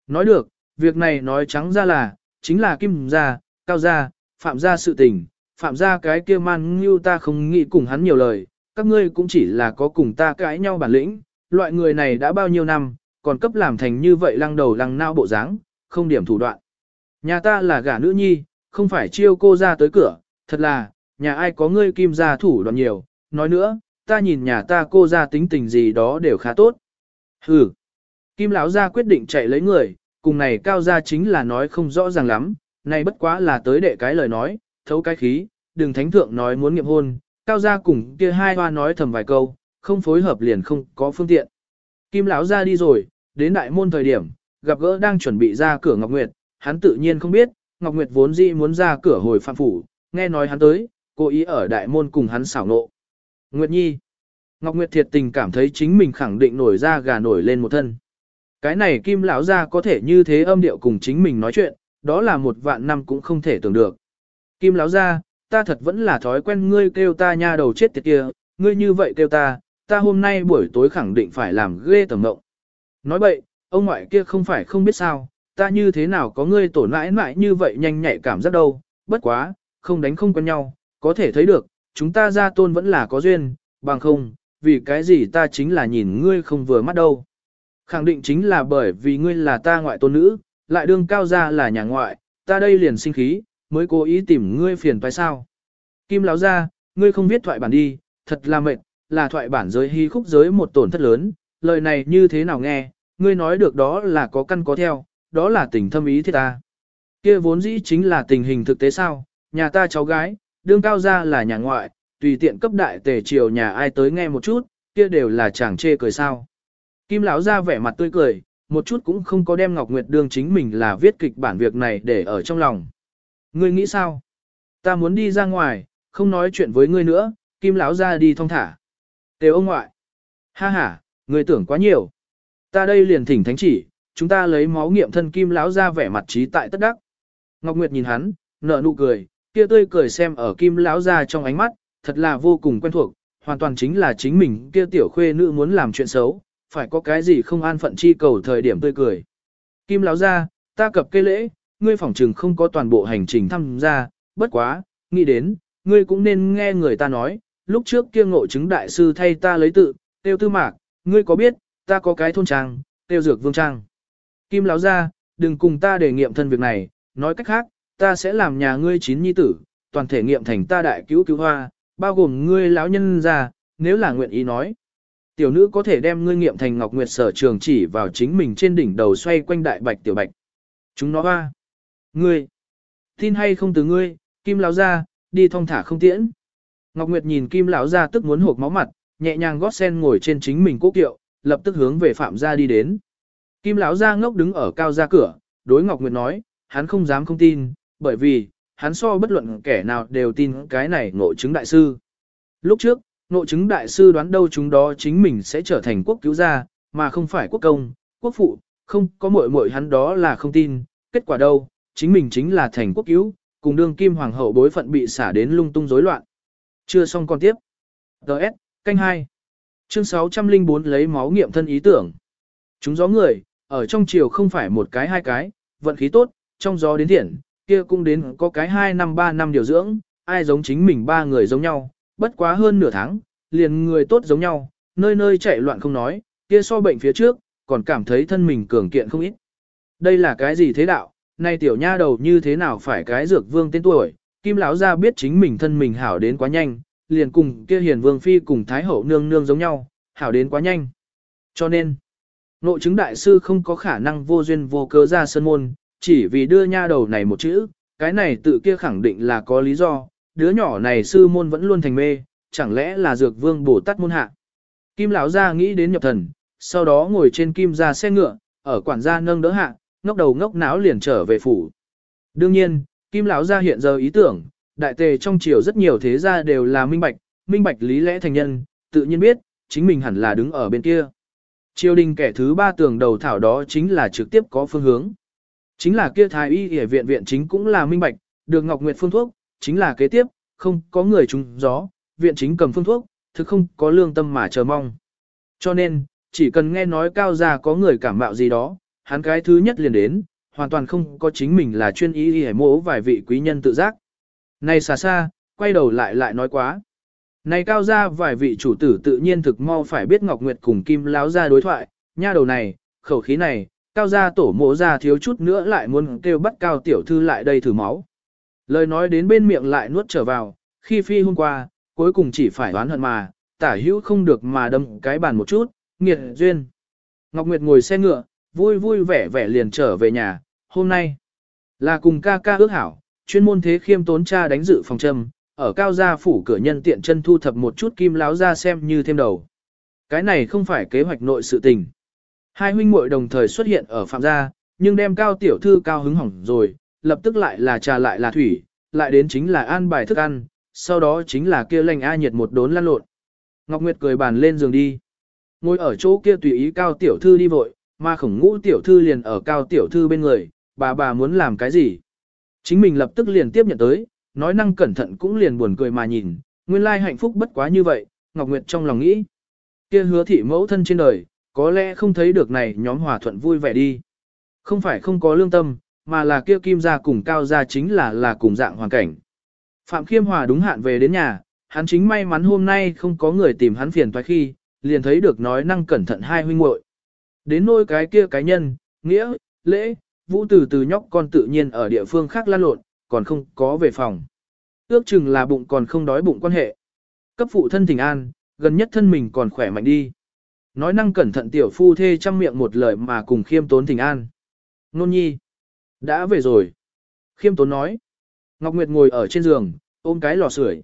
Nói được, việc này nói trắng ra là, chính là kim gia, cao gia, phạm gia sự tình, phạm gia cái kia man như ta không nghĩ cùng hắn nhiều lời, các ngươi cũng chỉ là có cùng ta cãi nhau bản lĩnh, loại người này đã bao nhiêu năm, còn cấp làm thành như vậy lăng đầu lăng nao bộ dáng, không điểm thủ đoạn. Nhà ta là gả nữ nhi, không phải chiêu cô ra tới cửa, thật là, nhà ai có ngươi kim gia thủ đoạn nhiều, nói nữa, ta nhìn nhà ta cô ra tính tình gì đó đều khá tốt. Hừ, kim lão gia quyết định chạy lấy người, cùng này cao gia chính là nói không rõ ràng lắm, này bất quá là tới đệ cái lời nói, thấu cái khí, đừng thánh thượng nói muốn nghiệm hôn, cao gia cùng kia hai hoa nói thầm vài câu, không phối hợp liền không có phương tiện. Kim lão ra đi rồi, đến đại môn thời điểm, gặp gỡ đang chuẩn bị ra cửa Ngọc Nguyệt, hắn tự nhiên không biết, Ngọc Nguyệt vốn dĩ muốn ra cửa hồi phạm phủ, nghe nói hắn tới, cố ý ở đại môn cùng hắn xảo nộ. Nguyệt Nhi Ngọc Nguyệt thiệt tình cảm thấy chính mình khẳng định nổi ra gà nổi lên một thân. Cái này Kim lão gia có thể như thế âm điệu cùng chính mình nói chuyện, đó là một vạn năm cũng không thể tưởng được. Kim lão gia, ta thật vẫn là thói quen ngươi kêu ta nha đầu chết tiệt kia, ngươi như vậy kêu ta, ta hôm nay buổi tối khẳng định phải làm ghê tầm mộng. Nói bậy, ông ngoại kia không phải không biết sao, ta như thế nào có ngươi tổn mãi mãi như vậy nhanh nhạy cảm giác đâu, bất quá, không đánh không quen nhau, có thể thấy được, chúng ta ra tôn vẫn là có duyên, bằng không, vì cái gì ta chính là nhìn ngươi không vừa mắt đâu. Khẳng định chính là bởi vì ngươi là ta ngoại tôn nữ, lại đương cao ra là nhà ngoại, ta đây liền sinh khí, mới cố ý tìm ngươi phiền phải sao. Kim láo ra, ngươi không viết thoại bản đi, thật là mệt, là thoại bản giới hy khúc giới một tổn thất lớn, lời này như thế nào nghe, ngươi nói được đó là có căn có theo, đó là tình thâm ý thiết ta. Kia vốn dĩ chính là tình hình thực tế sao, nhà ta cháu gái, đương cao ra là nhà ngoại, tùy tiện cấp đại tề triều nhà ai tới nghe một chút, kia đều là chàng chê cười sao. Kim lão ra vẻ mặt tươi cười, một chút cũng không có đem Ngọc Nguyệt đương chính mình là viết kịch bản việc này để ở trong lòng. Ngươi nghĩ sao? Ta muốn đi ra ngoài, không nói chuyện với ngươi nữa, Kim lão ra đi thong thả. Tề ông ngoại. Ha ha, ngươi tưởng quá nhiều. Ta đây liền thỉnh thánh chỉ, chúng ta lấy máu nghiệm thân Kim lão ra vẻ mặt trí tại tất đắc. Ngọc Nguyệt nhìn hắn, nở nụ cười, kia tươi cười xem ở Kim lão ra trong ánh mắt, thật là vô cùng quen thuộc, hoàn toàn chính là chính mình kia tiểu khuê nữ muốn làm chuyện xấu, phải có cái gì không an phận chi cầu thời điểm tươi cười. Kim lão ra, ta cập cây lễ, ngươi phỏng trừng không có toàn bộ hành trình tham gia, bất quá, nghĩ đến, ngươi cũng nên nghe người ta nói, lúc trước kia ngộ chứng đại sư thay ta lấy tự, tiêu tư mạc, ngươi có biết, ta có cái thôn trang, tiêu dược vương trang. Kim lão ra, đừng cùng ta để nghiệm thân việc này, nói cách khác, ta sẽ làm nhà ngươi chín nhi tử, toàn thể nghiệm thành ta đại cứu cứu hoa, bao gồm ngươi lão nhân ra, nếu là nguyện ý nói. Tiểu nữ có thể đem ngươi nghiệm thành Ngọc Nguyệt sở trường chỉ vào chính mình trên đỉnh đầu xoay quanh đại bạch tiểu bạch. Chúng nó hoa. Ngươi. Tin hay không từ ngươi, Kim lão ra, đi thong thả không tiễn. Ngọc Nguyệt nhìn Kim lão ra tức muốn hộp máu mặt, nhẹ nhàng gót sen ngồi trên chính mình cố kiệu, lập tức hướng về Phạm gia đi đến. Kim lão ra ngốc đứng ở cao ra cửa, đối Ngọc Nguyệt nói, hắn không dám không tin, bởi vì, hắn so bất luận kẻ nào đều tin cái này ngộ chứng đại sư. Lúc trước, ngộ chứng đại sư đoán đâu chúng đó chính mình sẽ trở thành quốc cứu gia, mà không phải quốc công, quốc phụ, không có muội muội hắn đó là không tin, kết quả đâu, chính mình chính là thành quốc cứu, cùng đương kim hoàng hậu bối phận bị xả đến lung tung rối loạn. Chưa xong con tiếp. Đợt, canh 2. Chương 604 lấy máu nghiệm thân ý tưởng. Chúng gió người, ở trong chiều không phải một cái hai cái, vận khí tốt, trong gió đến thiện, kia cũng đến có cái 2 năm 3 năm điều dưỡng, ai giống chính mình ba người giống nhau, bất quá hơn nửa tháng, liền người tốt giống nhau, nơi nơi chạy loạn không nói, kia so bệnh phía trước, còn cảm thấy thân mình cường kiện không ít. Đây là cái gì thế đạo, nay tiểu nha đầu như thế nào phải cái dược vương tên tuổi, kim lão ra biết chính mình thân mình hảo đến quá nhanh, liền cùng kia hiền vương phi cùng thái hậu nương nương giống nhau, hảo đến quá nhanh. Cho nên, nội chứng đại sư không có khả năng vô duyên vô cớ ra sân môn, chỉ vì đưa nha đầu này một chữ, cái này tự kia khẳng định là có lý do, đứa nhỏ này sư môn vẫn luôn thành mê, chẳng lẽ là dược vương bổ tát môn hạ. Kim lão gia nghĩ đến nhập thần, sau đó ngồi trên kim ra xe ngựa, ở quản gia nâng đỡ hạ, ngốc đầu ngốc não liền trở về phủ. Đương nhiên, kim lão gia hiện giờ ý tưởng, đại tề trong triều rất nhiều thế gia đều là minh bạch, minh bạch lý lẽ thành nhân, tự nhiên biết, chính mình hẳn là đứng ở bên kia. Triều đình kẻ thứ ba tường đầu thảo đó chính là trực tiếp có phương hướng. Chính là kia thái y y viện viện chính cũng là minh bạch, được Ngọc Nguyệt phương thuốc, chính là kế tiếp, không có người trúng gió, viện chính cầm phương thuốc, thực không có lương tâm mà chờ mong. Cho nên, chỉ cần nghe nói cao gia có người cảm mạo gì đó, hắn cái thứ nhất liền đến, hoàn toàn không có chính mình là chuyên y y mỗ vài vị quý nhân tự giác. Này xa xa, quay đầu lại lại nói quá. Này cao gia vài vị chủ tử tự nhiên thực mau phải biết Ngọc Nguyệt cùng Kim Láo ra đối thoại, nha đầu này, khẩu khí này, cao gia tổ mộ ra thiếu chút nữa lại muốn kêu bắt cao tiểu thư lại đây thử máu. Lời nói đến bên miệng lại nuốt trở vào, khi phi hôm qua, cuối cùng chỉ phải đoán hận mà, tả hữu không được mà đâm cái bàn một chút, nghiệt duyên. Ngọc Nguyệt ngồi xe ngựa, vui vui vẻ vẻ liền trở về nhà, hôm nay là cùng ca ca ước hảo, chuyên môn thế khiêm tốn cha đánh dự phòng châm, ở cao gia phủ cửa nhân tiện chân thu thập một chút kim láo ra xem như thêm đầu. Cái này không phải kế hoạch nội sự tình. Hai huynh muội đồng thời xuất hiện ở phạm gia, nhưng đem cao tiểu thư cao hứng hỏng rồi, lập tức lại là trà lại là thủy, lại đến chính là an bài thức ăn, sau đó chính là kia lành a nhiệt một đốn lăn lộn. Ngọc Nguyệt cười bàn lên giường đi. Ngồi ở chỗ kia tùy ý cao tiểu thư đi vội, mà khổng ngũ tiểu thư liền ở cao tiểu thư bên người, bà bà muốn làm cái gì. Chính mình lập tức liền tiếp nhận tới, nói năng cẩn thận cũng liền buồn cười mà nhìn, nguyên lai hạnh phúc bất quá như vậy, Ngọc Nguyệt trong lòng nghĩ. Kia hứa thị mẫu thân trên đời, có lẽ không thấy được này nhóm hòa thuận vui vẻ đi. Không phải không có lương tâm, mà là kia kim gia cùng cao gia chính là là cùng dạng hoàn cảnh. Phạm Khiêm Hòa đúng hạn về đến nhà, hắn chính may mắn hôm nay không có người tìm hắn phiền toái khi, liền thấy được nói năng cẩn thận hai huynh muội. Đến nôi cái kia cái nhân, nghĩa, lễ, vũ từ từ nhóc con tự nhiên ở địa phương khác lan lộn, còn không có về phòng. Ước chừng là bụng còn không đói bụng quan hệ. Cấp phụ thân thỉnh an, gần nhất thân mình còn khỏe mạnh đi. Nói năng cẩn thận tiểu phu thê trăm miệng một lời mà cùng khiêm tốn thỉnh an. Nôn nhi. Đã về rồi. Khiêm tốn nói. Ngọc Nguyệt ngồi ở trên giường, ôm cái lò sưởi.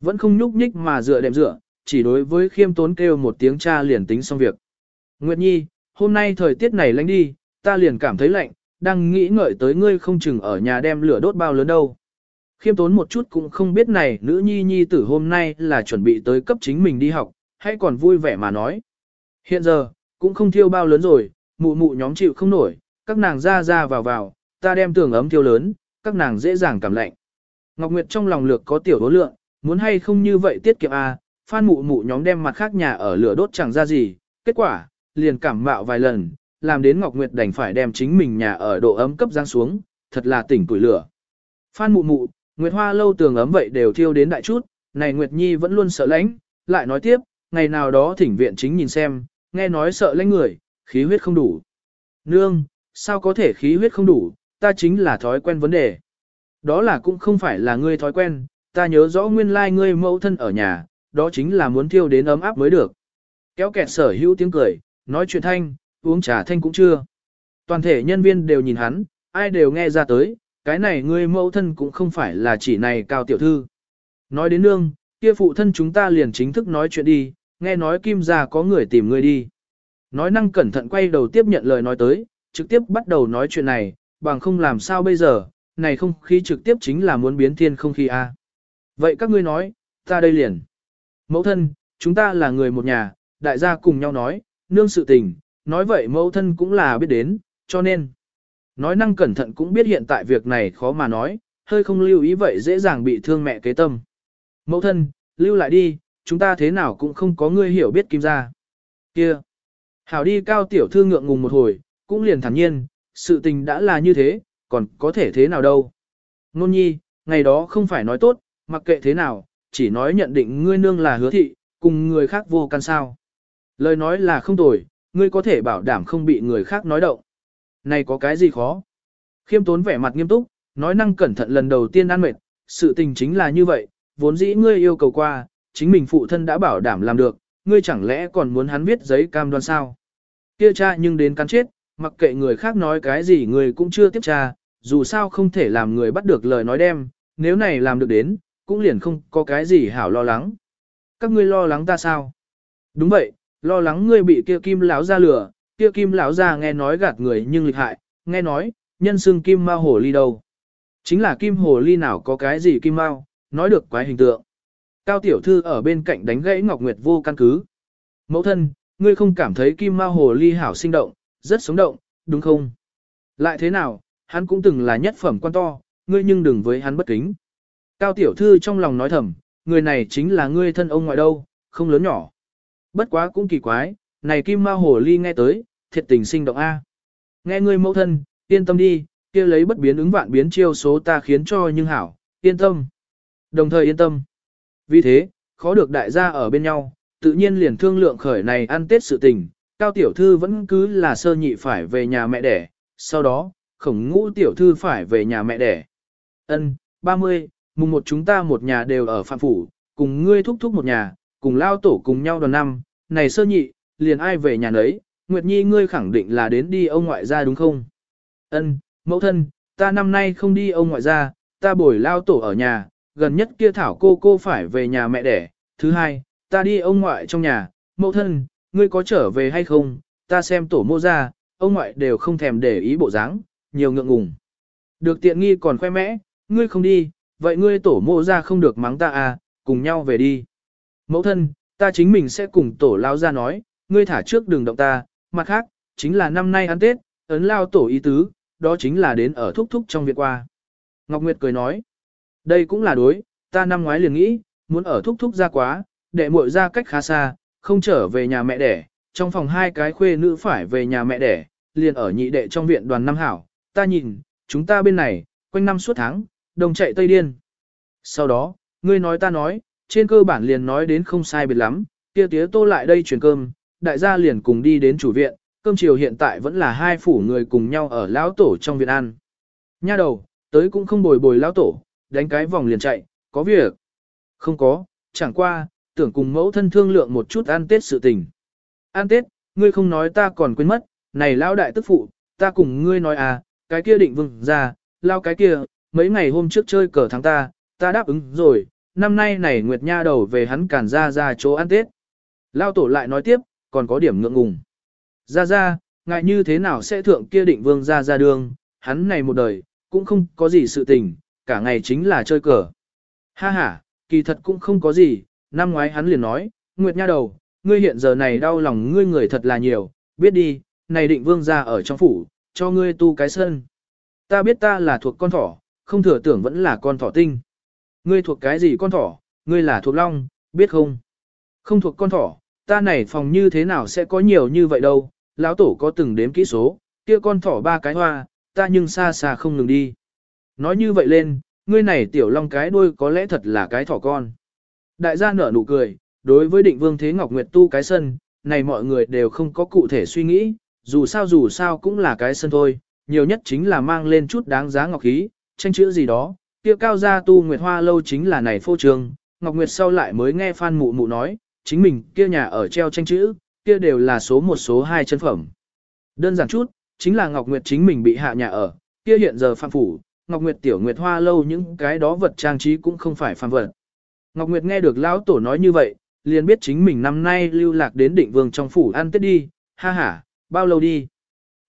Vẫn không nhúc nhích mà dựa đệm dựa, chỉ đối với khiêm tốn kêu một tiếng cha liền tính xong việc. Nguyệt nhi, hôm nay thời tiết này lạnh đi, ta liền cảm thấy lạnh, đang nghĩ ngợi tới ngươi không chừng ở nhà đem lửa đốt bao lớn đâu. Khiêm tốn một chút cũng không biết này nữ nhi nhi tử hôm nay là chuẩn bị tới cấp chính mình đi học, hay còn vui vẻ mà nói. Hiện giờ, cũng không thiêu bao lớn rồi, mụ mụ nhóm chịu không nổi, các nàng ra ra vào vào, ta đem tường ấm thiêu lớn, các nàng dễ dàng cảm lạnh. Ngọc Nguyệt trong lòng lược có tiểu đố lượng, muốn hay không như vậy tiết kiệm à, phan mụ mụ nhóm đem mặt khác nhà ở lửa đốt chẳng ra gì, kết quả, liền cảm mạo vài lần, làm đến Ngọc Nguyệt đành phải đem chính mình nhà ở độ ấm cấp giáng xuống, thật là tỉnh tuổi lửa. Phan mụ mụ, Nguyệt Hoa lâu tường ấm vậy đều thiêu đến đại chút, này Nguyệt Nhi vẫn luôn sợ lạnh, lại nói tiếp, ngày nào đó thỉnh viện chính nhìn xem, nghe nói sợ lạnh người, khí huyết không đủ. Nương, sao có thể khí huyết không đủ, ta chính là thói quen vấn đề. Đó là cũng không phải là ngươi thói quen, ta nhớ rõ nguyên lai like ngươi mẫu thân ở nhà, đó chính là muốn thiêu đến ấm áp mới được. Kéo kẹt sở hữu tiếng cười, nói chuyện thanh, uống trà thanh cũng chưa. Toàn thể nhân viên đều nhìn hắn, ai đều nghe ra tới, cái này ngươi mẫu thân cũng không phải là chỉ này cao tiểu thư. Nói đến nương, kia phụ thân chúng ta liền chính thức nói chuyện đi, nghe nói kim gia có người tìm ngươi đi. Nói năng cẩn thận quay đầu tiếp nhận lời nói tới, trực tiếp bắt đầu nói chuyện này, bằng không làm sao bây giờ, này không khí trực tiếp chính là muốn biến thiên không khí a. Vậy các ngươi nói, ta đây liền. Mẫu thân, chúng ta là người một nhà, đại gia cùng nhau nói, nương sự tình, nói vậy mẫu thân cũng là biết đến, cho nên. Nói năng cẩn thận cũng biết hiện tại việc này khó mà nói, hơi không lưu ý vậy dễ dàng bị thương mẹ kế tâm. Mẫu thân, lưu lại đi, chúng ta thế nào cũng không có ngươi hiểu biết kim gia. Kia. Hảo đi cao tiểu thư ngượng ngùng một hồi, cũng liền thản nhiên, sự tình đã là như thế, còn có thể thế nào đâu. Nôn nhi, ngày đó không phải nói tốt, mặc kệ thế nào, chỉ nói nhận định ngươi nương là hứa thị, cùng người khác vô căn sao. Lời nói là không tồi, ngươi có thể bảo đảm không bị người khác nói động. Này có cái gì khó? Khiêm tốn vẻ mặt nghiêm túc, nói năng cẩn thận lần đầu tiên ăn mệt, sự tình chính là như vậy, vốn dĩ ngươi yêu cầu qua, chính mình phụ thân đã bảo đảm làm được, ngươi chẳng lẽ còn muốn hắn viết giấy cam đoan sao? Kia cha nhưng đến cắn chết, mặc kệ người khác nói cái gì người cũng chưa tiếp tra, dù sao không thể làm người bắt được lời nói đem, nếu này làm được đến, cũng liền không có cái gì hảo lo lắng. Các ngươi lo lắng ta sao? Đúng vậy, lo lắng ngươi bị kia kim lão ra lửa, kia kim lão ra nghe nói gạt người nhưng lịch hại, nghe nói, nhân xương kim ma hồ ly đâu. Chính là kim hồ ly nào có cái gì kim mao, nói được quái hình tượng. Cao tiểu thư ở bên cạnh đánh gãy Ngọc Nguyệt vô căn cứ. Mẫu thân, ngươi không cảm thấy kim ma hồ ly hảo sinh động, rất sống động, đúng không? Lại thế nào, hắn cũng từng là nhất phẩm quan to, ngươi nhưng đừng với hắn bất kính. Cao tiểu thư trong lòng nói thầm, người này chính là ngươi thân ông ngoại đâu, không lớn nhỏ. Bất quá cũng kỳ quái, này kim ma hồ ly nghe tới, thiệt tình sinh động A. Nghe ngươi mẫu thân, yên tâm đi, kia lấy bất biến ứng vạn biến chiêu số ta khiến cho nhưng hảo, yên tâm. Đồng thời yên tâm. Vì thế, khó được đại gia ở bên nhau, tự nhiên liền thương lượng khởi này ăn tết sự tình, cao tiểu thư vẫn cứ là sơ nhị phải về nhà mẹ đẻ, sau đó, khổng ngũ tiểu thư phải về nhà mẹ đẻ. Ân, 30, mùng một chúng ta một nhà đều ở phạm phủ, cùng ngươi thúc thúc một nhà, cùng lao tổ cùng nhau đoàn năm, này sơ nhị, liền ai về nhà nấy, Nguyệt Nhi ngươi khẳng định là đến đi ông ngoại gia đúng không? Ân, mẫu thân, ta năm nay không đi ông ngoại gia, ta bồi lao tổ ở nhà, gần nhất kia thảo cô cô phải về nhà mẹ đẻ, thứ hai, ta đi ông ngoại trong nhà, mẫu thân, ngươi có trở về hay không, ta xem tổ mô ra, ông ngoại đều không thèm để ý bộ dáng, nhiều ngượng ngùng. Được tiện nghi còn khoe mẽ, ngươi không đi, vậy ngươi tổ mô ra không được mắng ta à, cùng nhau về đi. Mẫu thân, ta chính mình sẽ cùng tổ lao ra nói, ngươi thả trước đường động ta, mặt khác, chính là năm nay ăn Tết, ấn lao tổ ý tứ, đó chính là đến ở thúc thúc trong việc qua. Ngọc Nguyệt cười nói, đây cũng là đối, ta năm ngoái liền nghĩ, muốn ở thúc thúc ra quá, đệ muội ra cách khá xa, không trở về nhà mẹ đẻ, trong phòng hai cái khuê nữ phải về nhà mẹ đẻ, liền ở nhị đệ trong viện đoàn năm hảo, ta nhìn, chúng ta bên này, quanh năm suốt tháng, đồng chạy tây điên. Sau đó, ngươi nói ta nói, trên cơ bản liền nói đến không sai biệt lắm, kia tía tô lại đây truyền cơm, đại gia liền cùng đi đến chủ viện, cơm chiều hiện tại vẫn là hai phủ người cùng nhau ở lão tổ trong viện ăn. Nha đầu, tới cũng không bồi bồi lão tổ, đánh cái vòng liền chạy, có việc. Không có, chẳng qua, tưởng cùng mẫu thân thương lượng một chút ăn tết sự tình. Ăn tết, ngươi không nói ta còn quên mất, này lão đại tức phụ, ta cùng ngươi nói à, cái kia định vừng ra, lao cái kia, mấy ngày hôm trước chơi cờ thắng ta, ta đáp ứng rồi, năm nay này Nguyệt Nha đầu về hắn cản ra ra chỗ ăn tết. Lao tổ lại nói tiếp, còn có điểm ngượng ngùng. Ra ra, ngại như thế nào sẽ thượng kia định vương ra ra đường, hắn này một đời, cũng không có gì sự tình, cả ngày chính là chơi cờ. Ha ha, kỳ thật cũng không có gì, năm ngoái hắn liền nói, Nguyệt Nha đầu, ngươi hiện giờ này đau lòng ngươi người thật là nhiều, biết đi, này định vương ra ở trong phủ, cho ngươi tu cái sân. Ta biết ta là thuộc con thỏ, không thừa tưởng vẫn là con thỏ tinh. Ngươi thuộc cái gì con thỏ, ngươi là thuộc long, biết không? Không thuộc con thỏ, ta này phòng như thế nào sẽ có nhiều như vậy đâu, lão tổ có từng đếm kỹ số, kia con thỏ ba cái hoa, ta nhưng xa xa không ngừng đi. Nói như vậy lên, ngươi này tiểu long cái đuôi có lẽ thật là cái thỏ con. Đại gia nở nụ cười, đối với định vương thế ngọc nguyệt tu cái sân, này mọi người đều không có cụ thể suy nghĩ, dù sao dù sao cũng là cái sân thôi, nhiều nhất chính là mang lên chút đáng giá ngọc khí, tranh chữ gì đó, kia cao gia tu nguyệt hoa lâu chính là này phô trường, ngọc nguyệt sau lại mới nghe phan mụ mụ nói, chính mình kia nhà ở treo tranh chữ, kia đều là số một số hai chân phẩm. Đơn giản chút, chính là Ngọc Nguyệt chính mình bị hạ nhà ở, kia hiện giờ phạm phủ, Ngọc Nguyệt tiểu Nguyệt hoa lâu những cái đó vật trang trí cũng không phải phàm vật. Ngọc Nguyệt nghe được lão tổ nói như vậy, liền biết chính mình năm nay lưu lạc đến định vương trong phủ ăn tết đi, ha ha, bao lâu đi.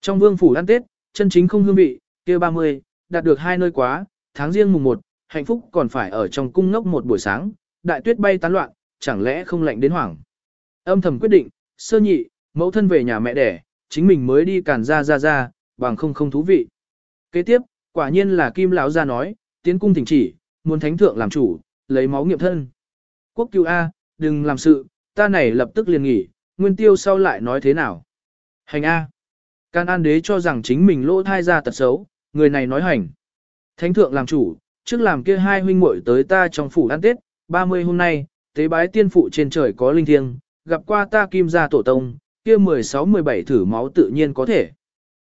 Trong vương phủ ăn tết, chân chính không hương vị, kia 30, đạt được hai nơi quá, tháng riêng mùng 1, hạnh phúc còn phải ở trong cung ngốc một buổi sáng, đại tuyết bay tán loạn, chẳng lẽ không lạnh đến hoảng. Âm thầm quyết định, sơ nhị, mẫu thân về nhà mẹ đẻ, chính mình mới đi cản ra ra ra, bằng không không thú vị. Kế tiếp, quả nhiên là Kim lão ra nói, tiến cung thỉnh chỉ, muốn thánh thượng làm chủ, lấy máu nghiệm thân. Quốc cứu A, đừng làm sự, ta này lập tức liền nghỉ, nguyên tiêu sau lại nói thế nào. Hành A. Can An đế cho rằng chính mình lỗ thai ra tật xấu, người này nói hành. Thánh thượng làm chủ, trước làm kia hai huynh muội tới ta trong phủ ăn tết, 30 hôm nay, tế bái tiên phụ trên trời có linh thiêng, gặp qua ta kim gia tổ tông, kia 16-17 thử máu tự nhiên có thể.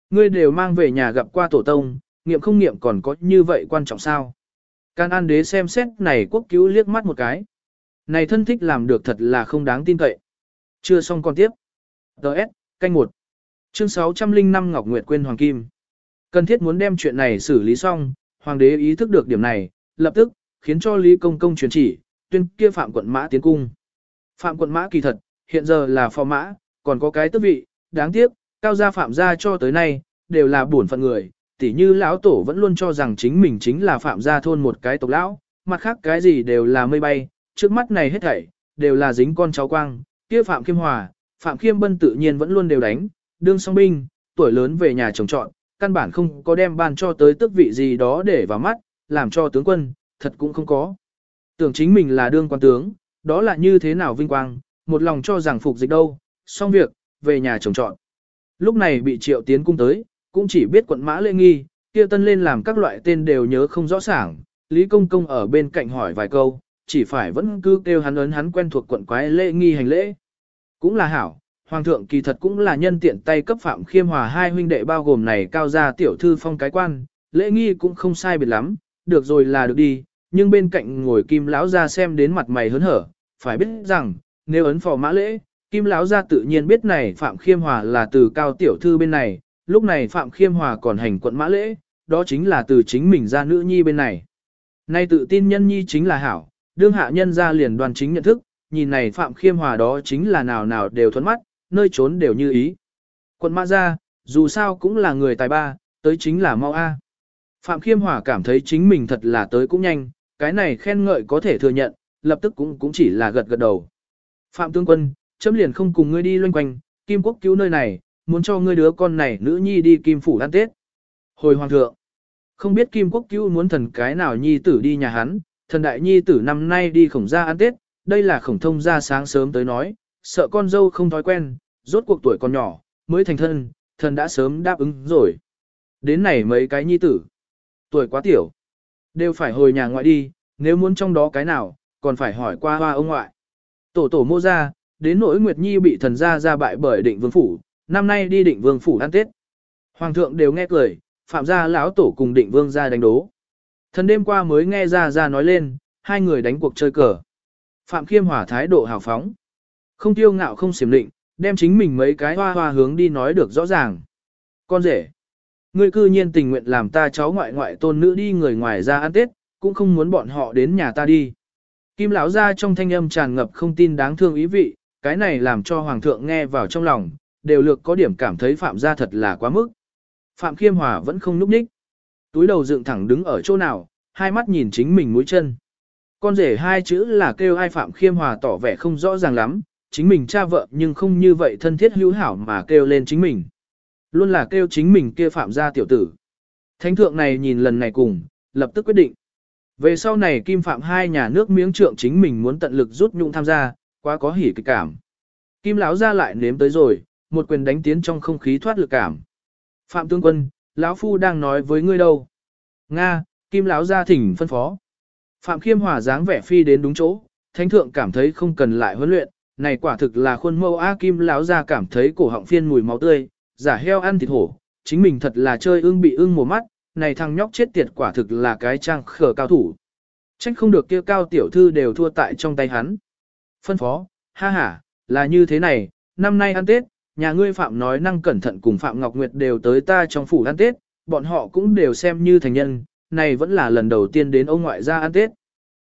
Ngươi đều mang về nhà gặp qua tổ tông, nghiệm không nghiệm còn có như vậy quan trọng sao? Can An đế xem xét này quốc cứu liếc mắt một cái. Này thân thích làm được thật là không đáng tin cậy. Chưa xong còn tiếp. Đợt, canh 1. Chương 605 Ngọc Nguyệt quên Hoàng Kim. Cần thiết muốn đem chuyện này xử lý xong, Hoàng đế ý thức được điểm này, lập tức, khiến cho Lý Công Công truyền chỉ, tuyên kia Phạm quận mã tiến cung. Phạm quận mã kỳ thật, hiện giờ là phò mã, còn có cái tước vị, đáng tiếc, cao gia phạm gia cho tới nay, đều là buồn phận người, tỉ như lão tổ vẫn luôn cho rằng chính mình chính là phạm gia thôn một cái tộc lão, mặt khác cái gì đều là mây bay, trước mắt này hết thảy, đều là dính con cháu quang, kia phạm Kim hòa, phạm khiêm bân tự nhiên vẫn luôn đều đánh, đương song binh, tuổi lớn về nhà chồng chọn căn bản không có đem ban cho tới tước vị gì đó để vào mắt, làm cho tướng quân, thật cũng không có. Tưởng chính mình là đương quan tướng, đó là như thế nào vinh quang, một lòng cho rằng phục dịch đâu, xong việc, về nhà trồng trọn. Lúc này bị triệu tiến cung tới, cũng chỉ biết quận mã lễ nghi, kia tân lên làm các loại tên đều nhớ không rõ ràng, Lý Công Công ở bên cạnh hỏi vài câu, chỉ phải vẫn cứ kêu hắn ấn hắn quen thuộc quận quái lễ nghi hành lễ. Cũng là hảo, Hoàng thượng kỳ thật cũng là nhân tiện tay cấp phạm khiêm hòa hai huynh đệ bao gồm này cao gia tiểu thư phong cái quan, lễ nghi cũng không sai biệt lắm, được rồi là được đi, nhưng bên cạnh ngồi kim lão gia xem đến mặt mày hớn hở, phải biết rằng, nếu ấn phò mã lễ, kim lão gia tự nhiên biết này Phạm Khiêm Hòa là từ cao tiểu thư bên này, lúc này Phạm Khiêm Hòa còn hành quận mã lễ, đó chính là từ chính mình ra nữ nhi bên này. Nay tự tin nhân nhi chính là hảo, đương hạ nhân ra liền đoàn chính nhận thức, nhìn này Phạm Khiêm Hòa đó chính là nào nào đều thuẫn mắt, nơi trốn đều như ý. Quận mã Gia dù sao cũng là người tài ba, tới chính là mau A. Phạm Khiêm Hòa cảm thấy chính mình thật là tới cũng nhanh, cái này khen ngợi có thể thừa nhận, lập tức cũng cũng chỉ là gật gật đầu. Phạm Tương quân, chấm liền không cùng ngươi đi loanh quanh, Kim Quốc cứu nơi này, muốn cho ngươi đứa con này nữ nhi đi Kim Phủ ăn Tết. Hồi hoàng thượng, không biết Kim Quốc cứu muốn thần cái nào nhi tử đi nhà hắn, thần đại nhi tử năm nay đi khổng gia ăn Tết, đây là khổng thông gia sáng sớm tới nói, sợ con dâu không thói quen, rốt cuộc tuổi còn nhỏ, mới thành thân, thần đã sớm đáp ứng rồi. Đến này mấy cái nhi tử, tuổi quá tiểu, đều phải hồi nhà ngoại đi, nếu muốn trong đó cái nào, còn phải hỏi qua hoa ông ngoại. Tổ tổ mô ra, đến nỗi Nguyệt Nhi bị thần gia ra bại bởi định vương phủ, năm nay đi định vương phủ ăn tết. Hoàng thượng đều nghe cười, phạm gia lão tổ cùng định vương ra đánh đố. Thần đêm qua mới nghe ra ra nói lên, hai người đánh cuộc chơi cờ. Phạm Khiêm Hòa thái độ hào phóng. Không tiêu ngạo không xiểm định, đem chính mình mấy cái hoa hoa hướng đi nói được rõ ràng. Con rể, ngươi cư nhiên tình nguyện làm ta cháu ngoại ngoại tôn nữ đi người ngoài ra ăn Tết, cũng không muốn bọn họ đến nhà ta đi. Kim lão ra trong thanh âm tràn ngập không tin đáng thương ý vị, cái này làm cho hoàng thượng nghe vào trong lòng, đều lược có điểm cảm thấy phạm gia thật là quá mức. Phạm Khiêm Hòa vẫn không núp ních. Túi đầu dựng thẳng đứng ở chỗ nào, hai mắt nhìn chính mình mũi chân. Con rể hai chữ là kêu ai Phạm Khiêm Hòa tỏ vẻ không rõ ràng lắm, chính mình cha vợ nhưng không như vậy thân thiết hữu hảo mà kêu lên chính mình. Luôn là kêu chính mình kia Phạm gia tiểu tử. Thánh thượng này nhìn lần này cùng, lập tức quyết định. Về sau này Kim Phạm hai nhà nước miếng trượng chính mình muốn tận lực rút nhung tham gia, quá có hỉ kịch cảm. Kim lão ra lại nếm tới rồi, một quyền đánh tiến trong không khí thoát lực cảm. Phạm tướng quân, lão phu đang nói với ngươi đâu? Nga, Kim lão ra thỉnh phân phó. Phạm Khiêm Hòa dáng vẻ phi đến đúng chỗ, thánh thượng cảm thấy không cần lại huấn luyện, này quả thực là khuôn mẫu A Kim lão ra cảm thấy cổ họng phiên mùi máu tươi, giả heo ăn thịt hổ, chính mình thật là chơi ưng bị ưng mồm mắt, này thằng nhóc chết tiệt quả thực là cái trang khờ cao thủ. Trách không được kia cao tiểu thư đều thua tại trong tay hắn. Phân phó, ha ha, là như thế này, năm nay ăn Tết, nhà ngươi Phạm nói năng cẩn thận cùng Phạm Ngọc Nguyệt đều tới ta trong phủ ăn Tết, bọn họ cũng đều xem như thành nhân, này vẫn là lần đầu tiên đến ông ngoại gia ăn Tết.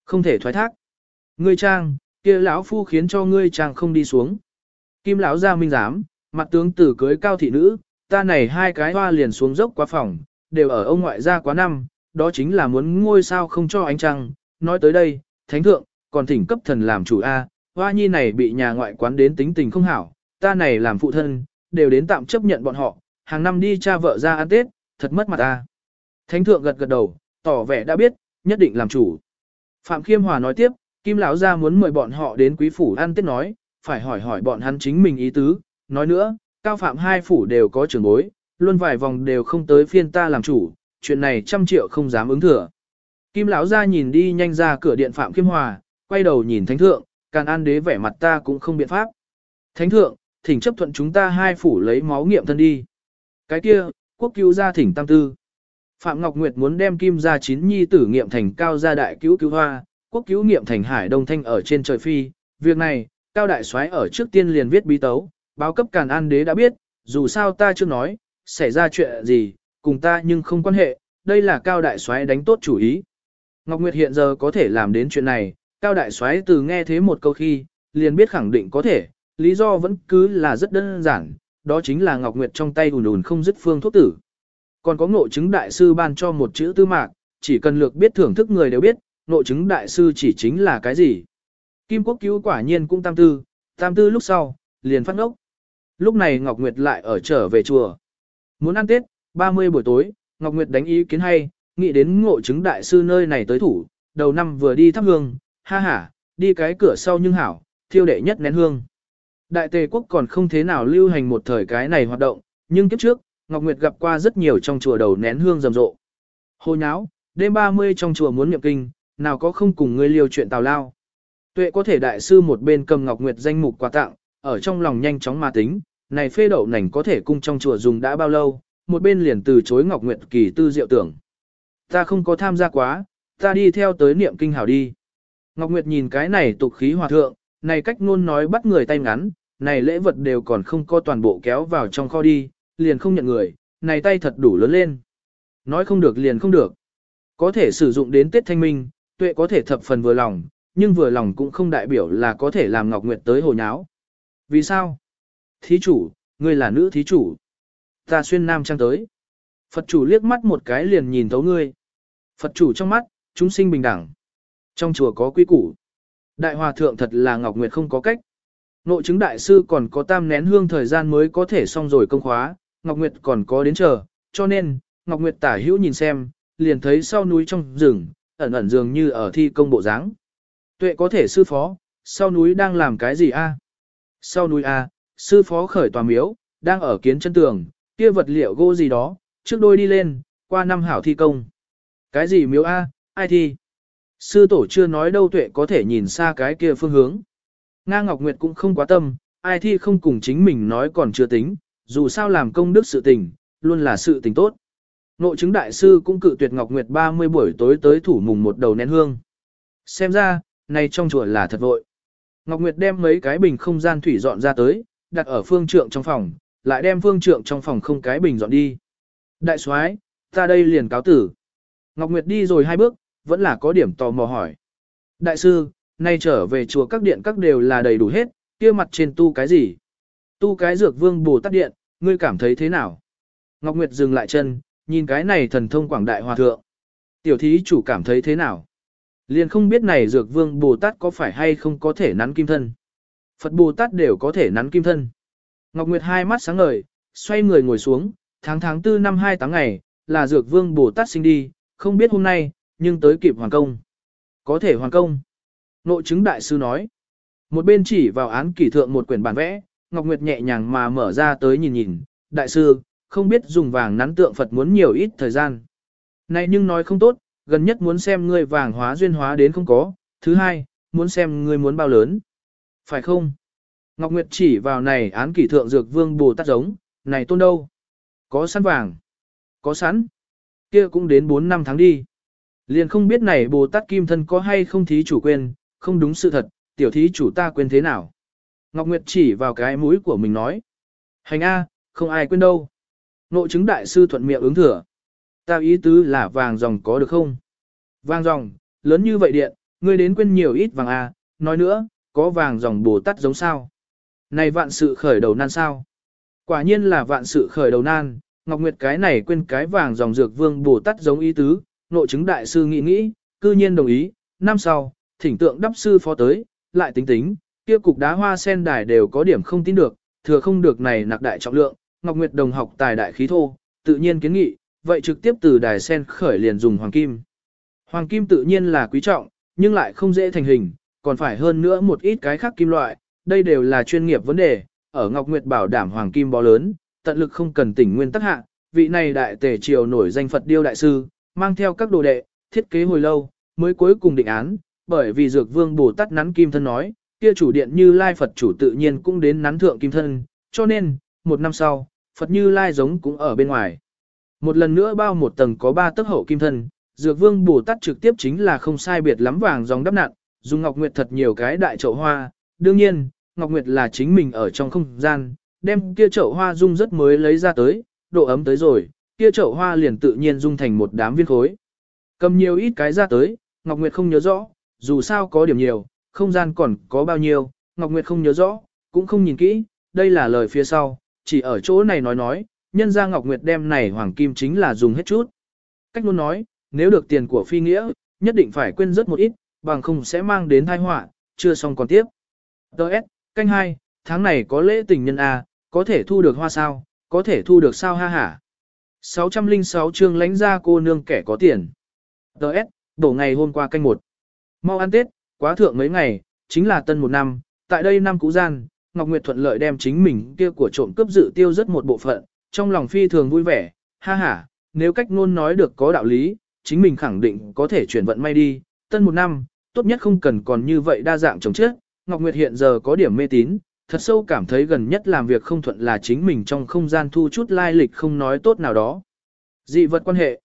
Không thể thoái thác. Ngươi trang, kia lão phu khiến cho ngươi trang không đi xuống. Kim lão gia minh giám, mặt tướng tử cưới cao thị nữ, ta này hai cái hoa liền xuống dốc qua phòng, đều ở ông ngoại gia quá năm, đó chính là muốn ngôi sao không cho ánh trăng. Nói tới đây, thánh thượng, còn thỉnh cấp thần làm chủ A, hoa nhi này bị nhà ngoại quán đến tính tình không hảo, ta này làm phụ thân, đều đến tạm chấp nhận bọn họ, hàng năm đi cha vợ ra ăn Tết, thật mất mặt ta. Thánh thượng gật gật đầu, tỏ vẻ đã biết, nhất định làm chủ. Phạm Khiêm Hòa nói tiếp, Kim lão gia muốn mời bọn họ đến quý phủ ăn Tết nói, phải hỏi hỏi bọn hắn chính mình ý tứ, nói nữa, cao phạm hai phủ đều có trưởng bối, luôn vài vòng đều không tới phiên ta làm chủ, chuyện này trăm triệu không dám ứng thừa. Kim lão gia nhìn đi nhanh ra cửa điện Phạm Kim Hòa, quay đầu nhìn thánh thượng, Càn An đế vẻ mặt ta cũng không biện pháp. Thánh thượng, thỉnh chấp thuận chúng ta hai phủ lấy máu nghiệm thân đi. Cái kia, quốc cứu gia thỉnh tam tư. Phạm Ngọc Nguyệt muốn đem kim gia chín nhi tử nghiệm thành cao gia đại cứu cứu hoa, quốc cứu nghiệm thành hải đông thanh ở trên trời phi. Việc này, cao đại soái ở trước tiên liền viết bí tấu, báo cấp càn an đế đã biết, dù sao ta chưa nói, xảy ra chuyện gì, cùng ta nhưng không quan hệ, đây là cao đại soái đánh tốt chủ ý. Ngọc Nguyệt hiện giờ có thể làm đến chuyện này, cao đại soái từ nghe thế một câu khi, liền biết khẳng định có thể, lý do vẫn cứ là rất đơn giản, đó chính là Ngọc Nguyệt trong tay ùn ùn không dứt phương thuốc tử. Còn có ngộ chứng đại sư ban cho một chữ tư mạc, chỉ cần lược biết thưởng thức người đều biết, nội chứng đại sư chỉ chính là cái gì. Kim Quốc cứu quả nhiên cũng tam tư, tam tư lúc sau, liền phát ngốc. Lúc này Ngọc Nguyệt lại ở trở về chùa. Muốn ăn Tết, 30 buổi tối, Ngọc Nguyệt đánh ý kiến hay, nghĩ đến ngộ chứng đại sư nơi này tới thủ, đầu năm vừa đi thắp hương, ha ha, đi cái cửa sau nhưng hảo, thiêu đệ nhất nén hương. Đại tề quốc còn không thế nào lưu hành một thời cái này hoạt động, nhưng kiếp trước, Ngọc Nguyệt gặp qua rất nhiều trong chùa đầu nén hương rầm rộ. Hồ nháo, đêm 30 trong chùa muốn niệm kinh, nào có không cùng ngươi liêu chuyện tào lao. Tuệ có thể đại sư một bên cầm Ngọc Nguyệt danh mục quà tặng, ở trong lòng nhanh chóng mà tính, này phê đậu nành có thể cung trong chùa dùng đã bao lâu, một bên liền từ chối Ngọc Nguyệt kỳ tư diệu tưởng. Ta không có tham gia quá, ta đi theo tới niệm kinh hảo đi. Ngọc Nguyệt nhìn cái này tục khí hòa thượng, này cách ngôn nói bắt người tay ngắn, này lễ vật đều còn không có toàn bộ kéo vào trong kho đi, liền không nhận người, này tay thật đủ lớn lên. Nói không được liền không được. Có thể sử dụng đến Tết Thanh Minh, tuệ có thể thập phần vừa lòng, nhưng vừa lòng cũng không đại biểu là có thể làm Ngọc Nguyệt tới hồ nháo. Vì sao? Thí chủ, ngươi là nữ thí chủ. Ta xuyên nam trang tới. Phật chủ liếc mắt một cái liền nhìn thấu ngươi. Phật chủ trong mắt, chúng sinh bình đẳng. Trong chùa có quy củ. Đại hòa thượng thật là Ngọc Nguyệt không có cách. Nội chứng đại sư còn có tam nén hương thời gian mới có thể xong rồi công khóa, Ngọc Nguyệt còn có đến chờ, cho nên, Ngọc Nguyệt tả hữu nhìn xem, liền thấy sau núi trong rừng, ẩn ẩn dường như ở thi công bộ dáng. Tuệ có thể sư phó, sau núi đang làm cái gì a? Sau núi a, sư phó khởi tòa miếu, đang ở kiến chân tường, kia vật liệu gỗ gì đó, trước đôi đi lên, qua năm hảo thi công. Cái gì miếu A, ai thi? Sư tổ chưa nói đâu tuệ có thể nhìn xa cái kia phương hướng. Nga Ngọc Nguyệt cũng không quá tâm, ai thi không cùng chính mình nói còn chưa tính, dù sao làm công đức sự tình, luôn là sự tình tốt. Nội chứng đại sư cũng cự tuyệt Ngọc Nguyệt 30 buổi tối tới thủ mùng một đầu nén hương. Xem ra, này trong chùa là thật vội. Ngọc Nguyệt đem mấy cái bình không gian thủy dọn ra tới, đặt ở phương trượng trong phòng, lại đem phương trượng trong phòng không cái bình dọn đi. Đại soái, ta đây liền cáo tử. Ngọc Nguyệt đi rồi hai bước, vẫn là có điểm tò mò hỏi. Đại sư, nay trở về chùa các điện các đều là đầy đủ hết, kia mặt trên tu cái gì? Tu cái dược vương bồ tát điện, ngươi cảm thấy thế nào? Ngọc Nguyệt dừng lại chân, nhìn cái này thần thông quảng đại hòa thượng. Tiểu thí chủ cảm thấy thế nào? Liền không biết này dược vương Bồ Tát có phải hay không có thể nắn kim thân. Phật Bồ Tát đều có thể nắn kim thân. Ngọc Nguyệt hai mắt sáng ngời, xoay người ngồi xuống, tháng tháng 4 năm 28 ngày, là dược vương Bồ Tát sinh đi, không biết hôm nay, nhưng tới kịp hoàn công. Có thể hoàn công. Nội chứng đại sư nói. Một bên chỉ vào án kỷ thượng một quyển bản vẽ, Ngọc Nguyệt nhẹ nhàng mà mở ra tới nhìn nhìn. Đại sư, không biết dùng vàng nắn tượng Phật muốn nhiều ít thời gian. Này nhưng nói không tốt, gần nhất muốn xem ngươi vàng hóa duyên hóa đến không có, thứ hai, muốn xem ngươi muốn bao lớn. Phải không? Ngọc Nguyệt chỉ vào này án kỷ thượng dược vương Bồ Tát giống, này tôn đâu? Có sẵn vàng. Có sẵn. kia cũng đến 4 năm tháng đi. Liền không biết này Bồ Tát Kim Thân có hay không thí chủ quên, không đúng sự thật, tiểu thí chủ ta quên thế nào. Ngọc Nguyệt chỉ vào cái mũi của mình nói. Hành A, không ai quên đâu. Nội chứng đại sư thuận miệng ứng thừa. Ta ý tứ là vàng dòng có được không? Vàng dòng, lớn như vậy điện, ngươi đến quên nhiều ít vàng à? nói nữa, có vàng dòng Bồ Tát giống sao? Này vạn sự khởi đầu nan sao? Quả nhiên là vạn sự khởi đầu nan, Ngọc Nguyệt cái này quên cái vàng dòng dược vương Bồ Tát giống ý tứ, nội chứng đại sư nghĩ nghĩ, cư nhiên đồng ý, năm sau, thỉnh tượng đắp sư phó tới, lại tính tính, kia cục đá hoa sen đài đều có điểm không tin được, thừa không được này nặc đại trọng lượng, Ngọc Nguyệt đồng học tài đại khí thô, tự nhiên kiến nghị, vậy trực tiếp từ đài sen khởi liền dùng hoàng kim. Hoàng kim tự nhiên là quý trọng, nhưng lại không dễ thành hình, còn phải hơn nữa một ít cái khác kim loại, đây đều là chuyên nghiệp vấn đề, ở Ngọc Nguyệt bảo đảm hoàng kim bó lớn, tận lực không cần tỉnh nguyên tắc hạ, vị này đại tể triều nổi danh Phật điêu đại sư, mang theo các đồ đệ, thiết kế hồi lâu, mới cuối cùng định án, bởi vì dược vương Bồ Tát nắn kim thân nói, kia chủ điện như lai Phật chủ tự nhiên cũng đến nắn thượng kim thân, cho nên, một năm sau, Phật như lai giống cũng ở bên ngoài. Một lần nữa bao một tầng có ba tấc hậu kim thân, dược vương Bồ Tát trực tiếp chính là không sai biệt lắm vàng dòng đắp nặn, dùng Ngọc Nguyệt thật nhiều cái đại chậu hoa, đương nhiên, Ngọc Nguyệt là chính mình ở trong không gian, đem kia chậu hoa dung rất mới lấy ra tới, độ ấm tới rồi, kia chậu hoa liền tự nhiên dung thành một đám viên khối. Cầm nhiều ít cái ra tới, Ngọc Nguyệt không nhớ rõ, dù sao có điểm nhiều, không gian còn có bao nhiêu, Ngọc Nguyệt không nhớ rõ, cũng không nhìn kỹ, đây là lời phía sau, chỉ ở chỗ này nói nói, nhân ra Ngọc Nguyệt đem này hoàng kim chính là dùng hết chút. Cách luôn nói, nếu được tiền của phi nghĩa, nhất định phải quên rất một ít, bằng không sẽ mang đến tai họa, chưa xong còn tiếp. Đợt, canh hai, tháng này có lễ tình nhân A, có thể thu được hoa sao, có thể thu được sao ha hả. 606 chương lãnh ra cô nương kẻ có tiền. Đợt, đổ ngày hôm qua canh một. Mau ăn Tết, quá thượng mấy ngày, chính là tân một năm, tại đây năm cũ gian, Ngọc Nguyệt thuận lợi đem chính mình kia của trộm cướp dự tiêu rất một bộ phận, trong lòng phi thường vui vẻ, ha ha, nếu cách ngôn nói được có đạo lý, chính mình khẳng định có thể chuyển vận may đi, tân một năm, tốt nhất không cần còn như vậy đa dạng chống chết, Ngọc Nguyệt hiện giờ có điểm mê tín, thật sâu cảm thấy gần nhất làm việc không thuận là chính mình trong không gian thu chút lai lịch không nói tốt nào đó. Dị vật quan hệ.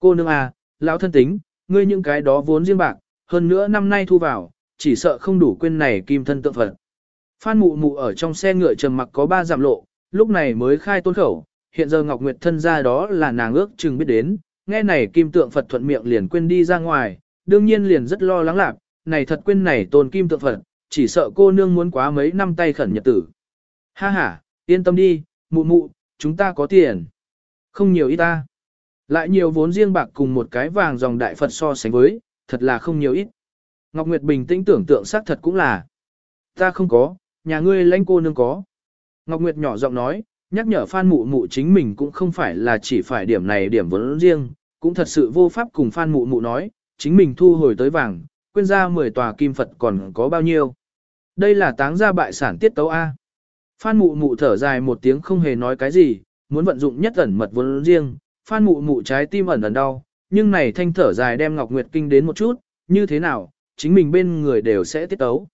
Cô nương à, lão thân tính, ngươi những cái đó vốn riêng bạc, hơn nữa năm nay thu vào, chỉ sợ không đủ quên này kim thân tượng Phật. Phan mụ mụ ở trong xe ngựa trầm mặc có ba giảm lộ, lúc này mới khai tôn khẩu, hiện giờ Ngọc Nguyệt thân ra đó là nàng ước chừng biết đến, nghe này kim tượng Phật thuận miệng liền quên đi ra ngoài, đương nhiên liền rất lo lắng lạc, này thật quên này tôn kim tượng Phật, chỉ sợ cô nương muốn quá mấy năm tay khẩn nhật tử. Ha ha, yên tâm đi, mụ mụ, chúng ta có tiền. Không nhiều ít ta. Lại nhiều vốn riêng bạc cùng một cái vàng dòng đại Phật so sánh với, thật là không nhiều ít. Ngọc Nguyệt bình tĩnh tưởng tượng xác thật cũng là. Ta không có, nhà ngươi lãnh cô nương có. Ngọc Nguyệt nhỏ giọng nói, nhắc nhở Phan Mụ Mụ chính mình cũng không phải là chỉ phải điểm này điểm vốn riêng, cũng thật sự vô pháp cùng Phan Mụ Mụ nói, chính mình thu hồi tới vàng, quên ra 10 tòa kim Phật còn có bao nhiêu. Đây là táng gia bại sản tiết tấu A. Phan mụ mụ thở dài một tiếng không hề nói cái gì, muốn vận dụng nhất ẩn mật vốn riêng, Phan mụ mụ trái tim ẩn ẩn đau, nhưng này thanh thở dài đem Ngọc Nguyệt kinh đến một chút, như thế nào, chính mình bên người đều sẽ tiết tấu.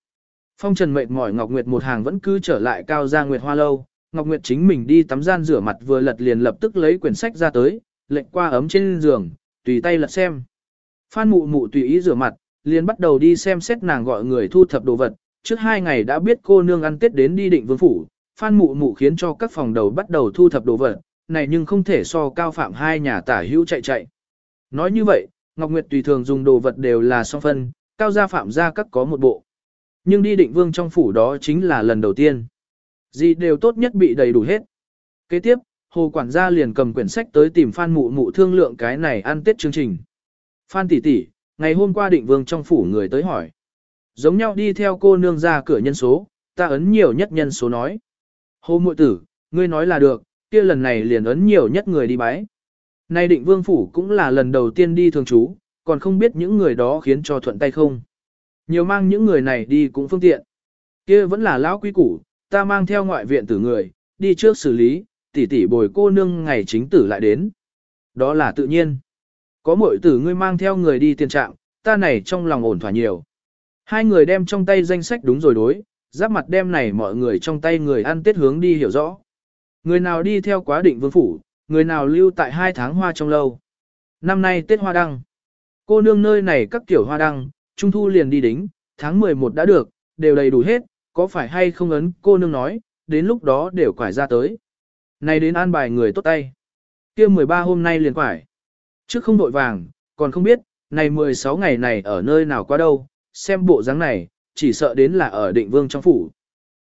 Phong Trần mệt mỏi Ngọc Nguyệt một hàng vẫn cứ trở lại cao gia Nguyệt Hoa lâu, Ngọc Nguyệt chính mình đi tắm gian rửa mặt vừa lật liền lập tức lấy quyển sách ra tới, lệnh qua ấm trên giường, tùy tay lật xem. Phan mụ mụ tùy ý rửa mặt, liền bắt đầu đi xem xét nàng gọi người thu thập đồ vật. Trước hai ngày đã biết cô nương ăn tết đến đi định vương phủ, Phan mụ mụ khiến cho các phòng đầu bắt đầu thu thập đồ vật, này nhưng không thể so cao phạm hai nhà tả hữu chạy chạy. Nói như vậy, Ngọc Nguyệt tùy thường dùng đồ vật đều là song phân, cao gia phạm gia các có một bộ. Nhưng đi định vương trong phủ đó chính là lần đầu tiên. Gì đều tốt nhất bị đầy đủ hết. Kế tiếp, hồ quản gia liền cầm quyển sách tới tìm Phan mụ mụ thương lượng cái này ăn tết chương trình. Phan tỷ tỷ, ngày hôm qua định vương trong phủ người tới hỏi. Giống nhau đi theo cô nương ra cửa nhân số, ta ấn nhiều nhất nhân số nói. Hồ muội tử, ngươi nói là được, kia lần này liền ấn nhiều nhất người đi bái. Nay định vương phủ cũng là lần đầu tiên đi thường trú, còn không biết những người đó khiến cho thuận tay không. Nhiều mang những người này đi cũng phương tiện. kia vẫn là lão quý củ, ta mang theo ngoại viện tử người, đi trước xử lý, tỷ tỷ bồi cô nương ngày chính tử lại đến. Đó là tự nhiên. Có mỗi tử ngươi mang theo người đi tiền trạng, ta này trong lòng ổn thỏa nhiều. Hai người đem trong tay danh sách đúng rồi đối, giáp mặt đem này mọi người trong tay người ăn tết hướng đi hiểu rõ. Người nào đi theo quá định vương phủ, người nào lưu tại hai tháng hoa trong lâu. Năm nay Tết Hoa Đăng. Cô nương nơi này các kiểu hoa đăng, Trung Thu liền đi đính, tháng 11 đã được, đều đầy đủ hết, có phải hay không ấn cô nương nói, đến lúc đó đều quải ra tới. Này đến an bài người tốt tay. kia 13 hôm nay liền quải. Trước không đội vàng, còn không biết, này 16 ngày này ở nơi nào qua đâu, xem bộ dáng này, chỉ sợ đến là ở định vương trong phủ.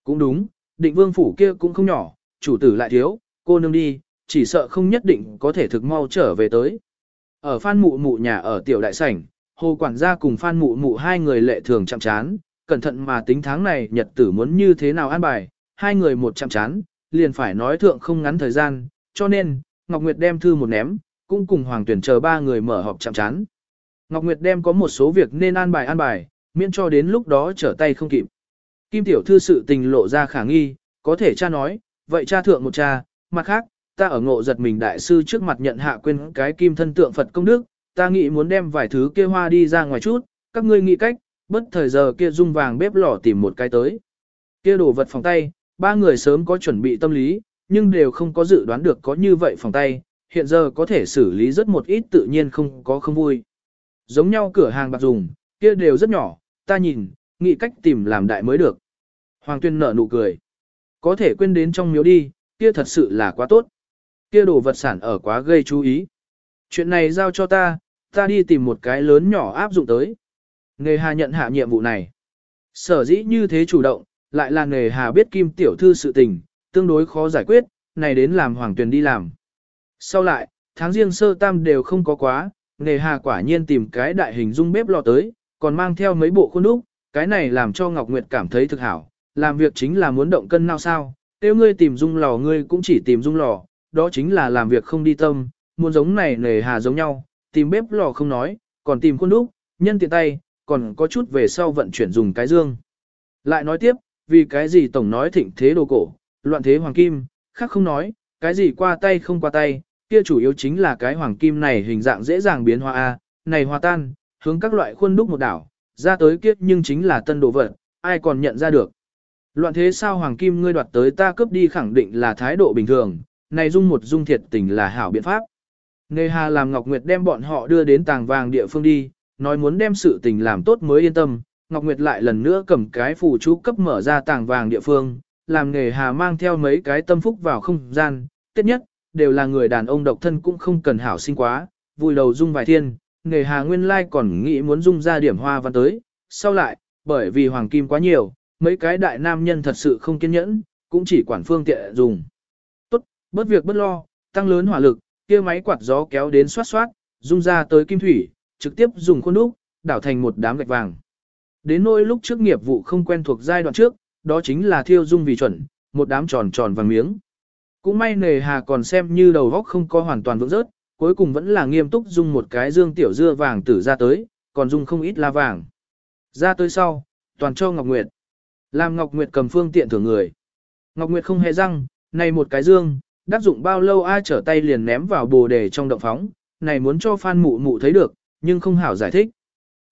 Cũng đúng, định vương phủ kia cũng không nhỏ, chủ tử lại thiếu, cô nương đi, chỉ sợ không nhất định có thể thực mau trở về tới. Ở Phan Mụ Mụ nhà ở tiểu đại sảnh, Hồ quản gia cùng Phan Mụ Mụ hai người lệ thường chạm chán, cẩn thận mà tính tháng này nhật tử muốn như thế nào an bài, hai người một chạm chán, liền phải nói thượng không ngắn thời gian, cho nên, Ngọc Nguyệt đem thư một ném, cũng cùng Hoàng Tuyển chờ ba người mở họp chạm chán. Ngọc Nguyệt đem có một số việc nên an bài an bài, miễn cho đến lúc đó trở tay không kịp. Kim tiểu thư sự tình lộ ra khả nghi, có thể cha nói, vậy cha thượng một cha, mặt khác, ta ở ngộ giật mình đại sư trước mặt nhận hạ quên cái kim thân tượng Phật công đức, ta nghĩ muốn đem vài thứ kia hoa đi ra ngoài chút, các ngươi nghĩ cách, bất thời giờ kia dung vàng bếp lò tìm một cái tới. Kia đồ vật phòng tay, ba người sớm có chuẩn bị tâm lý, nhưng đều không có dự đoán được có như vậy phòng tay, hiện giờ có thể xử lý rất một ít tự nhiên không có không vui. Giống nhau cửa hàng bạc dùng, kia đều rất nhỏ, ta nhìn, nghĩ cách tìm làm đại mới được. Hoàng tuyên nở nụ cười. Có thể quên đến trong miếu đi, kia thật sự là quá tốt kia đồ vật sản ở quá gây chú ý. Chuyện này giao cho ta, ta đi tìm một cái lớn nhỏ áp dụng tới. Nghề hà nhận hạ nhiệm vụ này. Sở dĩ như thế chủ động, lại là nghề hà biết kim tiểu thư sự tình, tương đối khó giải quyết, này đến làm hoàng tuyền đi làm. Sau lại, tháng riêng sơ tam đều không có quá, nghề hà quả nhiên tìm cái đại hình dung bếp lò tới, còn mang theo mấy bộ khuôn đúc, cái này làm cho Ngọc Nguyệt cảm thấy thực hảo, làm việc chính là muốn động cân nào sao, nếu ngươi tìm dung lò ngươi cũng chỉ tìm dung lò, đó chính là làm việc không đi tâm, muốn giống này nề hà giống nhau, tìm bếp lò không nói, còn tìm khuôn đúc, nhân tiện tay, còn có chút về sau vận chuyển dùng cái dương. Lại nói tiếp, vì cái gì tổng nói thịnh thế đồ cổ, loạn thế hoàng kim, khác không nói, cái gì qua tay không qua tay, kia chủ yếu chính là cái hoàng kim này hình dạng dễ dàng biến hóa a, này hòa tan, hướng các loại khuôn đúc một đảo, ra tới kiếp nhưng chính là tân đồ vật, ai còn nhận ra được. Loạn thế sao hoàng kim ngươi đoạt tới ta cướp đi khẳng định là thái độ bình thường, này dung một dung thiệt tình là hảo biện pháp. Nề hà làm Ngọc Nguyệt đem bọn họ đưa đến tàng vàng địa phương đi, nói muốn đem sự tình làm tốt mới yên tâm. Ngọc Nguyệt lại lần nữa cầm cái phù chú cấp mở ra tàng vàng địa phương, làm nghề hà mang theo mấy cái tâm phúc vào không gian. Tiết nhất, đều là người đàn ông độc thân cũng không cần hảo sinh quá, vui đầu dung vài thiên. nghề hà nguyên lai còn nghĩ muốn dung ra điểm hoa văn tới. Sau lại, bởi vì hoàng kim quá nhiều, mấy cái đại nam nhân thật sự không kiên nhẫn, cũng chỉ quản phương tiện dùng. Tốt, Bớt việc bớt lo, tăng lớn hỏa lực, kia máy quạt gió kéo đến xoát xoát, rung ra tới kim thủy, trực tiếp dùng khuôn đúc, đảo thành một đám gạch vàng. Đến nỗi lúc trước nghiệp vụ không quen thuộc giai đoạn trước, đó chính là thiêu dung vì chuẩn, một đám tròn tròn vàng miếng. Cũng may nề hà còn xem như đầu góc không có hoàn toàn vững rớt, cuối cùng vẫn là nghiêm túc dùng một cái dương tiểu dưa vàng tử ra tới, còn dùng không ít la vàng. Ra tới sau, toàn cho Ngọc Nguyệt. Làm Ngọc Nguyệt cầm phương tiện thưởng người. Ngọc Nguyệt không hề răng, này một cái dương, đắc dụng bao lâu ai trở tay liền ném vào bồ đề trong động phóng, này muốn cho Phan Mụ Mụ thấy được, nhưng không hảo giải thích.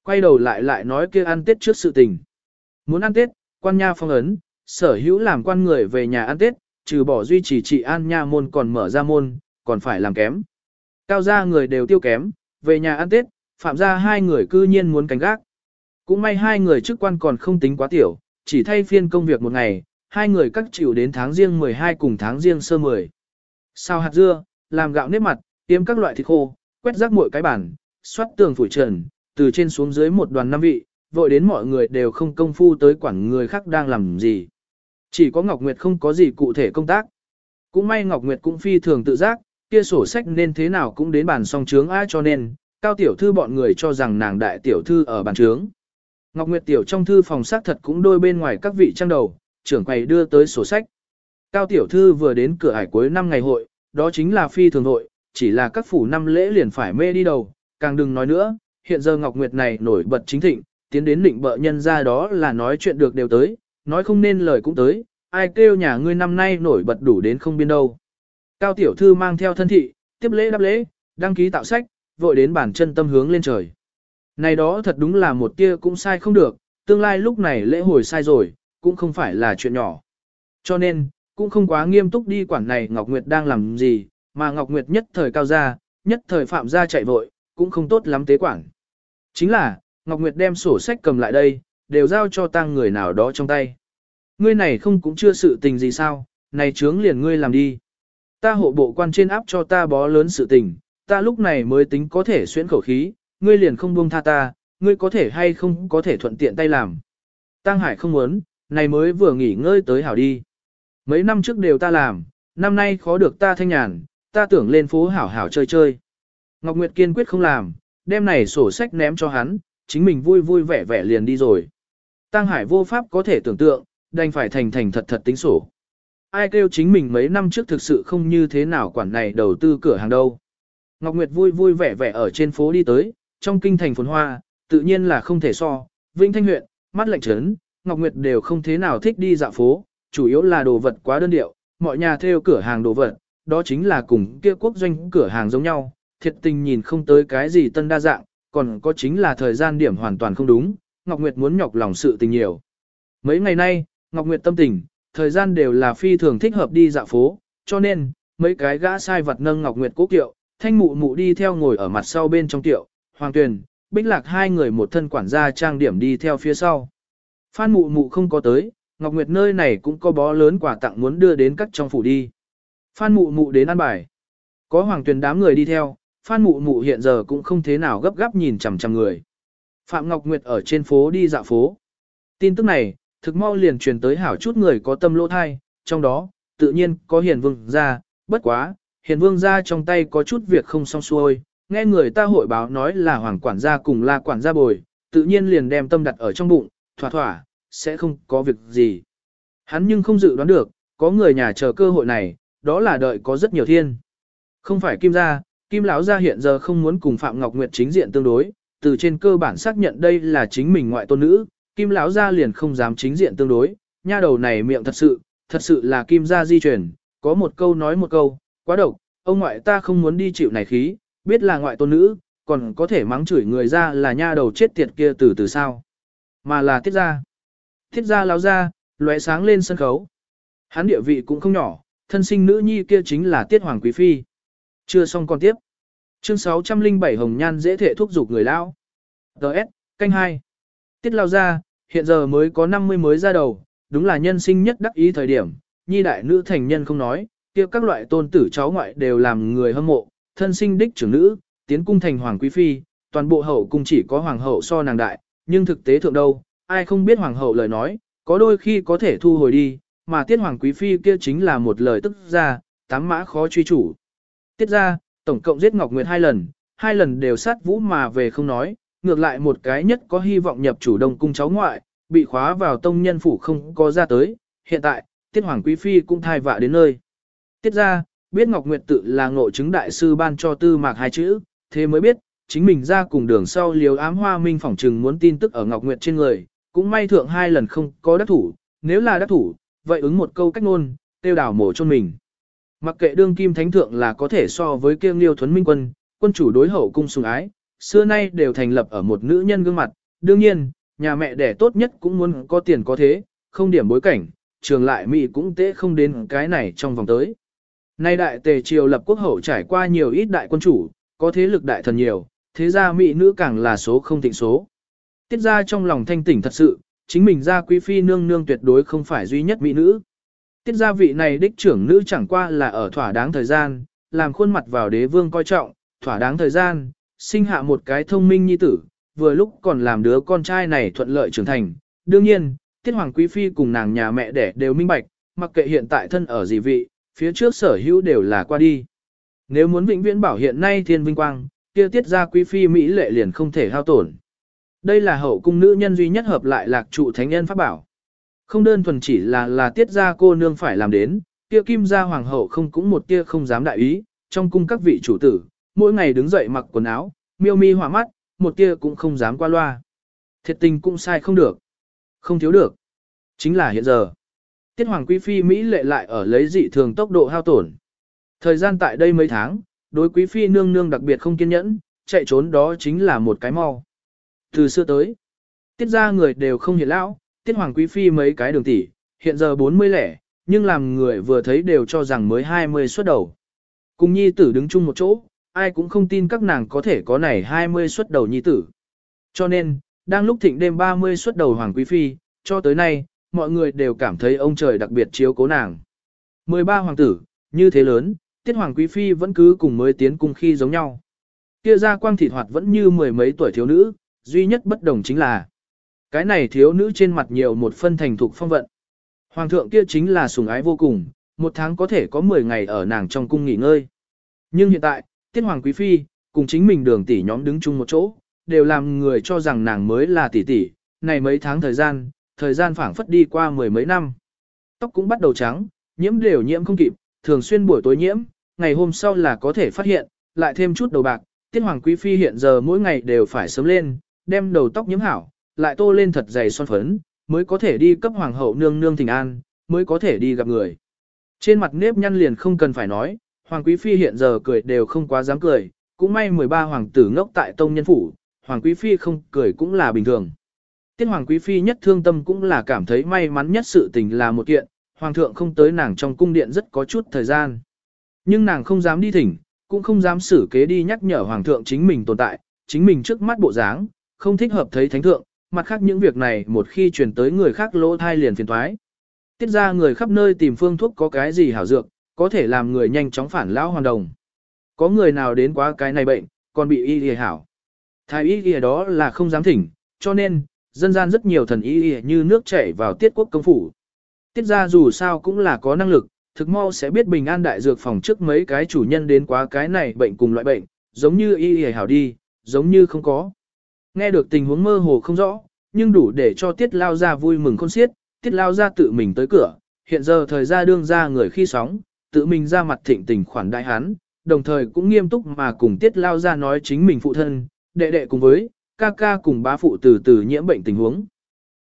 Quay đầu lại lại nói kia ăn tết trước sự tình. Muốn ăn tết, quan nha phong ấn, sở hữu làm quan người về nhà ăn tết, trừ bỏ duy trì trị an nha môn còn mở ra môn, còn phải làm kém. Cao gia người đều tiêu kém, về nhà ăn tết, phạm ra hai người cư nhiên muốn cánh gác. Cũng may hai người chức quan còn không tính quá tiểu, chỉ thay phiên công việc một ngày, hai người cắt chịu đến tháng riêng 12 cùng tháng riêng sơ 10. Sao hạt dưa, làm gạo nếp mặt, tiêm các loại thịt khô, quét rác muội cái bản, xoát tường phủi trần, từ trên xuống dưới một đoàn năm vị, vội đến mọi người đều không công phu tới quản người khác đang làm gì. Chỉ có Ngọc Nguyệt không có gì cụ thể công tác. Cũng may Ngọc Nguyệt cũng phi thường tự giác, kia sổ sách nên thế nào cũng đến bàn song trướng ai cho nên, cao tiểu thư bọn người cho rằng nàng đại tiểu thư ở bàn trướng. Ngọc Nguyệt tiểu trong thư phòng xác thật cũng đôi bên ngoài các vị trang đầu, trưởng quầy đưa tới sổ sách. Cao tiểu thư vừa đến cửa ải cuối năm ngày hội, đó chính là phi thường hội, chỉ là các phủ năm lễ liền phải mê đi đầu, càng đừng nói nữa, hiện giờ Ngọc Nguyệt này nổi bật chính thịnh, tiến đến định bợ nhân ra đó là nói chuyện được đều tới, nói không nên lời cũng tới, ai kêu nhà ngươi năm nay nổi bật đủ đến không biên đâu. Cao tiểu thư mang theo thân thị, tiếp lễ đáp lễ, đăng ký tạo sách, vội đến bản chân tâm hướng lên trời. Này đó thật đúng là một tia cũng sai không được, tương lai lúc này lễ hồi sai rồi, cũng không phải là chuyện nhỏ. Cho nên, cũng không quá nghiêm túc đi quản này Ngọc Nguyệt đang làm gì, mà Ngọc Nguyệt nhất thời cao ra, nhất thời phạm ra chạy vội, cũng không tốt lắm tế quản. Chính là, Ngọc Nguyệt đem sổ sách cầm lại đây, đều giao cho tăng người nào đó trong tay. Ngươi này không cũng chưa sự tình gì sao, này trướng liền ngươi làm đi. Ta hộ bộ quan trên áp cho ta bó lớn sự tình, ta lúc này mới tính có thể xuyễn khẩu khí, ngươi liền không buông tha ta, ngươi có thể hay không có thể thuận tiện tay làm. Tăng Hải không muốn, này mới vừa nghỉ ngơi tới hảo đi. Mấy năm trước đều ta làm, năm nay khó được ta thanh nhàn, ta tưởng lên phố hảo hảo chơi chơi. Ngọc Nguyệt kiên quyết không làm, đem này sổ sách ném cho hắn, chính mình vui vui vẻ vẻ liền đi rồi. Tăng Hải vô pháp có thể tưởng tượng, đành phải thành thành thật thật tính sổ. Ai kêu chính mình mấy năm trước thực sự không như thế nào quản này đầu tư cửa hàng đâu. Ngọc Nguyệt vui vui vẻ vẻ ở trên phố đi tới, trong kinh thành phồn hoa, tự nhiên là không thể so, Vinh Thanh huyện, mắt lạnh trấn, Ngọc Nguyệt đều không thế nào thích đi dạo phố, chủ yếu là đồ vật quá đơn điệu, mọi nhà theo cửa hàng đồ vật, đó chính là cùng kia quốc doanh cửa hàng giống nhau, thiệt tình nhìn không tới cái gì tân đa dạng, còn có chính là thời gian điểm hoàn toàn không đúng, Ngọc Nguyệt muốn nhọc lòng sự tình nhiều. Mấy ngày nay, Ngọc Nguyệt tâm tình, thời gian đều là phi thường thích hợp đi dạo phố, cho nên, mấy cái gã sai vật nâng Ngọc Nguyệt cố kiệu, thanh mụ mụ đi theo ngồi ở mặt sau bên trong tiệu, Hoàng Tuyền, Bích Lạc hai người một thân quản gia trang điểm đi theo phía sau. Phan mụ mụ không có tới, Ngọc Nguyệt nơi này cũng có bó lớn quà tặng muốn đưa đến các trong phủ đi. Phan mụ mụ đến ăn bài. Có Hoàng Tuyền đám người đi theo, Phan mụ mụ hiện giờ cũng không thế nào gấp gáp nhìn chằm chằm người. Phạm Ngọc Nguyệt ở trên phố đi dạo phố. Tin tức này, thực mau liền truyền tới hảo chút người có tâm lỗ thai, trong đó, tự nhiên có hiền vương gia, bất quá, hiền vương gia trong tay có chút việc không xong xuôi, nghe người ta hội báo nói là hoàng quản gia cùng la quản gia bồi, tự nhiên liền đem tâm đặt ở trong bụng, thỏa thỏa, sẽ không có việc gì. Hắn nhưng không dự đoán được, có người nhà chờ cơ hội này, đó là đợi có rất nhiều thiên. Không phải kim gia, kim lão gia hiện giờ không muốn cùng Phạm Ngọc Nguyệt chính diện tương đối, từ trên cơ bản xác nhận đây là chính mình ngoại tôn nữ, kim lão gia liền không dám chính diện tương đối, nha đầu này miệng thật sự, thật sự là kim gia di truyền, có một câu nói một câu, quá độc, ông ngoại ta không muốn đi chịu này khí, biết là ngoại tôn nữ, còn có thể mắng chửi người ra là nha đầu chết tiệt kia từ từ sao. Mà là tiết ra. Tiết ra lão ra, lóe sáng lên sân khấu. Hắn địa vị cũng không nhỏ, thân sinh nữ nhi kia chính là tiết hoàng quý phi. Chưa xong còn tiếp. Chương 607 Hồng Nhan dễ thể thúc giục người lão. Đợt, canh 2. Tiết lao ra, hiện giờ mới có 50 mới ra đầu, đúng là nhân sinh nhất đắc ý thời điểm, nhi đại nữ thành nhân không nói, kia các loại tôn tử cháu ngoại đều làm người hâm mộ, thân sinh đích trưởng nữ, tiến cung thành hoàng quý phi, toàn bộ hậu cung chỉ có hoàng hậu so nàng đại, nhưng thực tế thượng đâu, ai không biết hoàng hậu lời nói, có đôi khi có thể thu hồi đi, mà tiết hoàng quý phi kia chính là một lời tức ra, tám mã khó truy chủ. Tiết ra, tổng cộng giết Ngọc Nguyệt hai lần, hai lần đều sát vũ mà về không nói, ngược lại một cái nhất có hy vọng nhập chủ đông cung cháu ngoại, bị khóa vào tông nhân phủ không có ra tới, hiện tại, tiết hoàng quý phi cũng thai vạ đến nơi. Tiết ra, biết Ngọc Nguyệt tự là ngộ chứng đại sư ban cho tư mạc hai chữ, thế mới biết, chính mình ra cùng đường sau liều ám hoa minh phỏng trừng muốn tin tức ở Ngọc Nguyệt trên người, cũng may thượng hai lần không có đắc thủ, nếu là đắc thủ, vậy ứng một câu cách ngôn, tiêu đảo mổ chôn mình. Mặc kệ đương kim thánh thượng là có thể so với kiêng liêu thuấn minh quân, quân chủ đối hậu cung sùng ái, xưa nay đều thành lập ở một nữ nhân gương mặt. Đương nhiên, nhà mẹ đẻ tốt nhất cũng muốn có tiền có thế, không điểm bối cảnh, trường lại Mỹ cũng tế không đến cái này trong vòng tới. Nay đại tề triều lập quốc hậu trải qua nhiều ít đại quân chủ, có thế lực đại thần nhiều, thế ra Mỹ nữ càng là số không thịnh số. Tiết ra trong lòng thanh tỉnh thật sự, chính mình ra quý phi nương nương tuyệt đối không phải duy nhất Mỹ nữ. Tiết gia vị này đích trưởng nữ chẳng qua là ở thỏa đáng thời gian, làm khuôn mặt vào đế vương coi trọng, thỏa đáng thời gian, sinh hạ một cái thông minh nhi tử, vừa lúc còn làm đứa con trai này thuận lợi trưởng thành. Đương nhiên, Tiết Hoàng Quý Phi cùng nàng nhà mẹ đẻ đều minh bạch, mặc kệ hiện tại thân ở gì vị, phía trước sở hữu đều là qua đi. Nếu muốn vĩnh viễn bảo hiện nay thiên vinh quang, kia tiết ra quý phi Mỹ lệ liền không thể hao tổn. Đây là hậu cung nữ nhân duy nhất hợp lại lạc trụ thánh nhân pháp bảo. Không đơn thuần chỉ là là tiết gia cô nương phải làm đến, kia kim gia hoàng hậu không cũng một tia không dám đại ý, trong cung các vị chủ tử, mỗi ngày đứng dậy mặc quần áo, miêu mi hỏa mắt, một tia cũng không dám qua loa. Thiệt tình cũng sai không được. Không thiếu được. Chính là hiện giờ. Tiết hoàng quý phi Mỹ lệ lại ở lấy dị thường tốc độ hao tổn. Thời gian tại đây mấy tháng, đối quý phi nương nương đặc biệt không kiên nhẫn, chạy trốn đó chính là một cái mau. Từ xưa tới, tiết ra người đều không hiện lão, tiết hoàng quý phi mấy cái đường tỷ, hiện giờ 40 lẻ, nhưng làm người vừa thấy đều cho rằng mới 20 xuất đầu. Cùng nhi tử đứng chung một chỗ, ai cũng không tin các nàng có thể có này 20 xuất đầu nhi tử. Cho nên, đang lúc thịnh đêm 30 xuất đầu hoàng quý phi, cho tới nay, mọi người đều cảm thấy ông trời đặc biệt chiếu cố nàng. 13 hoàng tử, như thế lớn, tiết hoàng quý phi vẫn cứ cùng mới tiến cung khi giống nhau. Kia ra quang thịt hoạt vẫn như mười mấy tuổi thiếu nữ, duy nhất bất đồng chính là cái này thiếu nữ trên mặt nhiều một phân thành thục phong vận. Hoàng thượng kia chính là sủng ái vô cùng, một tháng có thể có 10 ngày ở nàng trong cung nghỉ ngơi. Nhưng hiện tại, tiết hoàng quý phi, cùng chính mình đường tỷ nhóm đứng chung một chỗ, đều làm người cho rằng nàng mới là tỷ tỷ, này mấy tháng thời gian, thời gian phảng phất đi qua mười mấy năm. Tóc cũng bắt đầu trắng, nhiễm đều nhiễm không kịp, thường xuyên buổi tối nhiễm, ngày hôm sau là có thể phát hiện, lại thêm chút đầu bạc, tiết hoàng quý phi hiện giờ mỗi ngày đều phải sớm lên, đem đầu tóc nhiễm hảo, lại tô lên thật dày son phấn, mới có thể đi cấp hoàng hậu nương nương thỉnh an, mới có thể đi gặp người. Trên mặt nếp nhăn liền không cần phải nói, hoàng quý phi hiện giờ cười đều không quá dám cười, cũng may 13 hoàng tử ngốc tại tông nhân phủ, hoàng quý phi không cười cũng là bình thường. Tiết hoàng quý phi nhất thương tâm cũng là cảm thấy may mắn nhất sự tình là một kiện, hoàng thượng không tới nàng trong cung điện rất có chút thời gian. Nhưng nàng không dám đi thỉnh, cũng không dám xử kế đi nhắc nhở hoàng thượng chính mình tồn tại, chính mình trước mắt bộ dáng, không thích hợp thấy thánh thượng, mặt khác những việc này một khi truyền tới người khác lỗ thai liền phiền thoái. Tiết ra người khắp nơi tìm phương thuốc có cái gì hảo dược, có thể làm người nhanh chóng phản lão hoàn đồng. Có người nào đến quá cái này bệnh, còn bị y y hảo. Thái y y đó là không dám thỉnh, cho nên, dân gian rất nhiều thần y y như nước chảy vào tiết quốc công phủ. Tiết ra dù sao cũng là có năng lực, thực mau sẽ biết bình an đại dược phòng trước mấy cái chủ nhân đến quá cái này bệnh cùng loại bệnh, giống như y y hảo đi, giống như không có. Nghe được tình huống mơ hồ không rõ, nhưng đủ để cho tiết lao ra vui mừng khôn xiết, tiết lao ra tự mình tới cửa, hiện giờ thời gian đương ra người khi sóng, tự mình ra mặt thịnh tình khoản đại hán, đồng thời cũng nghiêm túc mà cùng tiết lao ra nói chính mình phụ thân, đệ đệ cùng với, ca ca cùng bá phụ từ từ nhiễm bệnh tình huống.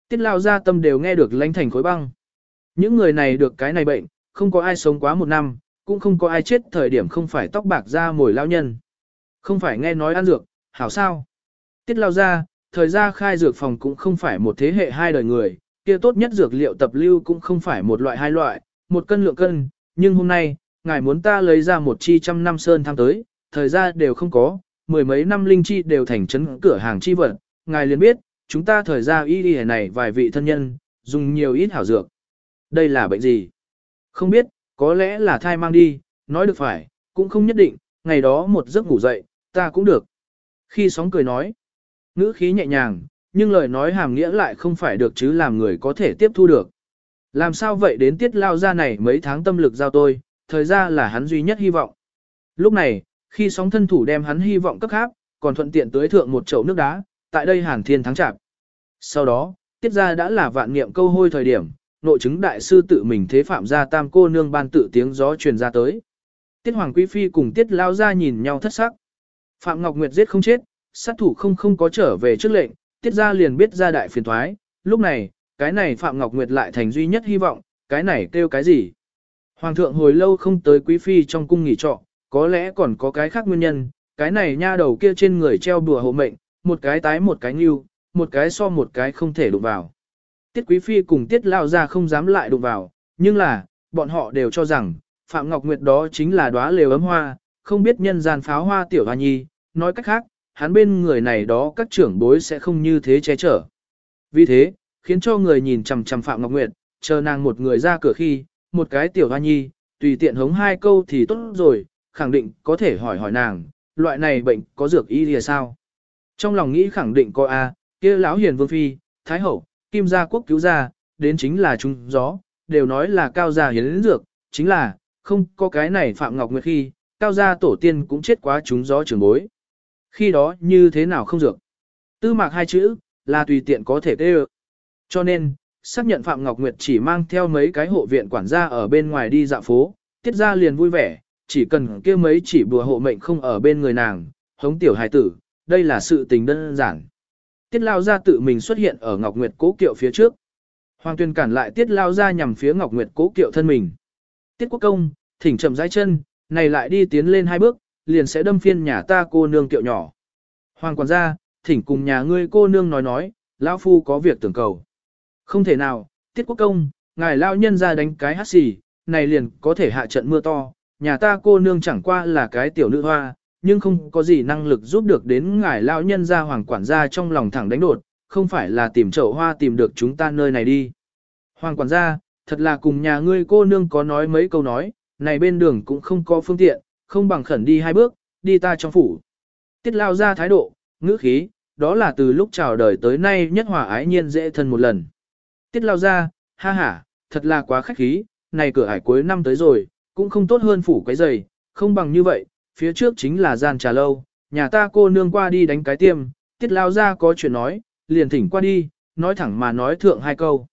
Tiết lao ra tâm đều nghe được lãnh thành khối băng. Những người này được cái này bệnh, không có ai sống quá một năm, cũng không có ai chết thời điểm không phải tóc bạc ra mồi lao nhân. Không phải nghe nói ăn dược, hảo sao. Tiết lao ra, thời gian khai dược phòng cũng không phải một thế hệ hai đời người, kia tốt nhất dược liệu tập lưu cũng không phải một loại hai loại, một cân lượng cân, nhưng hôm nay, ngài muốn ta lấy ra một chi trăm năm sơn tham tới, thời gian đều không có, mười mấy năm linh chi đều thành trấn cửa hàng chi vật, ngài liền biết, chúng ta thời gian y đi này vài vị thân nhân, dùng nhiều ít hảo dược. Đây là bệnh gì? Không biết, có lẽ là thai mang đi, nói được phải, cũng không nhất định, ngày đó một giấc ngủ dậy, ta cũng được. Khi sóng cười nói, ngữ khí nhẹ nhàng, nhưng lời nói hàm nghĩa lại không phải được chứ làm người có thể tiếp thu được. Làm sao vậy đến tiết lao ra này mấy tháng tâm lực giao tôi, thời gian là hắn duy nhất hy vọng. Lúc này, khi sóng thân thủ đem hắn hy vọng cấp khác, còn thuận tiện tới thượng một chậu nước đá, tại đây hàn thiên thắng chạp. Sau đó, tiết ra đã là vạn niệm câu hôi thời điểm, nội chứng đại sư tự mình thế phạm ra tam cô nương ban tự tiếng gió truyền ra tới. Tiết Hoàng Quý Phi cùng Tiết Lao ra nhìn nhau thất sắc. Phạm Ngọc Nguyệt giết không chết, sát thủ không không có trở về trước lệnh, Tiết ra liền biết ra đại phiền thoái. Lúc này, cái này Phạm Ngọc Nguyệt lại thành duy nhất hy vọng, cái này kêu cái gì? Hoàng thượng hồi lâu không tới quý phi trong cung nghỉ trọ, có lẽ còn có cái khác nguyên nhân, cái này nha đầu kia trên người treo bùa hộ mệnh, một cái tái một cái nhưu, một cái so một cái không thể đụng vào. Tiết quý phi cùng tiết lao ra không dám lại đụng vào, nhưng là, bọn họ đều cho rằng, Phạm Ngọc Nguyệt đó chính là đóa lều ấm hoa, không biết nhân gian pháo hoa tiểu hoa nhi, nói cách khác, hắn bên người này đó các trưởng bối sẽ không như thế che chở. Vì thế, khiến cho người nhìn chằm chằm Phạm Ngọc Nguyệt, chờ nàng một người ra cửa khi, một cái tiểu hoa nhi, tùy tiện hống hai câu thì tốt rồi, khẳng định có thể hỏi hỏi nàng, loại này bệnh có dược y lìa sao? Trong lòng nghĩ khẳng định có A, kia lão hiền vương phi, thái hậu, kim gia quốc cứu gia, đến chính là chúng gió, đều nói là cao gia hiến dược, chính là, không có cái này Phạm Ngọc Nguyệt khi, cao gia tổ tiên cũng chết quá chúng gió trường bối. Khi đó như thế nào không dược? Tư mạc hai chữ, là tùy tiện có thể tê Cho nên, xác nhận Phạm Ngọc Nguyệt chỉ mang theo mấy cái hộ viện quản gia ở bên ngoài đi dạo phố, tiết ra liền vui vẻ, chỉ cần kia mấy chỉ bùa hộ mệnh không ở bên người nàng, hống tiểu hài tử, đây là sự tình đơn giản. Tiết lao ra tự mình xuất hiện ở Ngọc Nguyệt cố kiệu phía trước. Hoàng tuyên cản lại tiết lao ra nhằm phía Ngọc Nguyệt cố kiệu thân mình. Tiết quốc công, thỉnh chậm rãi chân, này lại đi tiến lên hai bước, liền sẽ đâm phiên nhà ta cô nương kiệu nhỏ. Hoàng quản gia, thỉnh cùng nhà ngươi cô nương nói nói, lão phu có việc tưởng cầu. Không thể nào, tiết quốc công, ngài lao nhân ra đánh cái hát xì, này liền có thể hạ trận mưa to, nhà ta cô nương chẳng qua là cái tiểu nữ hoa, nhưng không có gì năng lực giúp được đến ngài lao nhân ra hoàng quản gia trong lòng thẳng đánh đột, không phải là tìm chậu hoa tìm được chúng ta nơi này đi. Hoàng quản gia, thật là cùng nhà ngươi cô nương có nói mấy câu nói, này bên đường cũng không có phương tiện, không bằng khẩn đi hai bước, đi ta trong phủ. Tiết lao ra thái độ, ngữ khí, đó là từ lúc chào đời tới nay nhất hòa ái nhiên dễ thân một lần. Tiết lao ra, ha ha, thật là quá khách khí, này cửa hải cuối năm tới rồi, cũng không tốt hơn phủ cái giày, không bằng như vậy, phía trước chính là gian trà lâu, nhà ta cô nương qua đi đánh cái tiêm, tiết lao ra có chuyện nói, liền thỉnh qua đi, nói thẳng mà nói thượng hai câu.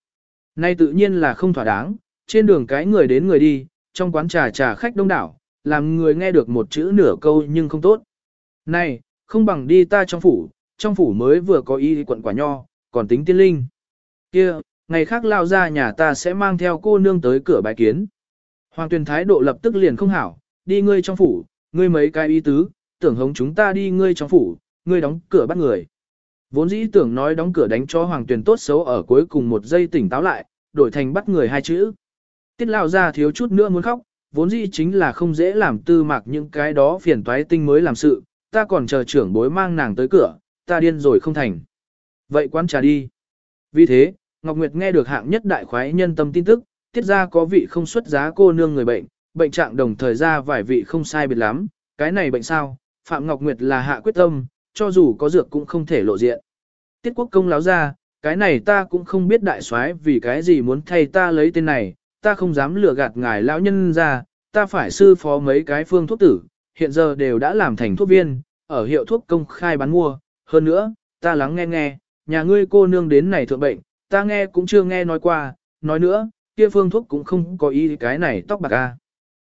Nay tự nhiên là không thỏa đáng, trên đường cái người đến người đi, trong quán trà trà khách đông đảo, làm người nghe được một chữ nửa câu nhưng không tốt. Này, không bằng đi ta trong phủ, trong phủ mới vừa có y quận quả nho, còn tính tiên linh. kia ngày khác lao ra nhà ta sẽ mang theo cô nương tới cửa bài kiến. Hoàng tuyên thái độ lập tức liền không hảo, đi ngươi trong phủ, ngươi mấy cái y tứ, tưởng hống chúng ta đi ngươi trong phủ, ngươi đóng cửa bắt người. Vốn dĩ tưởng nói đóng cửa đánh cho hoàng tuyển tốt xấu ở cuối cùng một giây tỉnh táo lại, đổi thành bắt người hai chữ. Tiết lao ra thiếu chút nữa muốn khóc, vốn dĩ chính là không dễ làm tư mạc những cái đó phiền toái tinh mới làm sự, ta còn chờ trưởng bối mang nàng tới cửa, ta điên rồi không thành. Vậy quán trà đi. Vì thế, Ngọc Nguyệt nghe được hạng nhất đại khoái nhân tâm tin tức, tiết ra có vị không xuất giá cô nương người bệnh, bệnh trạng đồng thời ra vài vị không sai biệt lắm, cái này bệnh sao, Phạm Ngọc Nguyệt là hạ quyết tâm, cho dù có dược cũng không thể lộ diện. Tiết quốc công láo ra, cái này ta cũng không biết đại soái vì cái gì muốn thay ta lấy tên này, ta không dám lừa gạt ngài lão nhân ra, ta phải sư phó mấy cái phương thuốc tử, hiện giờ đều đã làm thành thuốc viên, ở hiệu thuốc công khai bán mua, hơn nữa, ta lắng nghe nghe, nhà ngươi cô nương đến này thượng bệnh, ta nghe cũng chưa nghe nói qua, nói nữa, kia phương thuốc cũng không có ý cái này tóc bạc a.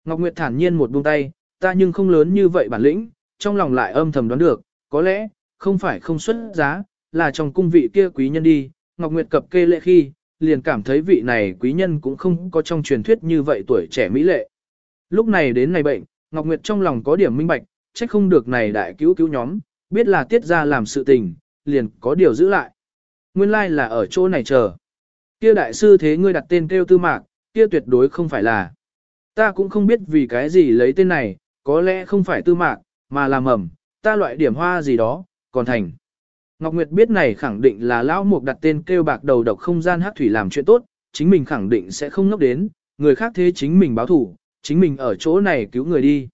Ngọc Nguyệt thản nhiên một buông tay, ta nhưng không lớn như vậy bản lĩnh, trong lòng lại âm thầm đoán được, có lẽ, không phải không xuất giá, là trong cung vị kia quý nhân đi, Ngọc Nguyệt cập kê lệ khi, liền cảm thấy vị này quý nhân cũng không có trong truyền thuyết như vậy tuổi trẻ mỹ lệ. Lúc này đến này bệnh, Ngọc Nguyệt trong lòng có điểm minh bạch, trách không được này đại cứu cứu nhóm, biết là tiết ra làm sự tình, liền có điều giữ lại. Nguyên lai like là ở chỗ này chờ. Kia đại sư thế ngươi đặt tên kêu tư mạc, kia tuyệt đối không phải là. Ta cũng không biết vì cái gì lấy tên này, có lẽ không phải tư mạc, mà là mầm, ta loại điểm hoa gì đó, còn thành. Ngọc Nguyệt biết này khẳng định là lão mục đặt tên kêu bạc đầu độc không gian hắc thủy làm chuyện tốt, chính mình khẳng định sẽ không ngốc đến, người khác thế chính mình báo thủ, chính mình ở chỗ này cứu người đi.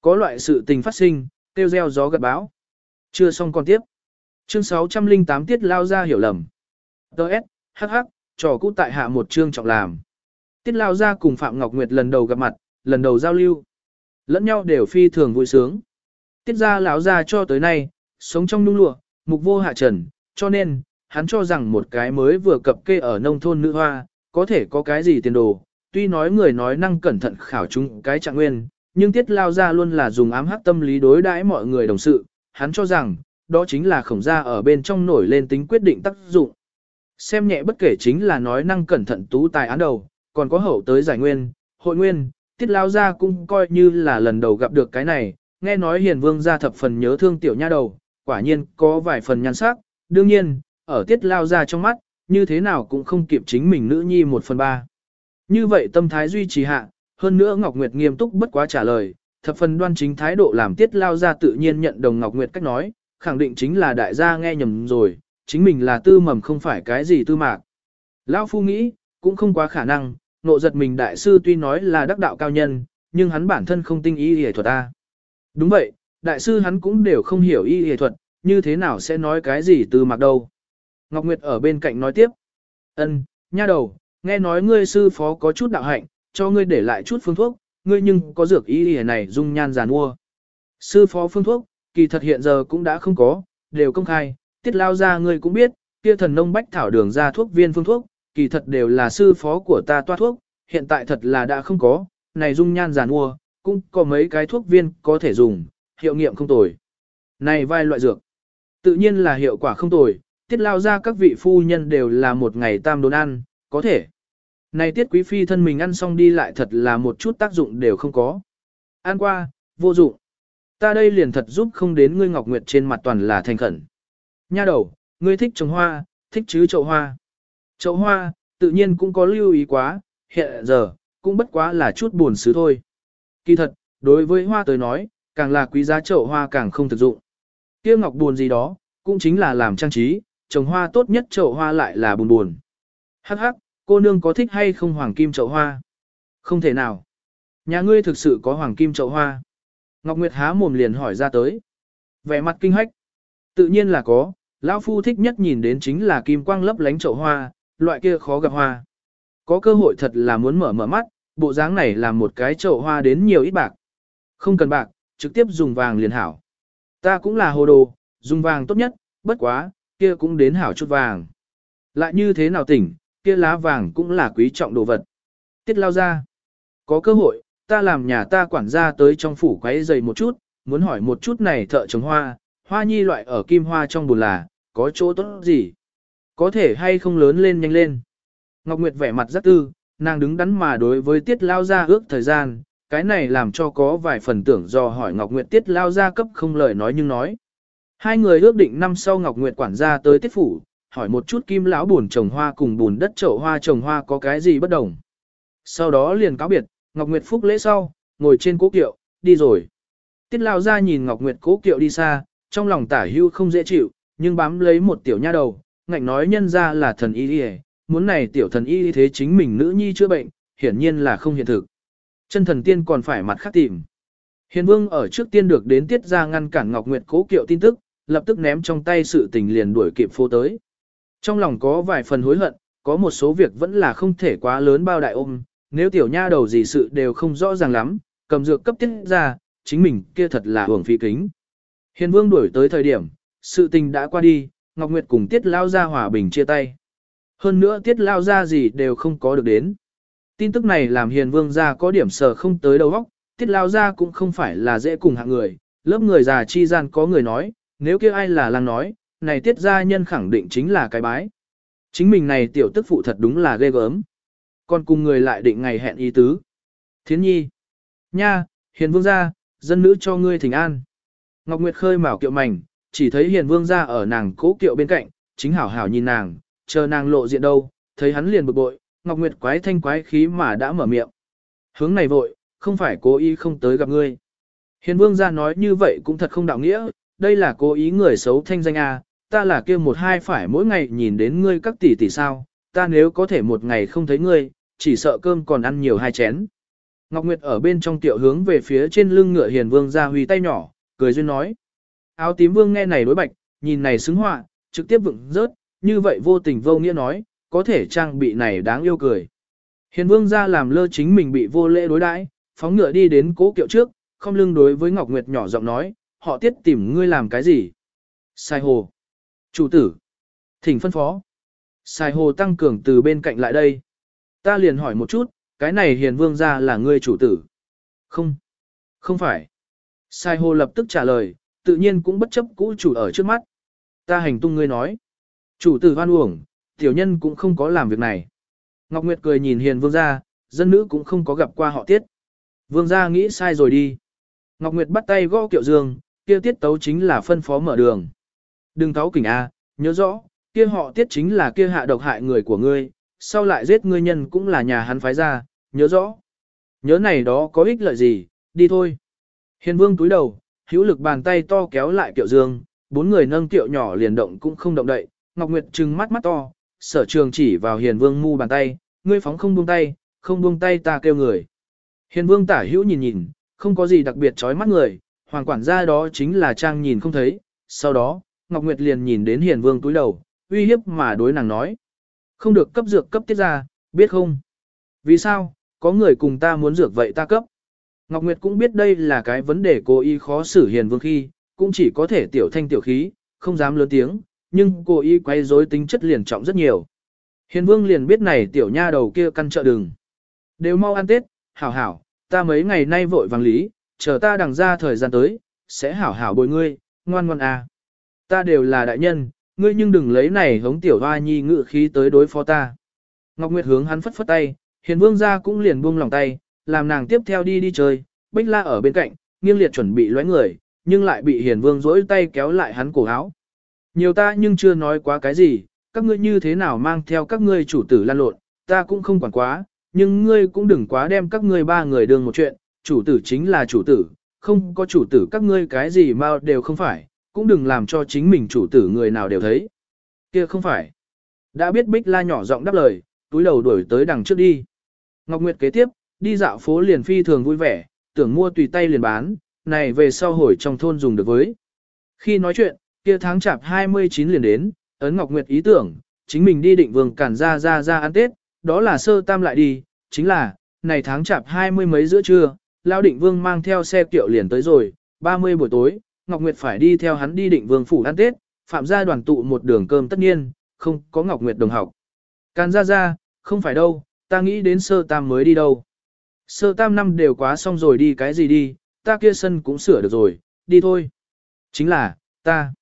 Có loại sự tình phát sinh, kêu gieo gió gật báo. Chưa xong còn tiếp. Chương 608 tiết lao ra hiểu lầm. Đợt, hắc hắc, trò cũ tại hạ một chương trọng làm. Tiết lao ra cùng Phạm Ngọc Nguyệt lần đầu gặp mặt, lần đầu giao lưu. Lẫn nhau đều phi thường vui sướng. Tiết ra lão ra cho tới nay, sống trong nung lụa, mục vô hạ trần, cho nên, hắn cho rằng một cái mới vừa cập kê ở nông thôn nữ hoa, có thể có cái gì tiền đồ. Tuy nói người nói năng cẩn thận khảo chúng cái trạng nguyên, nhưng tiết lao ra luôn là dùng ám hắc tâm lý đối đãi mọi người đồng sự. Hắn cho rằng, đó chính là khổng gia ở bên trong nổi lên tính quyết định tác dụng. Xem nhẹ bất kể chính là nói năng cẩn thận tú tài án đầu, còn có hậu tới giải nguyên, hội nguyên, tiết lao ra cũng coi như là lần đầu gặp được cái này, nghe nói hiền vương ra thập phần nhớ thương tiểu nha đầu, quả nhiên có vài phần nhan sắc, đương nhiên, ở tiết lao ra trong mắt, như thế nào cũng không kịp chính mình nữ nhi một phần ba. Như vậy tâm thái duy trì hạ, hơn nữa Ngọc Nguyệt nghiêm túc bất quá trả lời, thập phần đoan chính thái độ làm tiết lao ra tự nhiên nhận đồng Ngọc Nguyệt cách nói, khẳng định chính là đại gia nghe nhầm rồi, chính mình là tư mầm không phải cái gì tư mạc. Lão Phu nghĩ, cũng không quá khả năng, nộ giật mình đại sư tuy nói là đắc đạo cao nhân, nhưng hắn bản thân không tinh ý hề thuật A. Đúng vậy, đại sư hắn cũng đều không hiểu y y thuật, như thế nào sẽ nói cái gì từ mặc đâu. Ngọc Nguyệt ở bên cạnh nói tiếp. ân nha đầu, nghe nói ngươi sư phó có chút đạo hạnh, cho ngươi để lại chút phương thuốc, ngươi nhưng có dược y y này dung nhan giàn mua. Sư phó phương thuốc, kỳ thật hiện giờ cũng đã không có, đều công khai, tiết lao ra ngươi cũng biết, kia thần nông bách thảo đường ra thuốc viên phương thuốc, kỳ thật đều là sư phó của ta toa thuốc, hiện tại thật là đã không có, này dung nhan giàn mua, cũng có mấy cái thuốc viên có thể dùng, hiệu nghiệm không tồi. Này vai loại dược, tự nhiên là hiệu quả không tồi, tiết lao ra các vị phu nhân đều là một ngày tam đốn ăn, có thể. Này tiết quý phi thân mình ăn xong đi lại thật là một chút tác dụng đều không có. Ăn qua, vô dụng. Ta đây liền thật giúp không đến ngươi ngọc nguyệt trên mặt toàn là thành khẩn. Nha đầu, ngươi thích trồng hoa, thích chứ chậu hoa. Chậu hoa, tự nhiên cũng có lưu ý quá, hiện giờ, cũng bất quá là chút buồn xứ thôi. Kỳ thật, đối với hoa tới nói, càng là quý giá chậu hoa càng không thực dụng. Kia ngọc buồn gì đó, cũng chính là làm trang trí, trồng hoa tốt nhất chậu hoa lại là buồn buồn. Hắc hắc, cô nương có thích hay không hoàng kim chậu hoa? Không thể nào. Nhà ngươi thực sự có hoàng kim chậu hoa. Ngọc Nguyệt há mồm liền hỏi ra tới. Vẻ mặt kinh hách. Tự nhiên là có, lão phu thích nhất nhìn đến chính là kim quang lấp lánh chậu hoa, loại kia khó gặp hoa. Có cơ hội thật là muốn mở mở mắt, bộ dáng này là một cái chậu hoa đến nhiều ít bạc. Không cần bạc, trực tiếp dùng vàng liền hảo. Ta cũng là hồ đồ, dùng vàng tốt nhất, bất quá, kia cũng đến hảo chút vàng. Lại như thế nào tỉnh, kia lá vàng cũng là quý trọng đồ vật. Tiết lao ra. Có cơ hội, ta làm nhà ta quản gia tới trong phủ quấy dày một chút, muốn hỏi một chút này thợ trồng hoa, hoa nhi loại ở kim hoa trong bùn là, có chỗ tốt gì? Có thể hay không lớn lên nhanh lên? Ngọc Nguyệt vẻ mặt rất tư, nàng đứng đắn mà đối với tiết lao ra ước thời gian, cái này làm cho có vài phần tưởng do hỏi Ngọc Nguyệt tiết lao ra cấp không lời nói nhưng nói. Hai người ước định năm sau Ngọc Nguyệt quản gia tới tiết phủ, hỏi một chút kim lão buồn trồng hoa cùng bùn đất trậu hoa trồng hoa có cái gì bất đồng. Sau đó liền cáo biệt, Ngọc Nguyệt phúc lễ sau, ngồi trên cố kiệu, đi rồi. Tiết lao ra nhìn Ngọc Nguyệt cố kiệu đi xa, trong lòng tả hưu không dễ chịu, nhưng bám lấy một tiểu nha đầu, ngạnh nói nhân ra là thần y đi muốn này tiểu thần y thế chính mình nữ nhi chữa bệnh, hiển nhiên là không hiện thực. Chân thần tiên còn phải mặt khác tìm. Hiền vương ở trước tiên được đến tiết ra ngăn cản Ngọc Nguyệt cố kiệu tin tức, lập tức ném trong tay sự tình liền đuổi kịp phố tới. Trong lòng có vài phần hối hận, có một số việc vẫn là không thể quá lớn bao đại ôm, nếu tiểu nha đầu gì sự đều không rõ ràng lắm, cầm dược cấp tiết ra, chính mình kia thật là hưởng phi kính. Hiền vương đuổi tới thời điểm, sự tình đã qua đi, Ngọc Nguyệt cùng tiết lao ra hòa bình chia tay. Hơn nữa tiết lao ra gì đều không có được đến. Tin tức này làm hiền vương gia có điểm sờ không tới đầu óc, tiết lao gia cũng không phải là dễ cùng hạng người, lớp người già chi gian có người nói, nếu kia ai là lang nói, này tiết gia nhân khẳng định chính là cái bái. Chính mình này tiểu tức phụ thật đúng là ghê gớm. Còn cùng người lại định ngày hẹn ý tứ. Thiến nhi. Nha, hiền vương gia, dân nữ cho ngươi thỉnh an. Ngọc Nguyệt khơi mào kiệu mảnh, chỉ thấy hiền vương gia ở nàng cố kiệu bên cạnh, chính hảo hảo nhìn nàng, chờ nàng lộ diện đâu, thấy hắn liền bực bội, Ngọc Nguyệt quái thanh quái khí mà đã mở miệng. Hướng này vội, không phải cố ý không tới gặp ngươi. Hiền vương gia nói như vậy cũng thật không đạo nghĩa, đây là cố ý người xấu thanh danh à? ta là kia một hai phải mỗi ngày nhìn đến ngươi các tỷ tỷ sao, ta nếu có thể một ngày không thấy ngươi, chỉ sợ cơm còn ăn nhiều hai chén. Ngọc Nguyệt ở bên trong tiệu hướng về phía trên lưng ngựa hiền vương ra huy tay nhỏ, cười duyên nói. Áo tím vương nghe này đối bạch, nhìn này xứng họa, trực tiếp vựng rớt, như vậy vô tình vô nghĩa nói, có thể trang bị này đáng yêu cười. Hiền vương ra làm lơ chính mình bị vô lễ đối đãi, phóng ngựa đi đến cố kiệu trước, không lưng đối với Ngọc Nguyệt nhỏ giọng nói, họ tiết tìm ngươi làm cái gì? Sai hồ. Chủ tử. Thỉnh phân phó. Sai hồ tăng cường từ bên cạnh lại đây. Ta liền hỏi một chút, cái này hiền vương ra là ngươi chủ tử. Không. Không phải. Sai hồ lập tức trả lời, tự nhiên cũng bất chấp cũ chủ ở trước mắt. Ta hành tung ngươi nói. Chủ tử hoan uổng, tiểu nhân cũng không có làm việc này. Ngọc Nguyệt cười nhìn hiền vương gia, dân nữ cũng không có gặp qua họ tiết. Vương gia nghĩ sai rồi đi. Ngọc Nguyệt bắt tay gõ kiệu dương, kia tiết tấu chính là phân phó mở đường. Đừng tháo kỉnh A, nhớ rõ, kia họ tiết chính là kia hạ độc hại người của ngươi, sau lại giết ngươi nhân cũng là nhà hắn phái ra, nhớ rõ. Nhớ này đó có ích lợi gì, đi thôi. Hiền vương túi đầu, hữu lực bàn tay to kéo lại kiệu dương, bốn người nâng kiệu nhỏ liền động cũng không động đậy, Ngọc Nguyệt trừng mắt mắt to, sở trường chỉ vào hiền vương mu bàn tay, ngươi phóng không buông tay, không buông tay ta kêu người. Hiền vương tả hữu nhìn nhìn, không có gì đặc biệt chói mắt người, hoàng quản gia đó chính là trang nhìn không thấy, sau đó, Ngọc Nguyệt liền nhìn đến hiền vương túi đầu, uy hiếp mà đối nàng nói. Không được cấp dược cấp tiết ra, biết không? Vì sao, có người cùng ta muốn dược vậy ta cấp. Ngọc Nguyệt cũng biết đây là cái vấn đề cô y khó xử hiền vương khi, cũng chỉ có thể tiểu thanh tiểu khí, không dám lớn tiếng, nhưng cô y quay rối tính chất liền trọng rất nhiều. Hiền vương liền biết này tiểu nha đầu kia căn trợ đừng. Đều mau ăn Tết, hảo hảo, ta mấy ngày nay vội vàng lý, chờ ta đằng ra thời gian tới, sẽ hảo hảo bồi ngươi, ngoan ngoan à. Ta đều là đại nhân, ngươi nhưng đừng lấy này hống tiểu hoa nhi ngự khí tới đối phó ta. Ngọc Nguyệt hướng hắn phất phất tay, hiền vương ra cũng liền buông lòng tay, làm nàng tiếp theo đi đi chơi, bích la ở bên cạnh, nghiêng liệt chuẩn bị lóe người, nhưng lại bị hiền vương dỗi tay kéo lại hắn cổ áo. Nhiều ta nhưng chưa nói quá cái gì, các ngươi như thế nào mang theo các ngươi chủ tử lan lộn, ta cũng không quản quá, nhưng ngươi cũng đừng quá đem các ngươi ba người đường một chuyện, chủ tử chính là chủ tử, không có chủ tử các ngươi cái gì mà đều không phải, cũng đừng làm cho chính mình chủ tử người nào đều thấy. Kia không phải. Đã biết Bích La nhỏ giọng đáp lời, túi đầu đuổi tới đằng trước đi. Ngọc Nguyệt kế tiếp, đi dạo phố liền phi thường vui vẻ, tưởng mua tùy tay liền bán, này về sau hồi trong thôn dùng được với. Khi nói chuyện, kia tháng chạp 29 liền đến, ấn Ngọc Nguyệt ý tưởng, chính mình đi định vương cản ra ra ra ăn Tết, đó là sơ tam lại đi, chính là, này tháng chạp hai mươi mấy giữa trưa, lão Định Vương mang theo xe kiệu liền tới rồi, 30 buổi tối, Ngọc Nguyệt phải đi theo hắn đi Định Vương phủ ăn Tết, phạm gia đoàn tụ một đường cơm tất nhiên, không có Ngọc Nguyệt đồng học. Càn ra ra, không phải đâu, ta nghĩ đến sơ tam mới đi đâu. Sơ tam năm đều quá xong rồi đi cái gì đi, ta kia sân cũng sửa được rồi, đi thôi. Chính là, ta.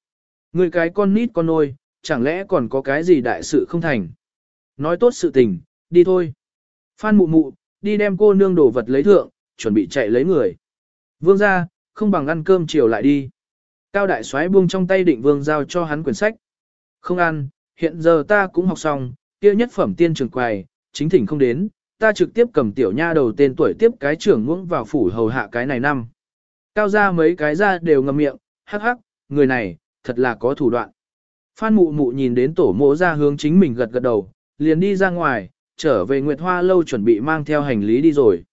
Người cái con nít con nôi, chẳng lẽ còn có cái gì đại sự không thành. Nói tốt sự tình, đi thôi. Phan mụ mụ, đi đem cô nương đồ vật lấy thượng, chuẩn bị chạy lấy người. Vương ra, không bằng ăn cơm chiều lại đi. Cao đại soái buông trong tay định vương giao cho hắn quyển sách. Không ăn, hiện giờ ta cũng học xong, kia nhất phẩm tiên trường quầy, chính thỉnh không đến, ta trực tiếp cầm tiểu nha đầu tên tuổi tiếp cái trưởng ngưỡng vào phủ hầu hạ cái này năm. Cao ra mấy cái ra đều ngậm miệng, hắc hắc, người này, thật là có thủ đoạn. Phan mụ mụ nhìn đến tổ mộ ra hướng chính mình gật gật đầu, liền đi ra ngoài, trở về Nguyệt Hoa lâu chuẩn bị mang theo hành lý đi rồi.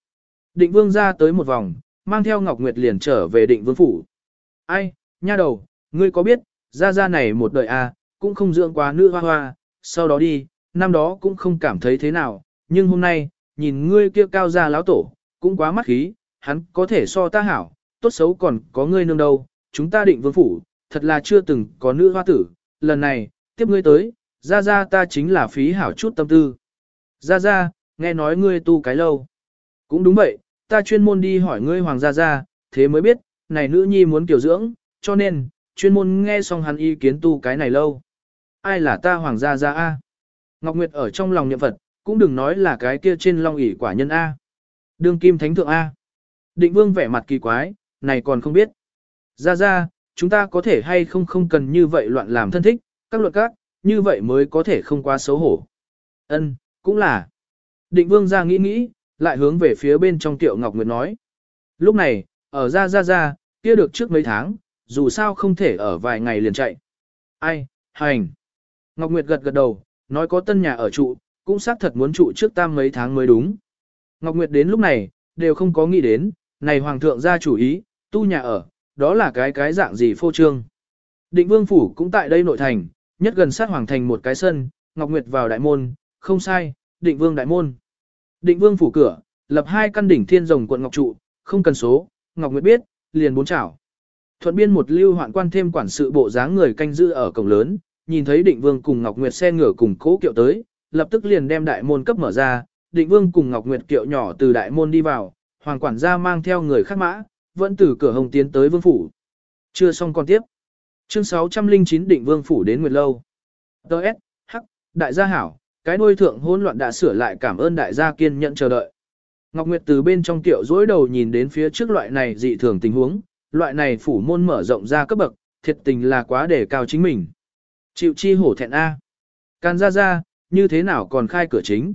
Định vương ra tới một vòng, mang theo Ngọc Nguyệt liền trở về định vương phủ. Ai, nha đầu, ngươi có biết, ra ra này một đời a à, cũng không dưỡng quá nữ hoa hoa, sau đó đi, năm đó cũng không cảm thấy thế nào, nhưng hôm nay, nhìn ngươi kia cao ra láo tổ, cũng quá mắt khí, hắn có thể so ta hảo, tốt xấu còn có ngươi nương đâu, chúng ta định vương phủ, thật là chưa từng có nữ hoa tử, lần này, tiếp ngươi tới, ra ra ta chính là phí hảo chút tâm tư. Ra ra, nghe nói ngươi tu cái lâu. Cũng đúng vậy, ta chuyên môn đi hỏi ngươi hoàng gia gia, thế mới biết, này nữ nhi muốn kiểu dưỡng, cho nên, chuyên môn nghe xong hắn ý kiến tu cái này lâu. Ai là ta hoàng gia gia A? Ngọc Nguyệt ở trong lòng niệm Phật, cũng đừng nói là cái kia trên long ỷ quả nhân A. Đương kim thánh thượng A. Định vương vẻ mặt kỳ quái, này còn không biết. Gia gia chúng ta có thể hay không không cần như vậy loạn làm thân thích, các luật các, như vậy mới có thể không quá xấu hổ. Ân, cũng là. Định vương ra nghĩ nghĩ, lại hướng về phía bên trong tiệu Ngọc Nguyệt nói. Lúc này, ở ra ra ra, kia được trước mấy tháng, dù sao không thể ở vài ngày liền chạy. Ai, hành. Ngọc Nguyệt gật gật đầu, nói có tân nhà ở trụ, cũng xác thật muốn trụ trước tam mấy tháng mới đúng. Ngọc Nguyệt đến lúc này, đều không có nghĩ đến, này hoàng thượng ra chủ ý, tu nhà ở, đó là cái cái dạng gì phô trương. Định vương phủ cũng tại đây nội thành, nhất gần sát hoàng thành một cái sân, Ngọc Nguyệt vào đại môn, không sai, định vương đại môn. Định vương phủ cửa, lập hai căn đỉnh thiên rồng quận Ngọc trụ, không cần số, Ngọc Nguyệt biết, liền bốn chảo. Thuận biên một lưu hoạn quan thêm quản sự bộ dáng người canh giữ ở cổng lớn, nhìn thấy định vương cùng Ngọc Nguyệt xe ngựa cùng cố kiệu tới, lập tức liền đem đại môn cấp mở ra, định vương cùng Ngọc Nguyệt kiệu nhỏ từ đại môn đi vào, hoàng quản gia mang theo người khác mã, vẫn từ cửa hồng tiến tới vương phủ. Chưa xong còn tiếp. Chương 609 định vương phủ đến Nguyệt Lâu. Đợt, hắc, đại gia hảo, Cái đuôi thượng hỗn loạn đã sửa lại cảm ơn đại gia kiên nhẫn chờ đợi. Ngọc Nguyệt từ bên trong tiểu dối đầu nhìn đến phía trước loại này dị thường tình huống, loại này phủ môn mở rộng ra cấp bậc, thiệt tình là quá để cao chính mình. Chịu chi hổ thẹn A. Can ra ra, như thế nào còn khai cửa chính?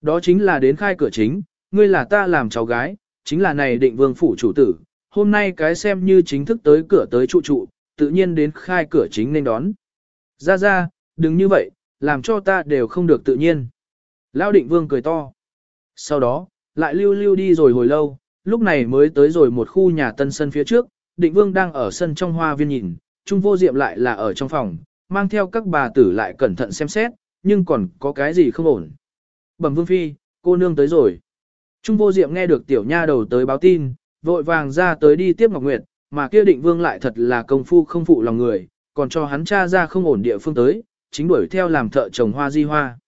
Đó chính là đến khai cửa chính, ngươi là ta làm cháu gái, chính là này định vương phủ chủ tử, hôm nay cái xem như chính thức tới cửa tới trụ trụ, tự nhiên đến khai cửa chính nên đón. Ra ra, đừng như vậy, làm cho ta đều không được tự nhiên. Lão định vương cười to. Sau đó, lại lưu lưu đi rồi hồi lâu, lúc này mới tới rồi một khu nhà tân sân phía trước, định vương đang ở sân trong hoa viên nhìn, trung vô diệm lại là ở trong phòng, mang theo các bà tử lại cẩn thận xem xét, nhưng còn có cái gì không ổn. Bẩm vương phi, cô nương tới rồi. Trung vô diệm nghe được tiểu nha đầu tới báo tin, vội vàng ra tới đi tiếp Ngọc Nguyệt, mà kia định vương lại thật là công phu không phụ lòng người, còn cho hắn cha ra không ổn địa phương tới, chính đuổi theo làm thợ trồng hoa di hoa.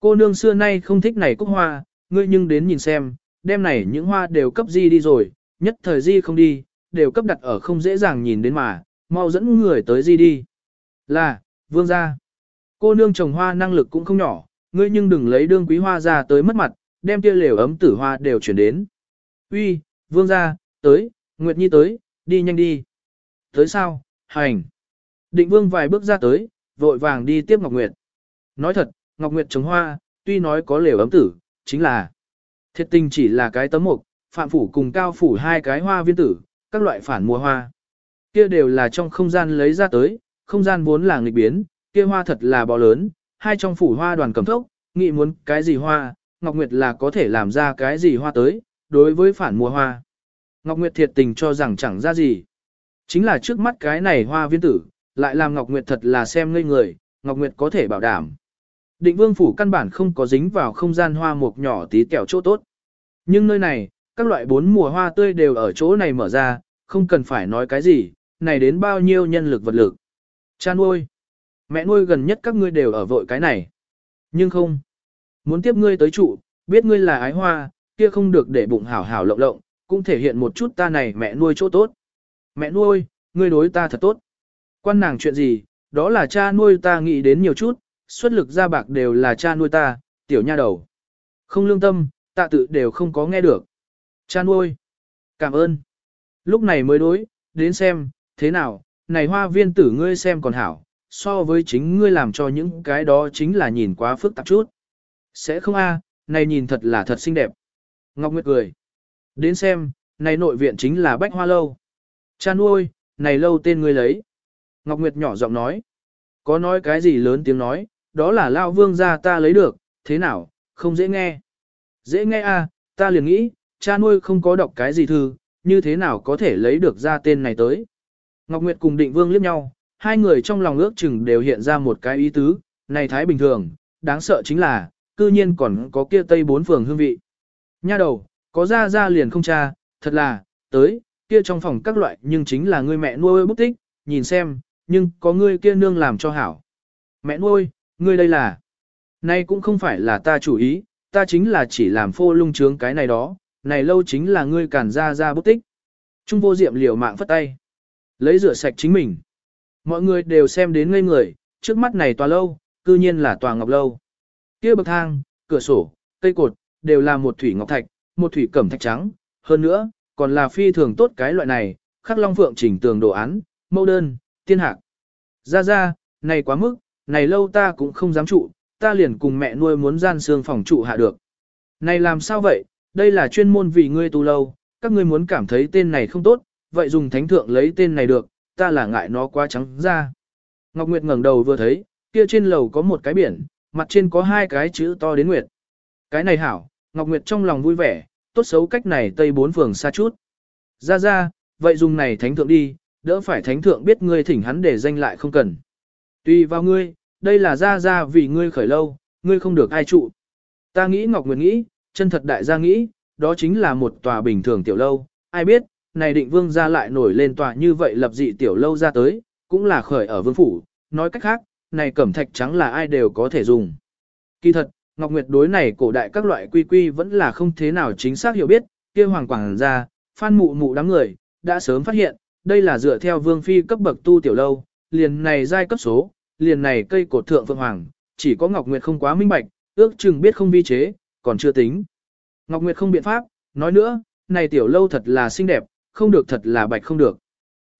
Cô nương xưa nay không thích này cúc hoa, ngươi nhưng đến nhìn xem, đêm này những hoa đều cấp di đi rồi, nhất thời di không đi, đều cấp đặt ở không dễ dàng nhìn đến mà, mau dẫn người tới di đi. Là, vương gia. Cô nương trồng hoa năng lực cũng không nhỏ, ngươi nhưng đừng lấy đương quý hoa ra tới mất mặt, đem kia lều ấm tử hoa đều chuyển đến. Uy, vương gia, tới, Nguyệt Nhi tới, đi nhanh đi. Tới sao, hành. Định vương vài bước ra tới, vội vàng đi tiếp Ngọc Nguyệt. Nói thật, Ngọc Nguyệt trồng hoa, tuy nói có lều ấm tử, chính là thiệt tình chỉ là cái tấm mục, phạm phủ cùng cao phủ hai cái hoa viên tử, các loại phản mùa hoa. Kia đều là trong không gian lấy ra tới, không gian vốn là nghịch biến, kia hoa thật là bò lớn, hai trong phủ hoa đoàn cầm thốc, nghị muốn cái gì hoa, Ngọc Nguyệt là có thể làm ra cái gì hoa tới, đối với phản mùa hoa. Ngọc Nguyệt thiệt tình cho rằng chẳng ra gì. Chính là trước mắt cái này hoa viên tử, lại làm Ngọc Nguyệt thật là xem ngây người, Ngọc Nguyệt có thể bảo đảm. Định vương phủ căn bản không có dính vào không gian hoa mục nhỏ tí kẹo chỗ tốt. Nhưng nơi này, các loại bốn mùa hoa tươi đều ở chỗ này mở ra, không cần phải nói cái gì, này đến bao nhiêu nhân lực vật lực. Cha nuôi, mẹ nuôi gần nhất các ngươi đều ở vội cái này. Nhưng không, muốn tiếp ngươi tới trụ, biết ngươi là ái hoa, kia không được để bụng hảo hảo lộng lộng, cũng thể hiện một chút ta này mẹ nuôi chỗ tốt. Mẹ nuôi, ngươi đối ta thật tốt. Quan nàng chuyện gì, đó là cha nuôi ta nghĩ đến nhiều chút, xuất lực ra bạc đều là cha nuôi ta, tiểu nha đầu. Không lương tâm, tạ tự đều không có nghe được. Cha nuôi. Cảm ơn. Lúc này mới đối, đến xem, thế nào, này hoa viên tử ngươi xem còn hảo, so với chính ngươi làm cho những cái đó chính là nhìn quá phức tạp chút. Sẽ không a, này nhìn thật là thật xinh đẹp. Ngọc Nguyệt cười. Đến xem, này nội viện chính là bách hoa lâu. Cha nuôi, này lâu tên ngươi lấy. Ngọc Nguyệt nhỏ giọng nói. Có nói cái gì lớn tiếng nói, đó là Lao Vương gia ta lấy được, thế nào, không dễ nghe. Dễ nghe à? ta liền nghĩ, cha nuôi không có đọc cái gì thư, như thế nào có thể lấy được ra tên này tới. Ngọc Nguyệt cùng Định Vương liếc nhau, hai người trong lòng ước chừng đều hiện ra một cái ý tứ, này thái bình thường, đáng sợ chính là, cư nhiên còn có kia tây bốn phường hương vị. Nha đầu, có ra ra liền không cha, thật là, tới, kia trong phòng các loại nhưng chính là người mẹ nuôi bút tích, nhìn xem, nhưng có ngươi kia nương làm cho hảo. Mẹ nuôi, ngươi đây là, nay cũng không phải là ta chủ ý, ta chính là chỉ làm phô lung trướng cái này đó, này lâu chính là ngươi cản ra ra bút tích. Trung vô diệm liều mạng phất tay, lấy rửa sạch chính mình. Mọi người đều xem đến ngây người, trước mắt này tòa lâu, cư nhiên là tòa ngọc lâu. Kia bậc thang, cửa sổ, cây cột, đều là một thủy ngọc thạch, một thủy cẩm thạch trắng, hơn nữa, còn là phi thường tốt cái loại này, khắc long phượng chỉnh tường đồ án, mẫu đơn, tiên hạc. Ra ra, này quá mức, này lâu ta cũng không dám trụ, ta liền cùng mẹ nuôi muốn gian xương phòng trụ hạ được. Này làm sao vậy, đây là chuyên môn vì ngươi tu lâu, các ngươi muốn cảm thấy tên này không tốt, vậy dùng thánh thượng lấy tên này được, ta là ngại nó quá trắng ra. Ngọc Nguyệt ngẩng đầu vừa thấy, kia trên lầu có một cái biển, mặt trên có hai cái chữ to đến Nguyệt. Cái này hảo, Ngọc Nguyệt trong lòng vui vẻ, tốt xấu cách này tây bốn phường xa chút. Ra ra, vậy dùng này thánh thượng đi, đỡ phải thánh thượng biết ngươi thỉnh hắn để danh lại không cần. Tùy vào ngươi, đây là ra ra vì ngươi khởi lâu, ngươi không được ai trụ. Ta nghĩ Ngọc Nguyệt nghĩ, chân thật đại gia nghĩ, đó chính là một tòa bình thường tiểu lâu, ai biết, này định vương ra lại nổi lên tòa như vậy lập dị tiểu lâu ra tới, cũng là khởi ở vương phủ, nói cách khác, này cẩm thạch trắng là ai đều có thể dùng. Kỳ thật, Ngọc Nguyệt đối này cổ đại các loại quy quy vẫn là không thế nào chính xác hiểu biết, kia hoàng quảng ra, phan mụ mụ đám người, đã sớm phát hiện, đây là dựa theo vương phi cấp bậc tu tiểu lâu, liền này giai cấp số, liền này cây cột thượng phượng hoàng, chỉ có Ngọc Nguyệt không quá minh bạch, ước chừng biết không vi chế, còn chưa tính. Ngọc Nguyệt không biện pháp, nói nữa, này tiểu lâu thật là xinh đẹp, không được thật là bạch không được.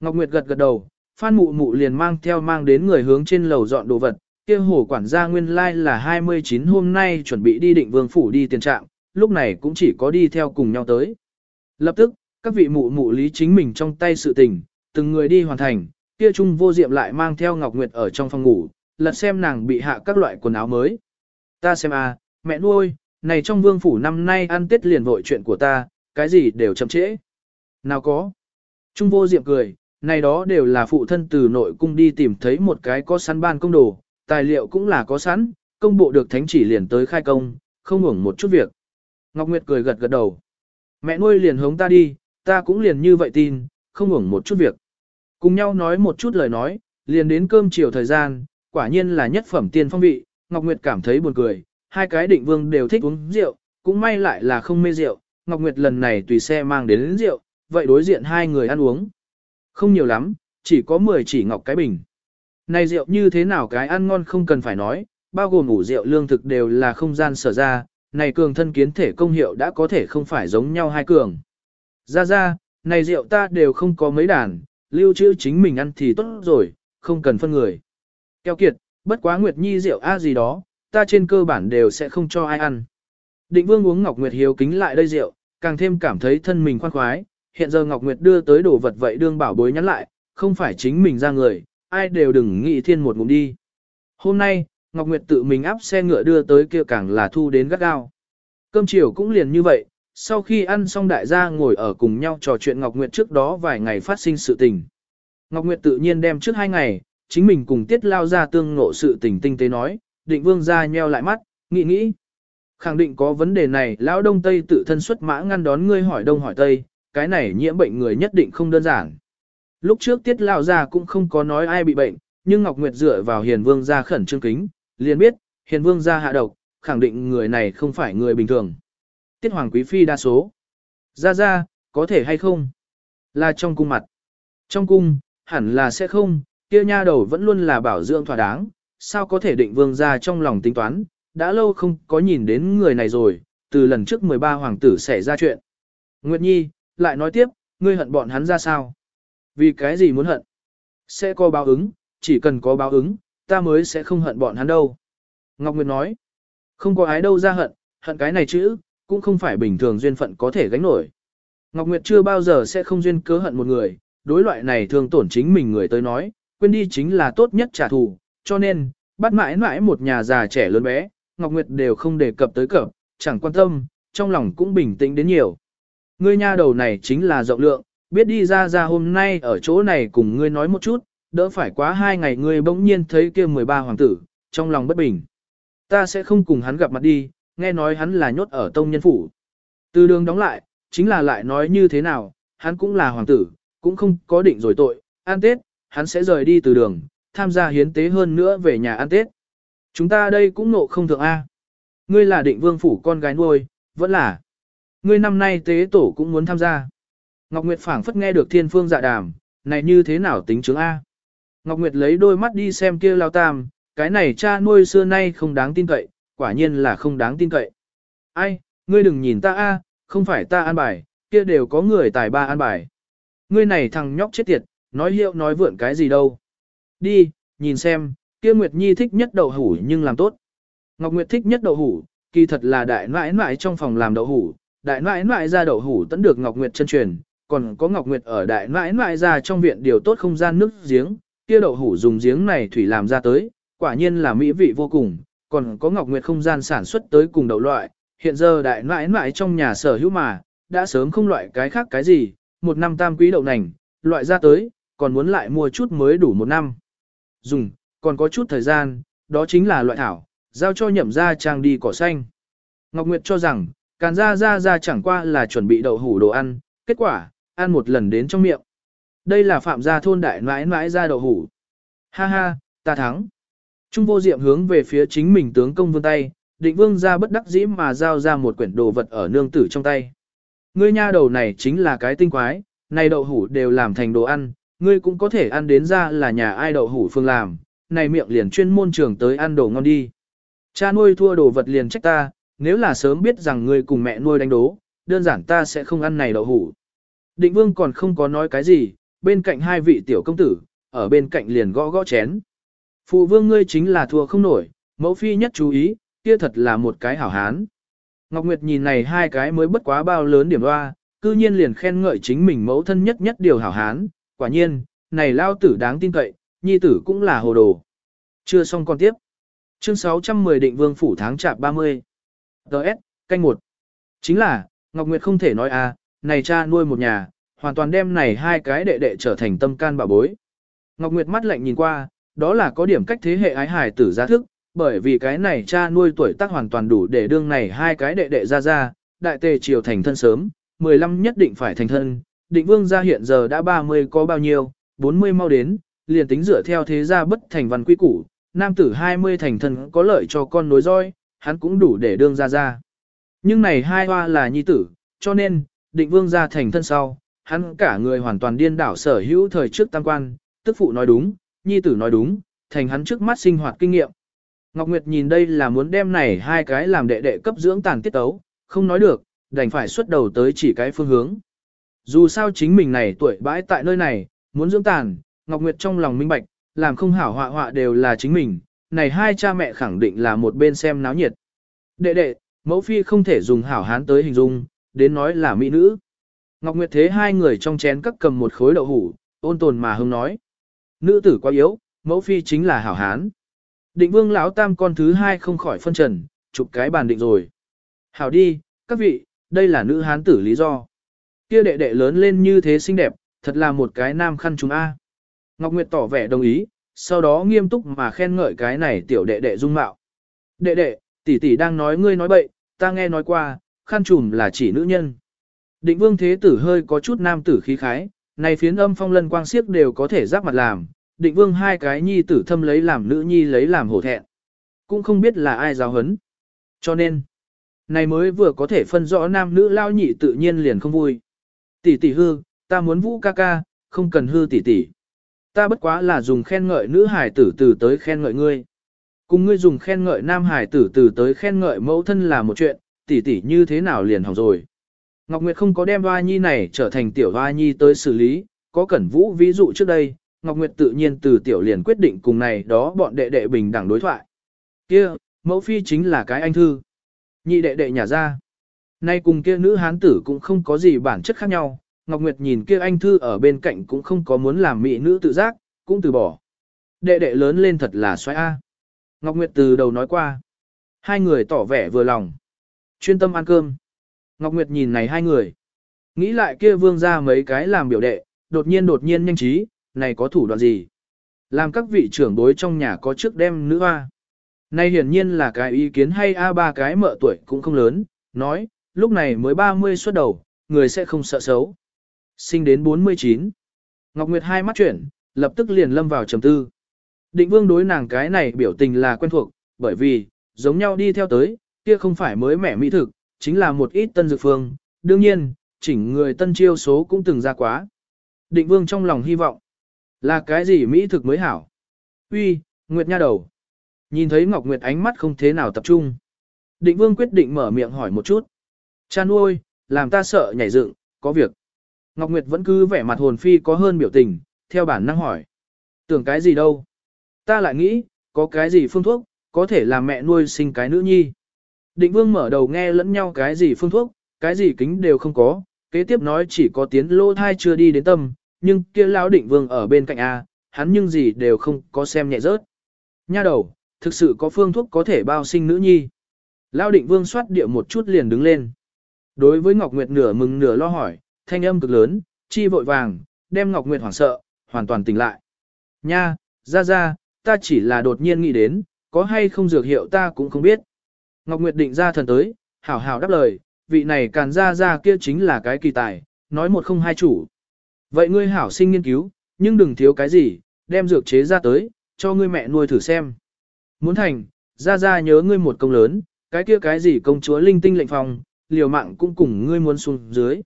Ngọc Nguyệt gật gật đầu, Phan Mụ Mụ liền mang theo mang đến người hướng trên lầu dọn đồ vật, kia hồ quản gia nguyên lai like là 29 hôm nay chuẩn bị đi định vương phủ đi tiền trạng, lúc này cũng chỉ có đi theo cùng nhau tới. Lập tức, các vị mụ mụ lý chính mình trong tay sự tình, từng người đi hoàn thành, kia trung vô diệm lại mang theo Ngọc Nguyệt ở trong phòng ngủ, lật xem nàng bị hạ các loại quần áo mới. Ta xem à, mẹ nuôi, này trong vương phủ năm nay ăn tết liền vội chuyện của ta, cái gì đều chậm trễ. Nào có. Trung vô diệm cười, này đó đều là phụ thân từ nội cung đi tìm thấy một cái có săn ban công đồ, tài liệu cũng là có sẵn, công bộ được thánh chỉ liền tới khai công, không hưởng một chút việc. Ngọc Nguyệt cười gật gật đầu. Mẹ nuôi liền hống ta đi, ta cũng liền như vậy tin, không hưởng một chút việc. Cùng nhau nói một chút lời nói, liền đến cơm chiều thời gian, quả nhiên là nhất phẩm tiên phong vị, Ngọc Nguyệt cảm thấy buồn cười, hai cái định vương đều thích uống rượu, cũng may lại là không mê rượu, Ngọc Nguyệt lần này tùy xe mang đến rượu, vậy đối diện hai người ăn uống. Không nhiều lắm, chỉ có 10 chỉ ngọc cái bình. Này rượu như thế nào cái ăn ngon không cần phải nói, bao gồm ủ rượu lương thực đều là không gian sở ra, này cường thân kiến thể công hiệu đã có thể không phải giống nhau hai cường. Ra ra, này rượu ta đều không có mấy đàn, lưu trữ chính mình ăn thì tốt rồi, không cần phân người. Keo kiệt, bất quá Nguyệt Nhi rượu a gì đó, ta trên cơ bản đều sẽ không cho ai ăn. Định Vương uống Ngọc Nguyệt hiếu kính lại đây rượu, càng thêm cảm thấy thân mình khoan khoái, hiện giờ Ngọc Nguyệt đưa tới đồ vật vậy đương bảo bối nhắn lại, không phải chính mình ra người, ai đều đừng nghĩ thiên một ngụm đi. Hôm nay, Ngọc Nguyệt tự mình áp xe ngựa đưa tới kia càng là thu đến gắt gao. Cơm chiều cũng liền như vậy, sau khi ăn xong đại gia ngồi ở cùng nhau trò chuyện Ngọc Nguyệt trước đó vài ngày phát sinh sự tình. Ngọc Nguyệt tự nhiên đem trước hai ngày, chính mình cùng tiết lao ra tương ngộ sự tình tinh tế nói, định vương ra nheo lại mắt, nghĩ nghĩ. Khẳng định có vấn đề này, lão đông tây tự thân xuất mã ngăn đón ngươi hỏi đông hỏi tây, cái này nhiễm bệnh người nhất định không đơn giản. Lúc trước tiết lao ra cũng không có nói ai bị bệnh, nhưng Ngọc Nguyệt dựa vào hiền vương gia khẩn trương kính, liền biết, hiền vương gia hạ độc, khẳng định người này không phải người bình thường. Tiết hoàng quý phi đa số. Ra ra, có thể hay không? Là trong cung mặt. Trong cung, hẳn là sẽ không, kia nha đầu vẫn luôn là bảo dưỡng thỏa đáng, sao có thể định vương gia trong lòng tính toán, đã lâu không có nhìn đến người này rồi, từ lần trước 13 hoàng tử xảy ra chuyện. Nguyệt Nhi, lại nói tiếp, ngươi hận bọn hắn ra sao? Vì cái gì muốn hận? Sẽ có báo ứng, chỉ cần có báo ứng, ta mới sẽ không hận bọn hắn đâu. Ngọc Nguyệt nói, không có ái đâu ra hận, hận cái này chữ, cũng không phải bình thường duyên phận có thể gánh nổi. Ngọc Nguyệt chưa bao giờ sẽ không duyên cớ hận một người, đối loại này thường tổn chính mình người tới nói, quên đi chính là tốt nhất trả thù, cho nên, bắt mãi mãi một nhà già trẻ lớn bé, Ngọc Nguyệt đều không đề cập tới cập, chẳng quan tâm, trong lòng cũng bình tĩnh đến nhiều. Ngươi nha đầu này chính là rộng lượng, biết đi ra ra hôm nay ở chỗ này cùng ngươi nói một chút, đỡ phải quá hai ngày ngươi bỗng nhiên thấy kia 13 hoàng tử, trong lòng bất bình. Ta sẽ không cùng hắn gặp mặt đi, nghe nói hắn là nhốt ở tông nhân phủ. Từ đường đóng lại, chính là lại nói như thế nào, hắn cũng là hoàng tử, cũng không có định rồi tội, an tết, hắn sẽ rời đi từ đường, tham gia hiến tế hơn nữa về nhà ăn tết. Chúng ta đây cũng nộ không thượng A. Ngươi là định vương phủ con gái nuôi, vẫn là. Ngươi năm nay tế tổ cũng muốn tham gia. Ngọc Nguyệt phảng phất nghe được thiên phương dạ đàm, này như thế nào tính chứng A. Ngọc Nguyệt lấy đôi mắt đi xem kia lao tam, cái này cha nuôi xưa nay không đáng tin cậy, quả nhiên là không đáng tin cậy. Ai, ngươi đừng nhìn ta A, không phải ta an bài, kia đều có người tài ba an bài. Ngươi này thằng nhóc chết tiệt, nói hiệu nói vượn cái gì đâu. Đi, nhìn xem, kia Nguyệt Nhi thích nhất đậu hủ nhưng làm tốt. Ngọc Nguyệt thích nhất đậu hủ, kỳ thật là đại nãi nãi trong phòng làm đậu hủ, đại nãi nãi ra đậu hủ tẫn được Ngọc Nguyệt chân truyền, còn có Ngọc Nguyệt ở đại nãi nãi ra trong viện điều tốt không gian nước giếng, kia đậu hủ dùng giếng này thủy làm ra tới, quả nhiên là mỹ vị vô cùng, còn có Ngọc Nguyệt không gian sản xuất tới cùng đậu loại, hiện giờ đại nãi nãi trong nhà sở hữu mà, đã sớm không loại cái khác cái gì, một năm tam quý đậu nành, loại ra tới, còn muốn lại mua chút mới đủ một năm. Dùng, còn có chút thời gian, đó chính là loại thảo, giao cho nhậm ra trang đi cỏ xanh. Ngọc Nguyệt cho rằng, càn ra ra ra chẳng qua là chuẩn bị đậu hủ đồ ăn, kết quả, ăn một lần đến trong miệng. Đây là phạm gia thôn đại mãi mãi ra đậu hủ. Ha ha, ta thắng. Trung vô diệm hướng về phía chính mình tướng công vươn tay, định vương ra bất đắc dĩ mà giao ra một quyển đồ vật ở nương tử trong tay. Ngươi nha đầu này chính là cái tinh quái, này đậu hủ đều làm thành đồ ăn, ngươi cũng có thể ăn đến ra là nhà ai đậu hủ phương làm, này miệng liền chuyên môn trường tới ăn đồ ngon đi. Cha nuôi thua đồ vật liền trách ta, nếu là sớm biết rằng ngươi cùng mẹ nuôi đánh đố, đơn giản ta sẽ không ăn này đậu hủ. Định vương còn không có nói cái gì, bên cạnh hai vị tiểu công tử, ở bên cạnh liền gõ gõ chén. Phụ vương ngươi chính là thua không nổi, mẫu phi nhất chú ý, kia thật là một cái hảo hán. Ngọc Nguyệt nhìn này hai cái mới bất quá bao lớn điểm hoa, cư nhiên liền khen ngợi chính mình mẫu thân nhất nhất điều hảo hán, quả nhiên, này lao tử đáng tin cậy, nhi tử cũng là hồ đồ. Chưa xong con tiếp. Chương 610 định vương phủ tháng chạp 30. Đợt, canh một. Chính là, Ngọc Nguyệt không thể nói à, này cha nuôi một nhà, hoàn toàn đem này hai cái đệ đệ trở thành tâm can bà bối. Ngọc Nguyệt mắt lạnh nhìn qua, đó là có điểm cách thế hệ ái hải tử gia thức, bởi vì cái này cha nuôi tuổi tác hoàn toàn đủ để đương này hai cái đệ đệ ra ra, đại tề triều thành thân sớm, 15 nhất định phải thành thân, định vương gia hiện giờ đã 30 có bao nhiêu, 40 mau đến, liền tính dựa theo thế gia bất thành văn quy củ, nam tử 20 thành thân có lợi cho con nối roi, hắn cũng đủ để đương ra ra. Nhưng này hai hoa là nhi tử, cho nên, định vương gia thành thân sau, hắn cả người hoàn toàn điên đảo sở hữu thời trước tam quan, tức phụ nói đúng, nhi tử nói đúng, thành hắn trước mắt sinh hoạt kinh nghiệm. Ngọc Nguyệt nhìn đây là muốn đem này hai cái làm đệ đệ cấp dưỡng tàn tiết tấu, không nói được, đành phải xuất đầu tới chỉ cái phương hướng. Dù sao chính mình này tuổi bãi tại nơi này, muốn dưỡng tàn, Ngọc Nguyệt trong lòng minh bạch, làm không hảo họa họa đều là chính mình, này hai cha mẹ khẳng định là một bên xem náo nhiệt. Đệ đệ, mẫu phi không thể dùng hảo hán tới hình dung, đến nói là mỹ nữ. Ngọc Nguyệt thế hai người trong chén cắt cầm một khối đậu hủ, ôn tồn mà hưng nói. Nữ tử quá yếu, mẫu phi chính là hảo hán. Định vương lão tam con thứ hai không khỏi phân trần, chụp cái bàn định rồi. Hảo đi, các vị, đây là nữ hán tử lý do. Kia đệ đệ lớn lên như thế xinh đẹp, thật là một cái nam khăn chúng A. Ngọc Nguyệt tỏ vẻ đồng ý, sau đó nghiêm túc mà khen ngợi cái này tiểu đệ đệ dung mạo. Đệ đệ, tỷ tỷ đang nói ngươi nói bậy, ta nghe nói qua, khăn trùm là chỉ nữ nhân. Định vương thế tử hơi có chút nam tử khí khái, này phiến âm phong lân quang siếc đều có thể giáp mặt làm, định vương hai cái nhi tử thâm lấy làm nữ nhi lấy làm hổ thẹn. Cũng không biết là ai giáo hấn. Cho nên, này mới vừa có thể phân rõ nam nữ lao nhị tự nhiên liền không vui. Tỷ tỷ hư, ta muốn vũ ca ca, không cần hư tỷ tỷ. Ta bất quá là dùng khen ngợi nữ hải tử từ tới khen ngợi ngươi. Cùng ngươi dùng khen ngợi nam hải tử từ tới khen ngợi mẫu thân là một chuyện, tỷ tỷ như thế nào liền hỏng rồi. Ngọc Nguyệt không có đem Hoa Nhi này trở thành tiểu Hoa Nhi tới xử lý, có cẩn vũ ví dụ trước đây, Ngọc Nguyệt tự nhiên từ tiểu liền quyết định cùng này đó bọn đệ đệ bình đẳng đối thoại. Kia, mẫu phi chính là cái anh thư. Nhị đệ đệ nhà ra. Nay cùng kia nữ hán tử cũng không có gì bản chất khác nhau, Ngọc Nguyệt nhìn kia anh thư ở bên cạnh cũng không có muốn làm mỹ nữ tự giác, cũng từ bỏ. Đệ đệ lớn lên thật là xoay A. Ngọc Nguyệt từ đầu nói qua. Hai người tỏ vẻ vừa lòng. Chuyên tâm ăn cơm. Ngọc Nguyệt nhìn này hai người. Nghĩ lại kia vương ra mấy cái làm biểu đệ, đột nhiên đột nhiên nhanh trí, này có thủ đoạn gì? Làm các vị trưởng bối trong nhà có trước đem nữ hoa. Này hiển nhiên là cái ý kiến hay a ba cái mợ tuổi cũng không lớn, nói, lúc này mới 30 xuất đầu, người sẽ không sợ xấu. Sinh đến 49. Ngọc Nguyệt hai mắt chuyển, lập tức liền lâm vào trầm tư. Định vương đối nàng cái này biểu tình là quen thuộc, bởi vì, giống nhau đi theo tới, kia không phải mới mẻ mỹ thực, chính là một ít tân dược phương, đương nhiên, chỉnh người tân chiêu số cũng từng ra quá. Định vương trong lòng hy vọng, là cái gì mỹ thực mới hảo? Uy, Nguyệt nha đầu. Nhìn thấy Ngọc Nguyệt ánh mắt không thế nào tập trung. Định vương quyết định mở miệng hỏi một chút. Cha nuôi, làm ta sợ nhảy dựng, có việc. Ngọc Nguyệt vẫn cứ vẻ mặt hồn phi có hơn biểu tình, theo bản năng hỏi. Tưởng cái gì đâu? Ta lại nghĩ, có cái gì phương thuốc, có thể làm mẹ nuôi sinh cái nữ nhi. Định vương mở đầu nghe lẫn nhau cái gì phương thuốc, cái gì kính đều không có, kế tiếp nói chỉ có tiến lô thai chưa đi đến tâm, nhưng kia lão định vương ở bên cạnh A, hắn nhưng gì đều không có xem nhẹ rớt. Nha đầu, thực sự có phương thuốc có thể bao sinh nữ nhi. Lão định vương xoát địa một chút liền đứng lên. Đối với Ngọc Nguyệt nửa mừng nửa lo hỏi, thanh âm cực lớn, chi vội vàng, đem Ngọc Nguyệt hoảng sợ, hoàn toàn tỉnh lại. Nha, ra ra, ta chỉ là đột nhiên nghĩ đến, có hay không dược hiệu ta cũng không biết. Ngọc Nguyệt định ra thần tới, hảo hảo đáp lời, vị này càn ra ra kia chính là cái kỳ tài, nói một không hai chủ. Vậy ngươi hảo sinh nghiên cứu, nhưng đừng thiếu cái gì, đem dược chế ra tới, cho ngươi mẹ nuôi thử xem. Muốn thành, ra ra nhớ ngươi một công lớn, cái kia cái gì công chúa linh tinh lệnh phòng, liều mạng cũng cùng ngươi muốn xuống dưới.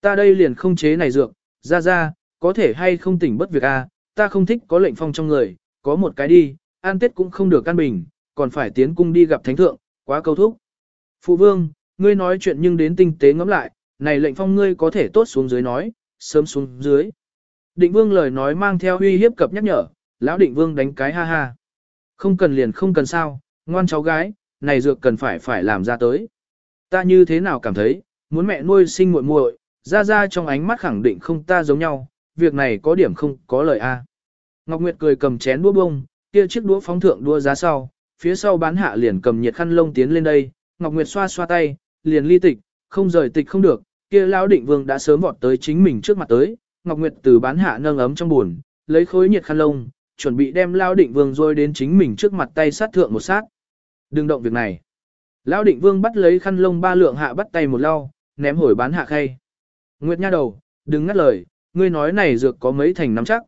Ta đây liền không chế này dược, ra ra, có thể hay không tỉnh bất việc a, ta không thích có lệnh phong trong người, có một cái đi, an tết cũng không được căn bình, còn phải tiến cung đi gặp thánh thượng, quá câu thúc. Phụ vương, ngươi nói chuyện nhưng đến tinh tế ngẫm lại, này lệnh phong ngươi có thể tốt xuống dưới nói, sớm xuống dưới. Định vương lời nói mang theo uy hiếp cập nhắc nhở, lão định vương đánh cái ha ha. Không cần liền không cần sao, ngoan cháu gái, này dược cần phải phải làm ra tới. Ta như thế nào cảm thấy, muốn mẹ nuôi sinh muội muội, ra ra trong ánh mắt khẳng định không ta giống nhau, việc này có điểm không có lời a. Ngọc Nguyệt cười cầm chén đũa bông, kia chiếc đũa phóng thượng đũa giá sau, phía sau bán hạ liền cầm nhiệt khăn lông tiến lên đây, Ngọc Nguyệt xoa xoa tay, liền ly tịch, không rời tịch không được, kia lão định vương đã sớm vọt tới chính mình trước mặt tới, Ngọc Nguyệt từ bán hạ nâng ấm trong buồn, lấy khối nhiệt khăn lông, chuẩn bị đem lão định vương rôi đến chính mình trước mặt tay sát thượng một sát. Đừng động việc này. Lão định vương bắt lấy khăn lông ba lượng hạ bắt tay một lau, ném hồi bán hạ khay. Nguyệt nha đầu, đừng ngắt lời, ngươi nói này dược có mấy thành nắm chắc.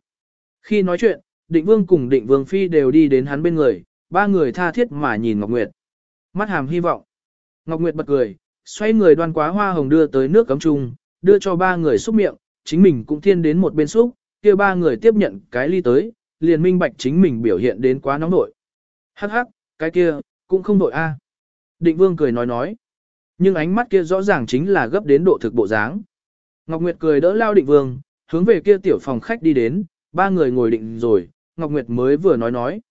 Khi nói chuyện, định vương cùng định vương phi đều đi đến hắn bên người, ba người tha thiết mà nhìn Ngọc Nguyệt. Mắt hàm hy vọng. Ngọc Nguyệt bật cười, xoay người đoan quá hoa hồng đưa tới nước cấm chung, đưa cho ba người xúc miệng, chính mình cũng thiên đến một bên xúc, kia ba người tiếp nhận cái ly tới, liền minh bạch chính mình biểu hiện đến quá nóng nội. Hắc hắc, cái kia, cũng không nội a. Định vương cười nói nói. Nhưng ánh mắt kia rõ ràng chính là gấp đến độ thực bộ dáng. Ngọc Nguyệt cười đỡ lao định vương, hướng về kia tiểu phòng khách đi đến, ba người ngồi định rồi, Ngọc Nguyệt mới vừa nói nói.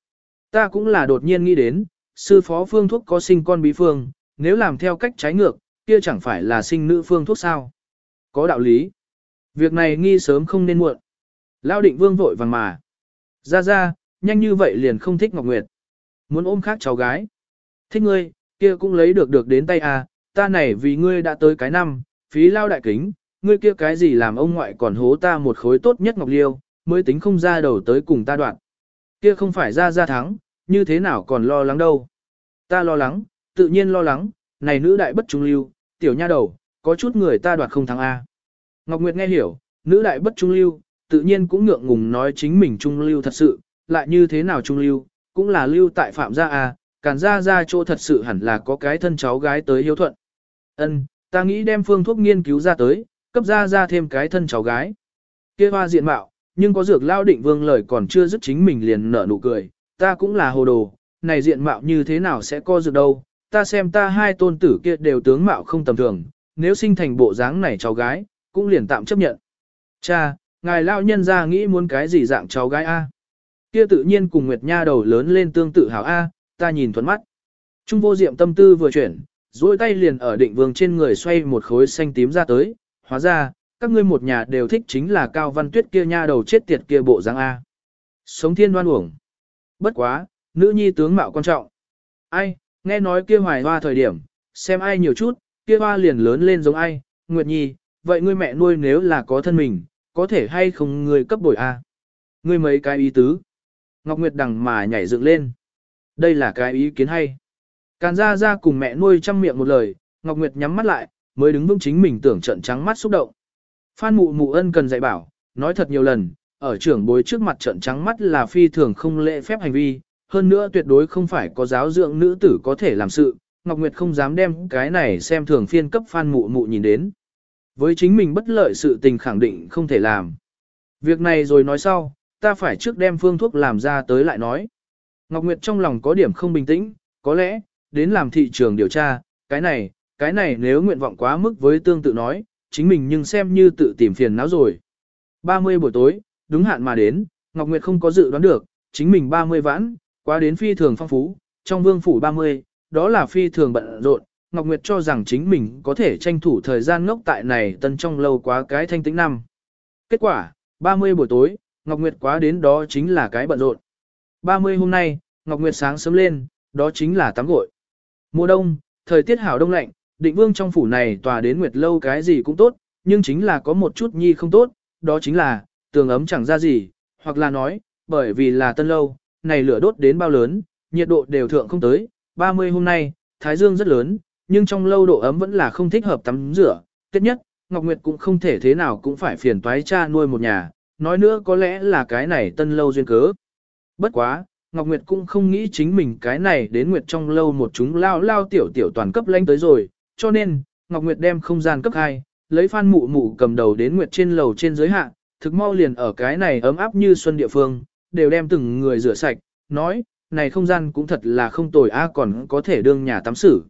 Ta cũng là đột nhiên nghĩ đến, sư phó phương thuốc có sinh con bí phương, nếu làm theo cách trái ngược, kia chẳng phải là sinh nữ phương thuốc sao. Có đạo lý. Việc này nghi sớm không nên muộn. Lao định vương vội vàng mà. Ra ra, nhanh như vậy liền không thích Ngọc Nguyệt. Muốn ôm khác cháu gái. Thích ngươi, kia cũng lấy được được đến tay à, ta này vì ngươi đã tới cái năm, phí lao đại kính, ngươi kia cái gì làm ông ngoại còn hố ta một khối tốt nhất Ngọc Liêu, mới tính không ra đầu tới cùng ta đoạn. Kia không phải ra ra thắng, như thế nào còn lo lắng đâu. Ta lo lắng, tự nhiên lo lắng, này nữ đại bất trung lưu, tiểu nha đầu, có chút người ta đoạt không thắng A. Ngọc Nguyệt nghe hiểu, nữ đại bất trung lưu, tự nhiên cũng ngượng ngùng nói chính mình trung lưu thật sự, lại như thế nào trung lưu, cũng là lưu tại phạm gia A, càn gia gia chỗ thật sự hẳn là có cái thân cháu gái tới hiếu thuận. Ân, ta nghĩ đem phương thuốc nghiên cứu ra tới, cấp gia gia thêm cái thân cháu gái. Kia hoa diện mạo, nhưng có dược lao định vương lời còn chưa dứt chính mình liền nở nụ cười, ta cũng là hồ đồ, này diện mạo như thế nào sẽ co dược đâu, ta xem ta hai tôn tử kia đều tướng mạo không tầm thường, nếu sinh thành bộ dáng này cháu gái, cũng liền tạm chấp nhận. Cha, ngài lao nhân ra nghĩ muốn cái gì dạng cháu gái A. Kia tự nhiên cùng Nguyệt Nha đầu lớn lên tương tự hảo A, ta nhìn thuận mắt. Trung vô diệm tâm tư vừa chuyển, duỗi tay liền ở định vương trên người xoay một khối xanh tím ra tới, hóa ra, các ngươi một nhà đều thích chính là cao văn tuyết kia nha đầu chết tiệt kia bộ dáng A. Sống thiên đoan uổng. Bất quá, nữ nhi tướng mạo quan trọng. Ai, nghe nói kia hoài hoa thời điểm, xem ai nhiều chút, kia hoa liền lớn lên giống ai, Nguyệt Nhi, vậy ngươi mẹ nuôi nếu là có thân mình, có thể hay không ngươi cấp bồi a? Ngươi mấy cái ý tứ. Ngọc Nguyệt đằng mà nhảy dựng lên. Đây là cái ý kiến hay. Càn ra ra cùng mẹ nuôi chăm miệng một lời, Ngọc Nguyệt nhắm mắt lại, mới đứng vững chính mình tưởng trận trắng mắt xúc động. Phan mụ mụ ân cần dạy bảo, nói thật nhiều lần, ở trưởng bối trước mặt trận trắng mắt là phi thường không lễ phép hành vi, hơn nữa tuyệt đối không phải có giáo dưỡng nữ tử có thể làm sự, Ngọc Nguyệt không dám đem cái này xem thường phiên cấp Phan mụ mụ nhìn đến. Với chính mình bất lợi sự tình khẳng định không thể làm. Việc này rồi nói sau, ta phải trước đem phương thuốc làm ra tới lại nói. Ngọc Nguyệt trong lòng có điểm không bình tĩnh, có lẽ, đến làm thị trường điều tra, cái này, cái này nếu nguyện vọng quá mức với tương tự nói, chính mình nhưng xem như tự tìm phiền não rồi. 30 buổi tối, đúng hạn mà đến, Ngọc Nguyệt không có dự đoán được, chính mình 30 vãn, quá đến phi thường phong phú, trong vương phủ 30, đó là phi thường bận rộn, Ngọc Nguyệt cho rằng chính mình có thể tranh thủ thời gian ngốc tại này tân trong lâu quá cái thanh tĩnh năm. Kết quả, 30 buổi tối, Ngọc Nguyệt quá đến đó chính là cái bận rộn. 30 hôm nay, Ngọc Nguyệt sáng sớm lên, đó chính là tắm gội. Mùa đông, thời tiết hảo đông lạnh, định vương trong phủ này tòa đến Nguyệt lâu cái gì cũng tốt, nhưng chính là có một chút nhi không tốt, đó chính là, tường ấm chẳng ra gì, hoặc là nói, bởi vì là tân lâu, này lửa đốt đến bao lớn, nhiệt độ đều thượng không tới, 30 hôm nay, thái dương rất lớn, nhưng trong lâu độ ấm vẫn là không thích hợp tắm rửa. Tiết nhất, Ngọc Nguyệt cũng không thể thế nào cũng phải phiền toái cha nuôi một nhà, nói nữa có lẽ là cái này tân lâu duyên cớ. Bất quá, Ngọc Nguyệt cũng không nghĩ chính mình cái này đến Nguyệt trong lâu một chúng lao lao tiểu tiểu toàn cấp lanh tới rồi, cho nên, Ngọc Nguyệt đem không gian cấp 2, lấy phan mụ mụ cầm đầu đến Nguyệt trên lầu trên dưới hạ, thực mau liền ở cái này ấm áp như xuân địa phương, đều đem từng người rửa sạch, nói, này không gian cũng thật là không tồi a còn có thể đương nhà tắm sử.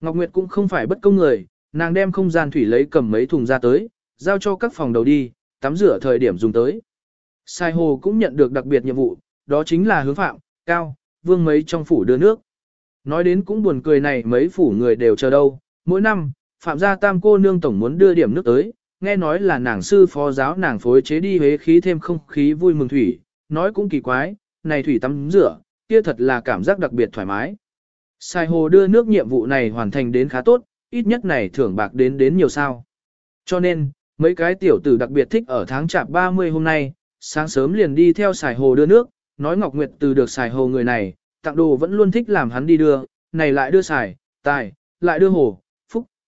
Ngọc Nguyệt cũng không phải bất công người, nàng đem không gian thủy lấy cầm mấy thùng ra tới, giao cho các phòng đầu đi, tắm rửa thời điểm dùng tới. Sai hồ cũng nhận được đặc biệt nhiệm vụ, đó chính là hướng phạm, cao, vương mấy trong phủ đưa nước. Nói đến cũng buồn cười này mấy phủ người đều chờ đâu, mỗi năm, phạm gia tam cô nương tổng muốn đưa điểm nước tới, nghe nói là nàng sư phó giáo nàng phối chế đi huế khí thêm không khí vui mừng thủy, nói cũng kỳ quái, này thủy tắm rửa, kia thật là cảm giác đặc biệt thoải mái. Sai hồ đưa nước nhiệm vụ này hoàn thành đến khá tốt, ít nhất này thưởng bạc đến đến nhiều sao. Cho nên, mấy cái tiểu tử đặc biệt thích ở tháng chạp 30 hôm nay, sáng sớm liền đi theo xài hồ đưa nước, nói Ngọc Nguyệt từ được xài hồ người này, tặng đồ vẫn luôn thích làm hắn đi đưa, này lại đưa xài, tài, lại đưa hồ,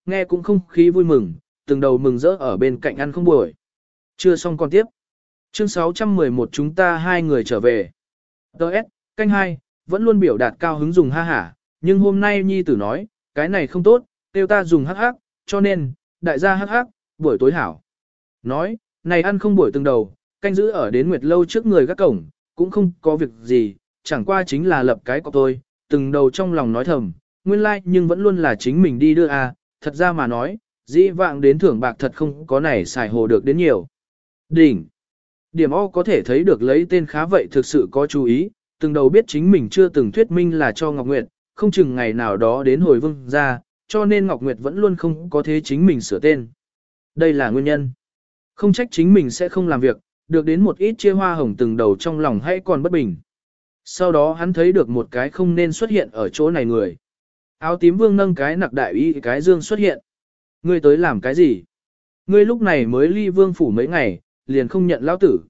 nghe cũng không khí vui mừng, từng đầu mừng rỡ ở bên cạnh ăn không buổi. Chưa xong còn tiếp. Chương 611 chúng ta hai người trở về. Đợt, canh hai, vẫn luôn biểu đạt cao hứng dùng ha hả, nhưng hôm nay nhi tử nói, cái này không tốt, tiêu ta dùng hắc hắc, cho nên, đại gia hắc hắc, buổi tối hảo. Nói, này ăn không buổi từng đầu, canh giữ ở đến nguyệt lâu trước người các cổng, cũng không có việc gì, chẳng qua chính là lập cái cọc tôi, từng đầu trong lòng nói thầm, nguyên lai like, nhưng vẫn luôn là chính mình đi đưa à, thật ra mà nói, dĩ vạng đến thưởng bạc thật không có này xài hồ được đến nhiều. Đỉnh. Điểm O có thể thấy được lấy tên khá vậy thực sự có chú ý, từng đầu biết chính mình chưa từng thuyết minh là cho Ngọc Nguyệt, không chừng ngày nào đó đến hồi vương ra, cho nên Ngọc Nguyệt vẫn luôn không có thế chính mình sửa tên. Đây là nguyên nhân. Không trách chính mình sẽ không làm việc, được đến một ít chia hoa hồng từng đầu trong lòng hay còn bất bình. Sau đó hắn thấy được một cái không nên xuất hiện ở chỗ này người. Áo tím vương nâng cái nặc đại y cái dương xuất hiện. Ngươi tới làm cái gì? Ngươi lúc này mới ly vương phủ mấy ngày, liền không nhận lão tử.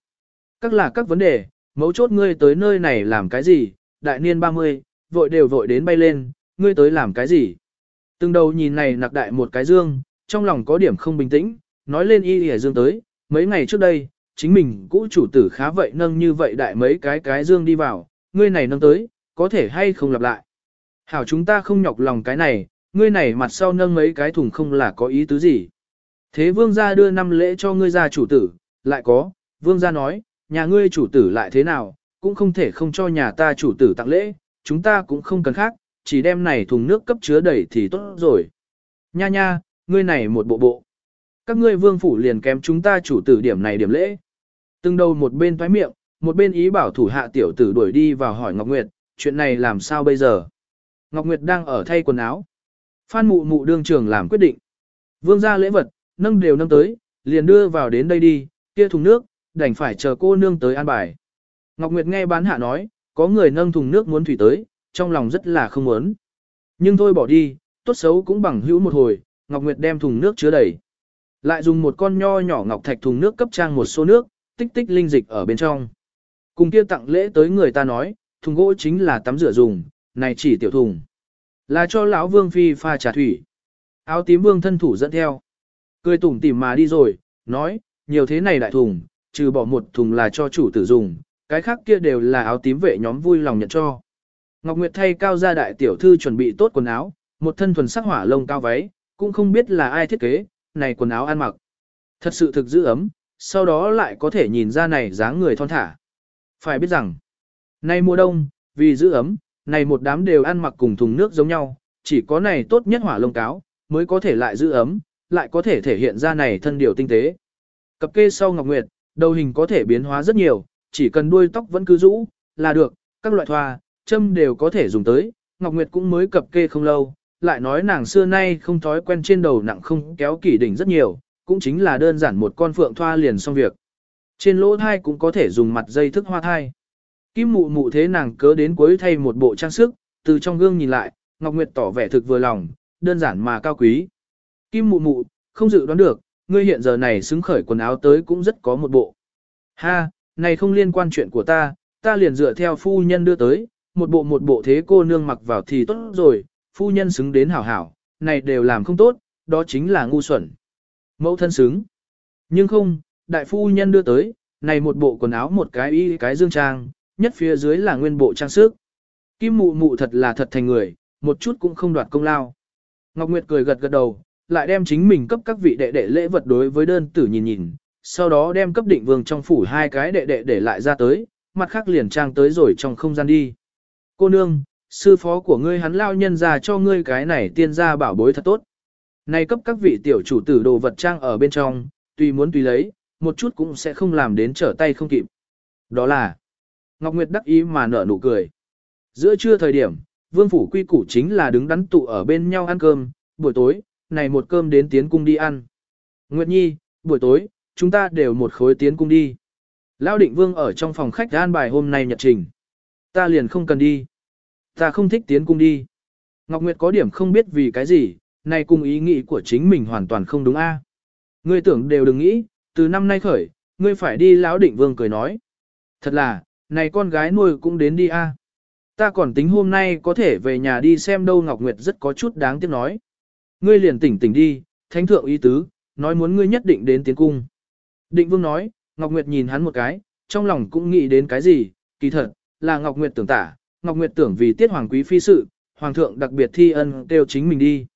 Các là các vấn đề, mấu chốt ngươi tới nơi này làm cái gì? Đại niên 30, vội đều vội đến bay lên, ngươi tới làm cái gì? Từng đầu nhìn này nặc đại một cái dương, trong lòng có điểm không bình tĩnh, nói lên y hề dương tới, mấy ngày trước đây, chính mình cũ chủ tử khá vậy nâng như vậy đại mấy cái cái dương đi vào, ngươi này nâng tới, có thể hay không lặp lại. Hảo chúng ta không nhọc lòng cái này, ngươi này mặt sau nâng mấy cái thùng không là có ý tứ gì. Thế vương gia đưa năm lễ cho ngươi gia chủ tử, lại có, vương gia nói, nhà ngươi chủ tử lại thế nào, cũng không thể không cho nhà ta chủ tử tặng lễ, chúng ta cũng không cần khác, chỉ đem này thùng nước cấp chứa đầy thì tốt rồi. Nha nha, ngươi này một bộ bộ. Các ngươi vương phủ liền kém chúng ta chủ tử điểm này điểm lễ. Từng đầu một bên thoái miệng, một bên ý bảo thủ hạ tiểu tử đuổi đi vào hỏi Ngọc Nguyệt, chuyện này làm sao bây giờ? Ngọc Nguyệt đang ở thay quần áo. Phan mụ mụ đương trường làm quyết định. Vương ra lễ vật, nâng đều nâng tới, liền đưa vào đến đây đi, kia thùng nước, đành phải chờ cô nương tới an bài. Ngọc Nguyệt nghe bán hạ nói, có người nâng thùng nước muốn thủy tới, trong lòng rất là không muốn. Nhưng thôi bỏ đi, tốt xấu cũng bằng hữu một hồi, Ngọc Nguyệt đem thùng nước chứa đầy. Lại dùng một con nho nhỏ ngọc thạch thùng nước cấp trang một số nước, tích tích linh dịch ở bên trong. Cùng kia tặng lễ tới người ta nói, thùng gỗ chính là tắm rửa dùng, này chỉ tiểu thùng. Là cho lão vương phi pha trà thủy. Áo tím vương thân thủ dẫn theo. Cười tủm tỉm mà đi rồi, nói, nhiều thế này đại thùng, trừ bỏ một thùng là cho chủ tử dùng, cái khác kia đều là áo tím vệ nhóm vui lòng nhận cho. Ngọc Nguyệt thay cao gia đại tiểu thư chuẩn bị tốt quần áo, một thân thuần sắc hỏa lông cao váy, cũng không biết là ai thiết kế, này quần áo ăn mặc. Thật sự thực giữ ấm, sau đó lại có thể nhìn ra này dáng người thon thả. Phải biết rằng, nay mùa đông, vì giữ ấm, này một đám đều ăn mặc cùng thùng nước giống nhau, chỉ có này tốt nhất hỏa lông cáo, mới có thể lại giữ ấm, lại có thể thể hiện ra này thân điều tinh tế. Cập kê sau Ngọc Nguyệt, đầu hình có thể biến hóa rất nhiều, chỉ cần đuôi tóc vẫn cứ rũ, là được, các loại thoa, châm đều có thể dùng tới, Ngọc Nguyệt cũng mới cập kê không lâu, lại nói nàng xưa nay không thói quen trên đầu nặng không kéo kỷ đỉnh rất nhiều, cũng chính là đơn giản một con phượng thoa liền xong việc. Trên lỗ thai cũng có thể dùng mặt dây thức hoa thai. Kim mụ mụ thế nàng cớ đến cuối thay một bộ trang sức, từ trong gương nhìn lại, Ngọc Nguyệt tỏ vẻ thực vừa lòng, đơn giản mà cao quý. Kim mụ mụ, không dự đoán được, ngươi hiện giờ này xứng khởi quần áo tới cũng rất có một bộ. Ha, này không liên quan chuyện của ta, ta liền dựa theo phu nhân đưa tới, một bộ một bộ thế cô nương mặc vào thì tốt rồi, phu nhân xứng đến hảo hảo, này đều làm không tốt, đó chính là ngu xuẩn. Mẫu thân xứng. Nhưng không, đại phu nhân đưa tới, này một bộ quần áo một cái y cái dương trang, nhất phía dưới là nguyên bộ trang sức. Kim mụ mụ thật là thật thành người, một chút cũng không đoạt công lao. Ngọc Nguyệt cười gật gật đầu, lại đem chính mình cấp các vị đệ đệ lễ vật đối với đơn tử nhìn nhìn, sau đó đem cấp định vương trong phủ hai cái đệ đệ để lại ra tới, mặt khác liền trang tới rồi trong không gian đi. Cô nương, sư phó của ngươi hắn lao nhân ra cho ngươi cái này tiên gia bảo bối thật tốt. Này cấp các vị tiểu chủ tử đồ vật trang ở bên trong, tùy muốn tùy lấy, một chút cũng sẽ không làm đến trở tay không kịp. Đó là, Ngọc Nguyệt đắc ý mà nở nụ cười. Giữa trưa thời điểm, vương phủ quy củ chính là đứng đắn tụ ở bên nhau ăn cơm, buổi tối, này một cơm đến tiến cung đi ăn. Nguyệt Nhi, buổi tối, chúng ta đều một khối tiến cung đi. Lão định vương ở trong phòng khách an bài hôm nay nhật trình. Ta liền không cần đi. Ta không thích tiến cung đi. Ngọc Nguyệt có điểm không biết vì cái gì, này cùng ý nghĩ của chính mình hoàn toàn không đúng a. Ngươi tưởng đều đừng nghĩ, từ năm nay khởi, ngươi phải đi lão định vương cười nói. Thật là, này con gái nuôi cũng đến đi a. À. Ta còn tính hôm nay có thể về nhà đi xem đâu Ngọc Nguyệt rất có chút đáng tiếc nói. Ngươi liền tỉnh tỉnh đi, thánh thượng ý tứ, nói muốn ngươi nhất định đến tiến cung. Định vương nói, Ngọc Nguyệt nhìn hắn một cái, trong lòng cũng nghĩ đến cái gì, kỳ thật, là Ngọc Nguyệt tưởng tả, Ngọc Nguyệt tưởng vì tiết hoàng quý phi sự, hoàng thượng đặc biệt thi ân kêu chính mình đi.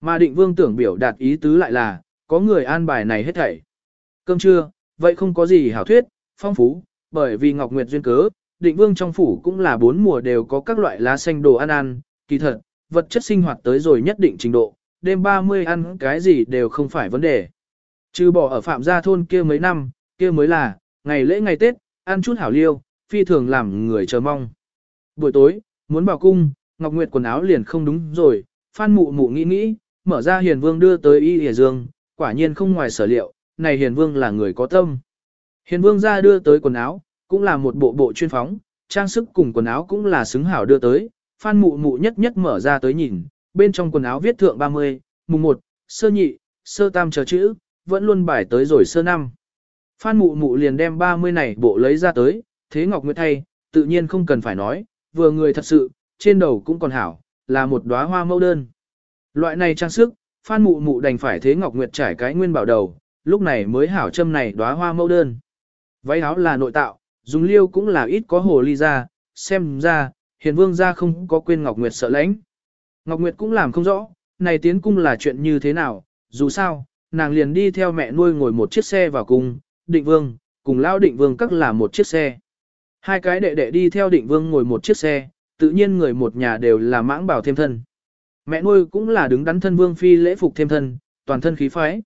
Mà định vương tưởng biểu đạt ý tứ lại là, có người an bài này hết thảy. Cơm trưa, vậy không có gì hảo thuyết, phong phú, bởi vì Ngọc Nguyệt duyên cớ, định vương trong phủ cũng là bốn mùa đều có các loại lá xanh đồ ăn ăn, kỳ thật, vật chất sinh hoạt tới rồi nhất định trình độ, đêm 30 ăn cái gì đều không phải vấn đề. Trừ bỏ ở phạm gia thôn kia mấy năm, kia mới là, ngày lễ ngày Tết, ăn chút hảo liêu, phi thường làm người chờ mong. Buổi tối, muốn vào cung, Ngọc Nguyệt quần áo liền không đúng rồi, Phan Mụ Mụ nghĩ nghĩ, mở ra Hiền Vương đưa tới Y Hề Dương, quả nhiên không ngoài sở liệu, này Hiền Vương là người có tâm. Hiền Vương ra đưa tới quần áo, cũng là một bộ bộ chuyên phóng, trang sức cùng quần áo cũng là xứng hảo đưa tới, Phan Mụ Mụ nhất nhất mở ra tới nhìn, bên trong quần áo viết thượng 30, mùng 1, sơ nhị, sơ tam chờ chữ, vẫn luôn bài tới rồi sơ năm. Phan Mụ Mụ liền đem 30 này bộ lấy ra tới, thế Ngọc Nguyệt thay, tự nhiên không cần phải nói, vừa người thật sự, trên đầu cũng còn hảo, là một đóa hoa mẫu đơn. Loại này trang sức, Phan Mụ Mụ đành phải thế Ngọc Nguyệt trải cái nguyên bảo đầu, lúc này mới hảo châm này đóa hoa mẫu đơn. Váy áo là nội tạo, dùng liêu cũng là ít có hồ ly ra, xem ra, hiền vương gia không có quên Ngọc Nguyệt sợ lãnh. Ngọc Nguyệt cũng làm không rõ, này tiến cung là chuyện như thế nào, dù sao, nàng liền đi theo mẹ nuôi ngồi một chiếc xe vào cung, định vương, cùng lao định vương các là một chiếc xe. Hai cái đệ đệ đi theo định vương ngồi một chiếc xe, tự nhiên người một nhà đều là mãng bảo thêm thân. Mẹ nuôi cũng là đứng đắn thân vương phi lễ phục thêm thân, toàn thân khí phái.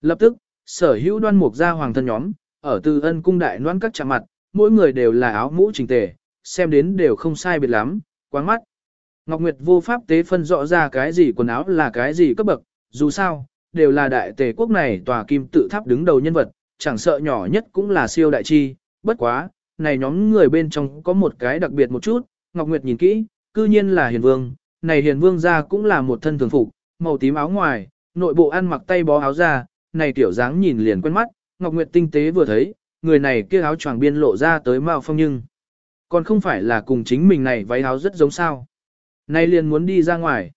Lập tức, sở hữu đoan mục gia hoàng thân nhóm, ở từ ân cung đại noan các chạm mặt, mỗi người đều là áo mũ chỉnh tề, xem đến đều không sai biệt lắm, quáng mắt. Ngọc Nguyệt vô pháp tế phân rõ ra cái gì quần áo là cái gì cấp bậc, dù sao, đều là đại tề quốc này tòa kim tự tháp đứng đầu nhân vật, chẳng sợ nhỏ nhất cũng là siêu đại chi, bất quá, này nhóm người bên trong có một cái đặc biệt một chút, Ngọc Nguyệt nhìn kỹ, cư nhiên là hiền vương, này hiền vương ra cũng là một thân thường phục, màu tím áo ngoài, nội bộ ăn mặc tay bó áo ra, này tiểu dáng nhìn liền quen mắt, Ngọc Nguyệt tinh tế vừa thấy, người này kia áo choàng biên lộ ra tới mao phong nhưng, còn không phải là cùng chính mình này váy áo rất giống sao. Này liền muốn đi ra ngoài.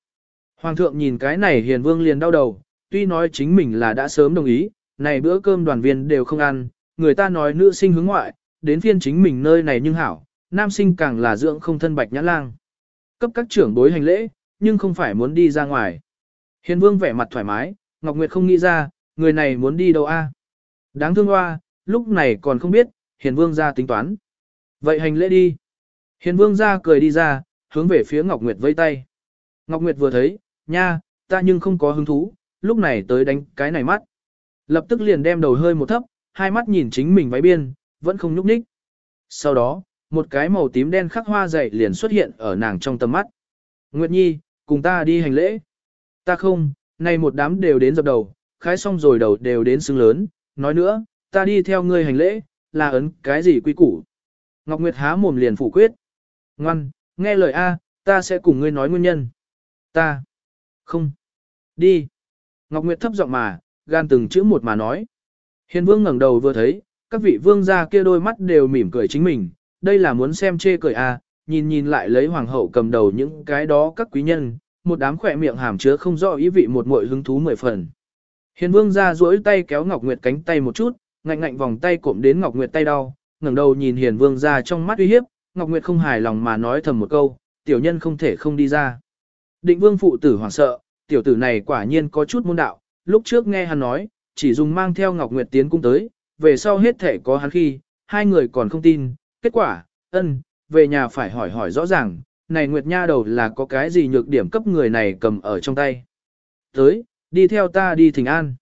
Hoàng thượng nhìn cái này hiền vương liền đau đầu, tuy nói chính mình là đã sớm đồng ý, này bữa cơm đoàn viên đều không ăn, người ta nói nữ sinh hướng ngoại, đến phiên chính mình nơi này nhưng hảo, nam sinh càng là dưỡng không thân bạch nhã lang. Cấp các trưởng bối hành lễ, nhưng không phải muốn đi ra ngoài. Hiền vương vẻ mặt thoải mái, Ngọc Nguyệt không nghĩ ra, người này muốn đi đâu a? Đáng thương hoa, lúc này còn không biết, hiền vương ra tính toán. Vậy hành lễ đi. Hiền vương ra cười đi ra, hướng về phía Ngọc Nguyệt vây tay. Ngọc Nguyệt vừa thấy, nha, ta nhưng không có hứng thú, lúc này tới đánh cái này mắt. Lập tức liền đem đầu hơi một thấp, hai mắt nhìn chính mình váy biên, vẫn không nhúc nhích. Sau đó, một cái màu tím đen khắc hoa dày liền xuất hiện ở nàng trong tầm mắt. Nguyệt Nhi, cùng ta đi hành lễ. Ta không, nay một đám đều đến dập đầu, khái xong rồi đầu đều đến xứng lớn, nói nữa, ta đi theo ngươi hành lễ, là ấn cái gì quy củ. Ngọc Nguyệt há mồm liền phủ quyết. Ngoan, nghe lời A, ta sẽ cùng ngươi nói nguyên nhân. Ta. Không. Đi. Ngọc Nguyệt thấp giọng mà, gan từng chữ một mà nói. Hiền vương ngẩng đầu vừa thấy, các vị vương gia kia đôi mắt đều mỉm cười chính mình, đây là muốn xem chê cười a. nhìn nhìn lại lấy hoàng hậu cầm đầu những cái đó các quý nhân, một đám khỏe miệng hàm chứa không rõ ý vị một muội hứng thú mười phần. Hiền vương ra duỗi tay kéo Ngọc Nguyệt cánh tay một chút, ngạnh ngạnh vòng tay cộm đến Ngọc Nguyệt tay đau, ngẩng đầu nhìn Hiền vương ra trong mắt uy hiếp, Ngọc Nguyệt không hài lòng mà nói thầm một câu, tiểu nhân không thể không đi ra. Định vương phụ tử hoảng sợ, tiểu tử này quả nhiên có chút môn đạo, lúc trước nghe hắn nói, chỉ dùng mang theo Ngọc Nguyệt tiến cung tới, về sau hết thể có hắn khi, hai người còn không tin, kết quả, ân, về nhà phải hỏi hỏi rõ ràng, này Nguyệt Nha đầu là có cái gì nhược điểm cấp người này cầm ở trong tay. Tới, đi theo ta đi thỉnh an.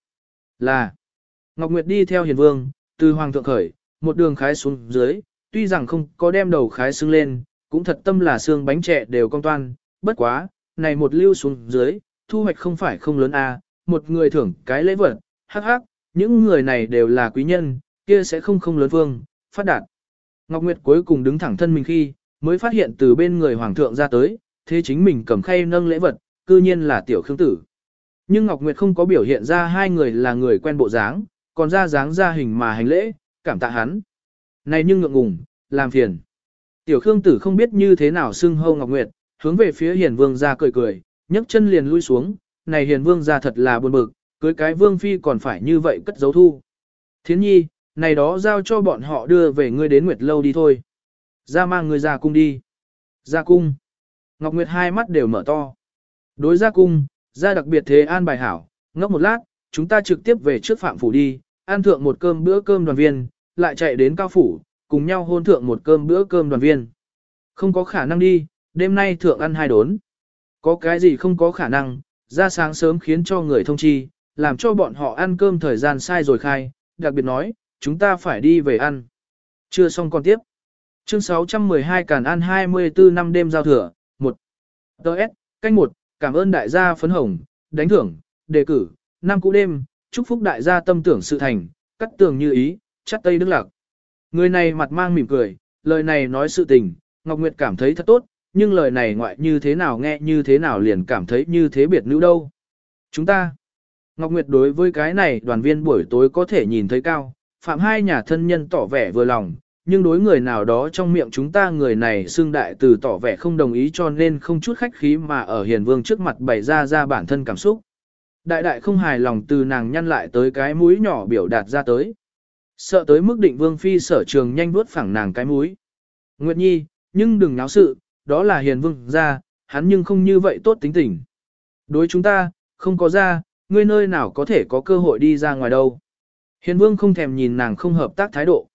Là, Ngọc Nguyệt đi theo hiền vương, từ hoàng thượng khởi, một đường khái xuống dưới, tuy rằng không có đem đầu khái xưng lên, cũng thật tâm là xương bánh trẻ đều cong toan, bất quá, này một lưu xuống dưới, thu hoạch không phải không lớn a, à, một người thưởng cái lễ vật, hắc hắc, những người này đều là quý nhân, kia sẽ không không lớn vương, phát đạt. Ngọc Nguyệt cuối cùng đứng thẳng thân mình khi, mới phát hiện từ bên người hoàng thượng ra tới, thế chính mình cầm khay nâng lễ vật, cư nhiên là tiểu khương tử. Nhưng Ngọc Nguyệt không có biểu hiện ra hai người là người quen bộ dáng, còn ra dáng ra hình mà hành lễ, cảm tạ hắn. Này nhưng ngượng ngùng, làm phiền. Tiểu Khương Tử không biết như thế nào xưng hô Ngọc Nguyệt, hướng về phía Hiền Vương gia cười cười, nhấc chân liền lui xuống, này Hiền Vương gia thật là buồn bực, cưới cái Vương Phi còn phải như vậy cất giấu thu. Thiến nhi, này đó giao cho bọn họ đưa về ngươi đến Nguyệt Lâu đi thôi. Ra mang ngươi ra cung đi. Ra cung. Ngọc Nguyệt hai mắt đều mở to. Đối ra cung, ra đặc biệt thế an bài hảo, ngốc một lát, chúng ta trực tiếp về trước phạm phủ đi, ăn thượng một cơm bữa cơm đoàn viên, lại chạy đến cao phủ, cùng nhau hôn thượng một cơm bữa cơm đoàn viên. Không có khả năng đi, đêm nay thượng ăn hai đốn. Có cái gì không có khả năng, ra sáng sớm khiến cho người thông chi, làm cho bọn họ ăn cơm thời gian sai rồi khai, đặc biệt nói, chúng ta phải đi về ăn. Chưa xong còn tiếp. Chương 612 Càn An 24 năm đêm giao thừa, 1. Đợt, canh 1, cảm ơn đại gia phấn hồng, đánh thưởng, đề cử, năm cũ đêm, chúc phúc đại gia tâm tưởng sự thành, cắt tường như ý, chắt tây đức lạc. Người này mặt mang mỉm cười, lời này nói sự tình, Ngọc Nguyệt cảm thấy thật tốt, nhưng lời này ngoại như thế nào nghe như thế nào liền cảm thấy như thế biệt nữ đâu. Chúng ta, Ngọc Nguyệt đối với cái này đoàn viên buổi tối có thể nhìn thấy cao, phạm hai nhà thân nhân tỏ vẻ vừa lòng, nhưng đối người nào đó trong miệng chúng ta người này xương đại từ tỏ vẻ không đồng ý cho nên không chút khách khí mà ở hiền vương trước mặt bày ra ra bản thân cảm xúc. Đại đại không hài lòng từ nàng nhăn lại tới cái mũi nhỏ biểu đạt ra tới. Sợ tới mức định vương phi sở trường nhanh vuốt phẳng nàng cái mũi. Nguyệt Nhi, nhưng đừng náo sự, đó là hiền vương ra, hắn nhưng không như vậy tốt tính tình. Đối chúng ta, không có ra, ngươi nơi nào có thể có cơ hội đi ra ngoài đâu. Hiền vương không thèm nhìn nàng không hợp tác thái độ.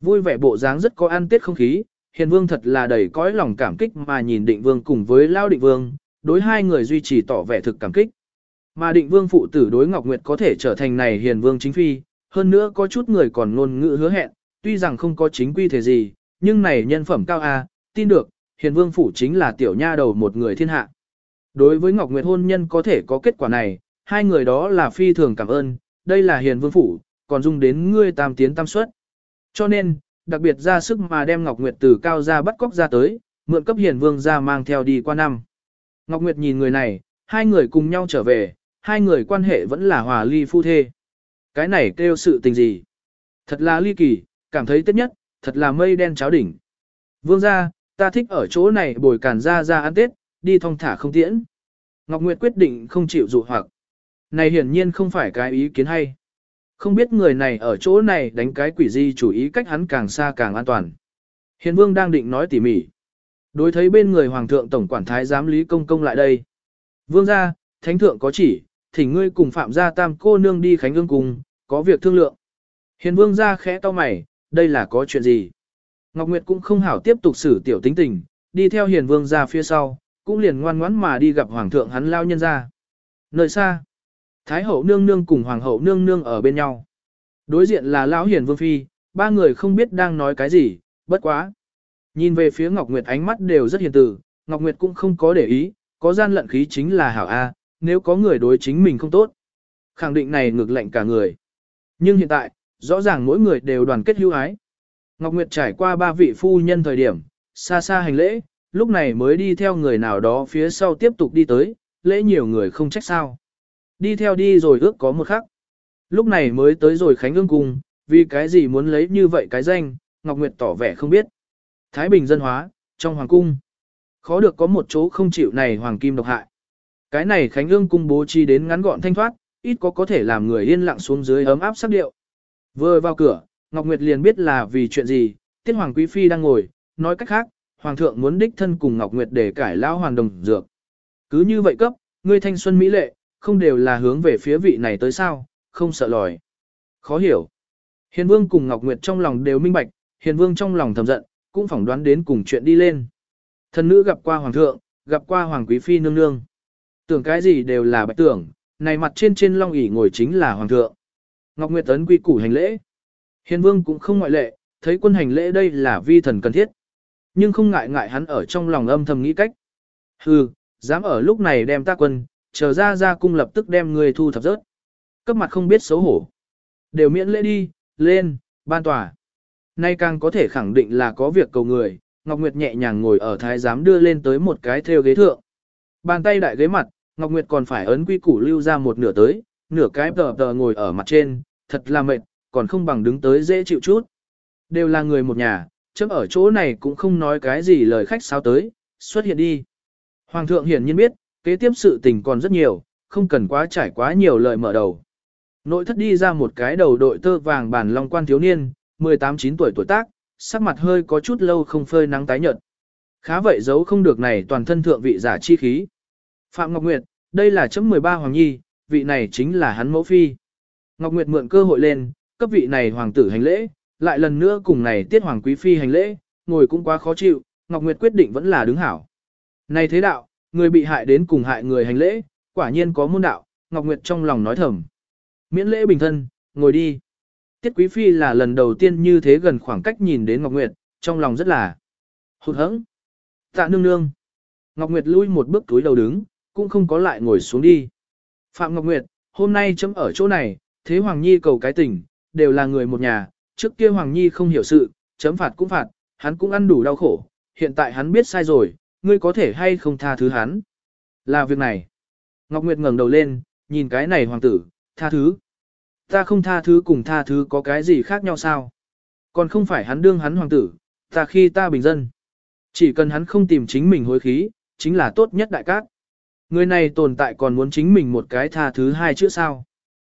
Vui vẻ bộ dáng rất có an tiết không khí, hiền vương thật là đầy cõi lòng cảm kích mà nhìn định vương cùng với lao định vương, đối hai người duy trì tỏ vẻ thực cảm kích. Mà định vương phụ tử đối Ngọc Nguyệt có thể trở thành này hiền vương chính phi, hơn nữa có chút người còn ngôn ngữ hứa hẹn, tuy rằng không có chính quy thể gì, nhưng này nhân phẩm cao a, tin được, hiền vương phủ chính là tiểu nha đầu một người thiên hạ. Đối với Ngọc Nguyệt hôn nhân có thể có kết quả này, hai người đó là phi thường cảm ơn, đây là hiền vương phủ, còn dung đến ngươi tam tiến tam suất. Cho nên, đặc biệt ra sức mà đem Ngọc Nguyệt từ cao ra bắt cóc ra tới, mượn cấp hiền vương ra mang theo đi qua năm. Ngọc Nguyệt nhìn người này, hai người cùng nhau trở về, hai người quan hệ vẫn là hòa ly phu thê. Cái này kêu sự tình gì? Thật là ly kỳ, cảm thấy tết nhất, thật là mây đen cháo đỉnh. Vương gia, ta thích ở chỗ này bồi cản ra ra ăn tết, đi thong thả không tiễn. Ngọc Nguyệt quyết định không chịu dụ hoặc. Này hiển nhiên không phải cái ý kiến hay. Không biết người này ở chỗ này đánh cái quỷ gì chủ ý cách hắn càng xa càng an toàn. Hiền vương đang định nói tỉ mỉ. Đối thấy bên người hoàng thượng tổng quản thái giám lý công công lại đây. Vương gia, thánh thượng có chỉ, thỉnh ngươi cùng phạm gia tam cô nương đi khánh ương cùng, có việc thương lượng. Hiền vương gia khẽ to mày, đây là có chuyện gì? Ngọc Nguyệt cũng không hảo tiếp tục xử tiểu tính tình, đi theo hiền vương gia phía sau, cũng liền ngoan ngoãn mà đi gặp hoàng thượng hắn lao nhân ra. Nơi xa, Thái hậu nương nương cùng hoàng hậu nương nương ở bên nhau. Đối diện là lão hiền vương phi, ba người không biết đang nói cái gì, bất quá. Nhìn về phía Ngọc Nguyệt ánh mắt đều rất hiền từ, Ngọc Nguyệt cũng không có để ý, có gian lận khí chính là hảo A, nếu có người đối chính mình không tốt. Khẳng định này ngược lệnh cả người. Nhưng hiện tại, rõ ràng mỗi người đều đoàn kết hữu ái. Ngọc Nguyệt trải qua ba vị phu nhân thời điểm, xa xa hành lễ, lúc này mới đi theo người nào đó phía sau tiếp tục đi tới, lễ nhiều người không trách sao. Đi theo đi rồi ước có một khắc. Lúc này mới tới rồi Khánh Ương Cung, vì cái gì muốn lấy như vậy cái danh, Ngọc Nguyệt tỏ vẻ không biết. Thái Bình dân hóa, trong Hoàng Cung. Khó được có một chỗ không chịu này Hoàng Kim độc hại. Cái này Khánh Ương Cung bố trí đến ngắn gọn thanh thoát, ít có có thể làm người yên lặng xuống dưới ấm áp sắc điệu. Vừa vào cửa, Ngọc Nguyệt liền biết là vì chuyện gì, Tiết Hoàng Quý Phi đang ngồi, nói cách khác, Hoàng thượng muốn đích thân cùng Ngọc Nguyệt để cải lao hoàng đồng dược. Cứ như vậy cấp, ngươi thanh xuân mỹ lệ, không đều là hướng về phía vị này tới sao, không sợ lòi. Khó hiểu. Hiền Vương cùng Ngọc Nguyệt trong lòng đều minh bạch, Hiền Vương trong lòng thầm giận, cũng phỏng đoán đến cùng chuyện đi lên. Thần nữ gặp qua hoàng thượng, gặp qua hoàng quý phi nương nương. Tưởng cái gì đều là bạch tưởng, này mặt trên trên long ỷ ngồi chính là hoàng thượng. Ngọc Nguyệt tấn quy củ hành lễ. Hiền vương cũng không ngoại lệ, thấy quân hành lễ đây là vi thần cần thiết. Nhưng không ngại ngại hắn ở trong lòng âm thầm nghĩ cách. Hừ, dám ở lúc này đem ta quân, chờ ra ra cung lập tức đem người thu thập rớt. Cấp mặt không biết xấu hổ. Đều miễn lễ đi, lên, ban tòa. Nay càng có thể khẳng định là có việc cầu người, Ngọc Nguyệt nhẹ nhàng ngồi ở thái giám đưa lên tới một cái theo ghế thượng. Bàn tay đại ghế mặt, Ngọc Nguyệt còn phải ấn quy củ lưu ra một nửa tới, nửa cái tờ tờ ngồi ở mặt trên, thật là mệt, còn không bằng đứng tới dễ chịu chút. Đều là người một nhà, chấm ở chỗ này cũng không nói cái gì lời khách sao tới, xuất hiện đi. Hoàng thượng hiển nhiên biết, kế tiếp sự tình còn rất nhiều, không cần quá trải quá nhiều lời mở đầu. Nội thất đi ra một cái đầu đội tơ vàng bản long quan thiếu niên, 18-9 tuổi tuổi tác, sắc mặt hơi có chút lâu không phơi nắng tái nhợt. Khá vậy giấu không được này toàn thân thượng vị giả chi khí. Phạm Ngọc Nguyệt, đây là chấm 13 hoàng nhi, vị này chính là hắn mẫu phi. Ngọc Nguyệt mượn cơ hội lên, cấp vị này hoàng tử hành lễ, lại lần nữa cùng này tiết hoàng quý phi hành lễ, ngồi cũng quá khó chịu, Ngọc Nguyệt quyết định vẫn là đứng hảo. Này thế đạo, người bị hại đến cùng hại người hành lễ, quả nhiên có môn đạo, Ngọc Nguyệt trong lòng nói thầm. Miễn lễ bình thân, ngồi đi. Tiết Quý Phi là lần đầu tiên như thế gần khoảng cách nhìn đến Ngọc Nguyệt, trong lòng rất là hụt hẫng. Tạ nương nương. Ngọc Nguyệt lui một bước túi đầu đứng, cũng không có lại ngồi xuống đi. Phạm Ngọc Nguyệt, hôm nay chấm ở chỗ này, thế Hoàng Nhi cầu cái tình, đều là người một nhà, trước kia Hoàng Nhi không hiểu sự, chấm phạt cũng phạt, hắn cũng ăn đủ đau khổ, hiện tại hắn biết sai rồi, ngươi có thể hay không tha thứ hắn. Là việc này. Ngọc Nguyệt ngẩng đầu lên, nhìn cái này hoàng tử, tha thứ. Ta không tha thứ cùng tha thứ có cái gì khác nhau sao? Còn không phải hắn đương hắn hoàng tử, ta khi ta bình dân. Chỉ cần hắn không tìm chính mình hối khí, chính là tốt nhất đại cát. Người này tồn tại còn muốn chính mình một cái tha thứ hai chữ sao.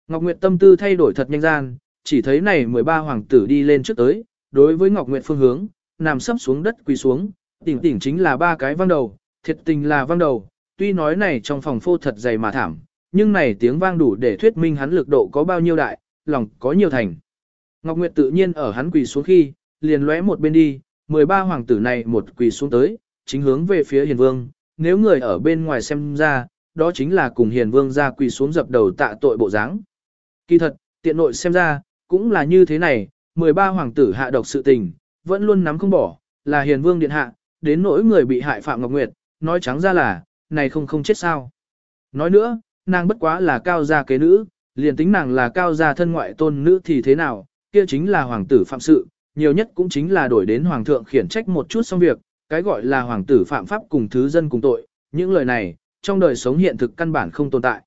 Ngọc Nguyệt tâm tư thay đổi thật nhanh gian, chỉ thấy này 13 hoàng tử đi lên trước tới, đối với Ngọc Nguyệt phương hướng, nằm sấp xuống đất quỳ xuống, tỉnh tỉnh chính là ba cái vang đầu, thiệt tình là vang đầu, tuy nói này trong phòng phô thật dày mà thảm, nhưng này tiếng vang đủ để thuyết minh hắn lực độ có bao nhiêu đại, lòng có nhiều thành. Ngọc Nguyệt tự nhiên ở hắn quỳ xuống khi, liền lóe một bên đi, 13 hoàng tử này một quỳ xuống tới, chính hướng về phía hiền vương, nếu người ở bên ngoài xem ra, đó chính là cùng hiền vương ra quỳ xuống dập đầu tạ tội bộ dáng. Kỳ thật, tiện nội xem ra, cũng là như thế này, 13 hoàng tử hạ độc sự tình, vẫn luôn nắm không bỏ, là hiền vương điện hạ, đến nỗi người bị hại Phạm Ngọc Nguyệt, nói trắng ra là, này không không chết sao. Nói nữa, nàng bất quá là cao gia kế nữ, liền tính nàng là cao gia thân ngoại tôn nữ thì thế nào, kia chính là hoàng tử phạm sự, nhiều nhất cũng chính là đổi đến hoàng thượng khiển trách một chút xong việc, cái gọi là hoàng tử phạm pháp cùng thứ dân cùng tội, những lời này, trong đời sống hiện thực căn bản không tồn tại.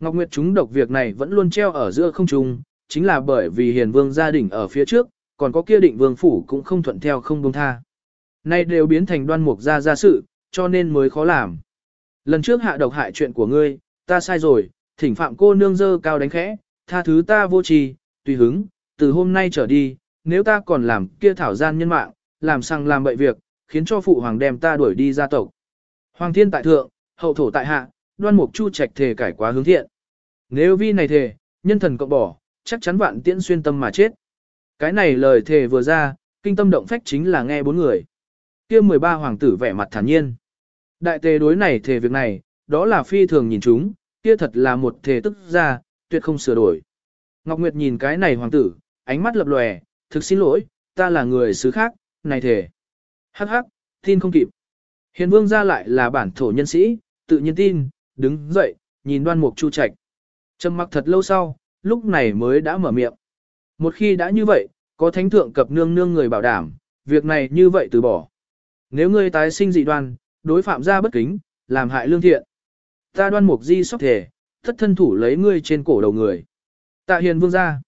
Ngọc Nguyệt chúng độc việc này vẫn luôn treo ở giữa không trung, chính là bởi vì hiền vương gia đình ở phía trước, còn có kia định vương phủ cũng không thuận theo không buông tha. Nay đều biến thành đoan mục gia ra sự, cho nên mới khó làm. Lần trước hạ độc hại chuyện của ngươi, ta sai rồi, thỉnh phạm cô nương dơ cao đánh khẽ, tha thứ ta vô trì, tùy hứng, từ hôm nay trở đi, nếu ta còn làm kia thảo gian nhân mạng, làm sang làm bậy việc, khiến cho phụ hoàng đem ta đuổi đi gia tộc. Hoàng thiên tại thượng, hậu thổ tại hạ, đoan mục chu trạch thề cải quá hướng thiện. Nếu vi này thề, nhân thần cộng bỏ, chắc chắn vạn tiễn xuyên tâm mà chết. Cái này lời thề vừa ra, kinh tâm động phách chính là nghe bốn người kia 13 hoàng tử vẻ mặt thản nhiên. Đại tề đối này thề việc này, đó là phi thường nhìn chúng, kia thật là một thề tức ra, tuyệt không sửa đổi. Ngọc Nguyệt nhìn cái này hoàng tử, ánh mắt lập lòe, thực xin lỗi, ta là người xứ khác, này thề. Hắc hắc, tin không kịp. Hiền vương ra lại là bản thổ nhân sĩ, tự nhiên tin, đứng dậy, nhìn đoan mục chu trạch. Trầm mặc thật lâu sau, lúc này mới đã mở miệng. Một khi đã như vậy, có thánh thượng cập nương nương người bảo đảm, việc này như vậy từ bỏ. Nếu ngươi tái sinh dị đoan, đối phạm ra bất kính, làm hại lương thiện. Ta đoan mục di sóc thể, thất thân thủ lấy ngươi trên cổ đầu người. Tạ hiền vương ra.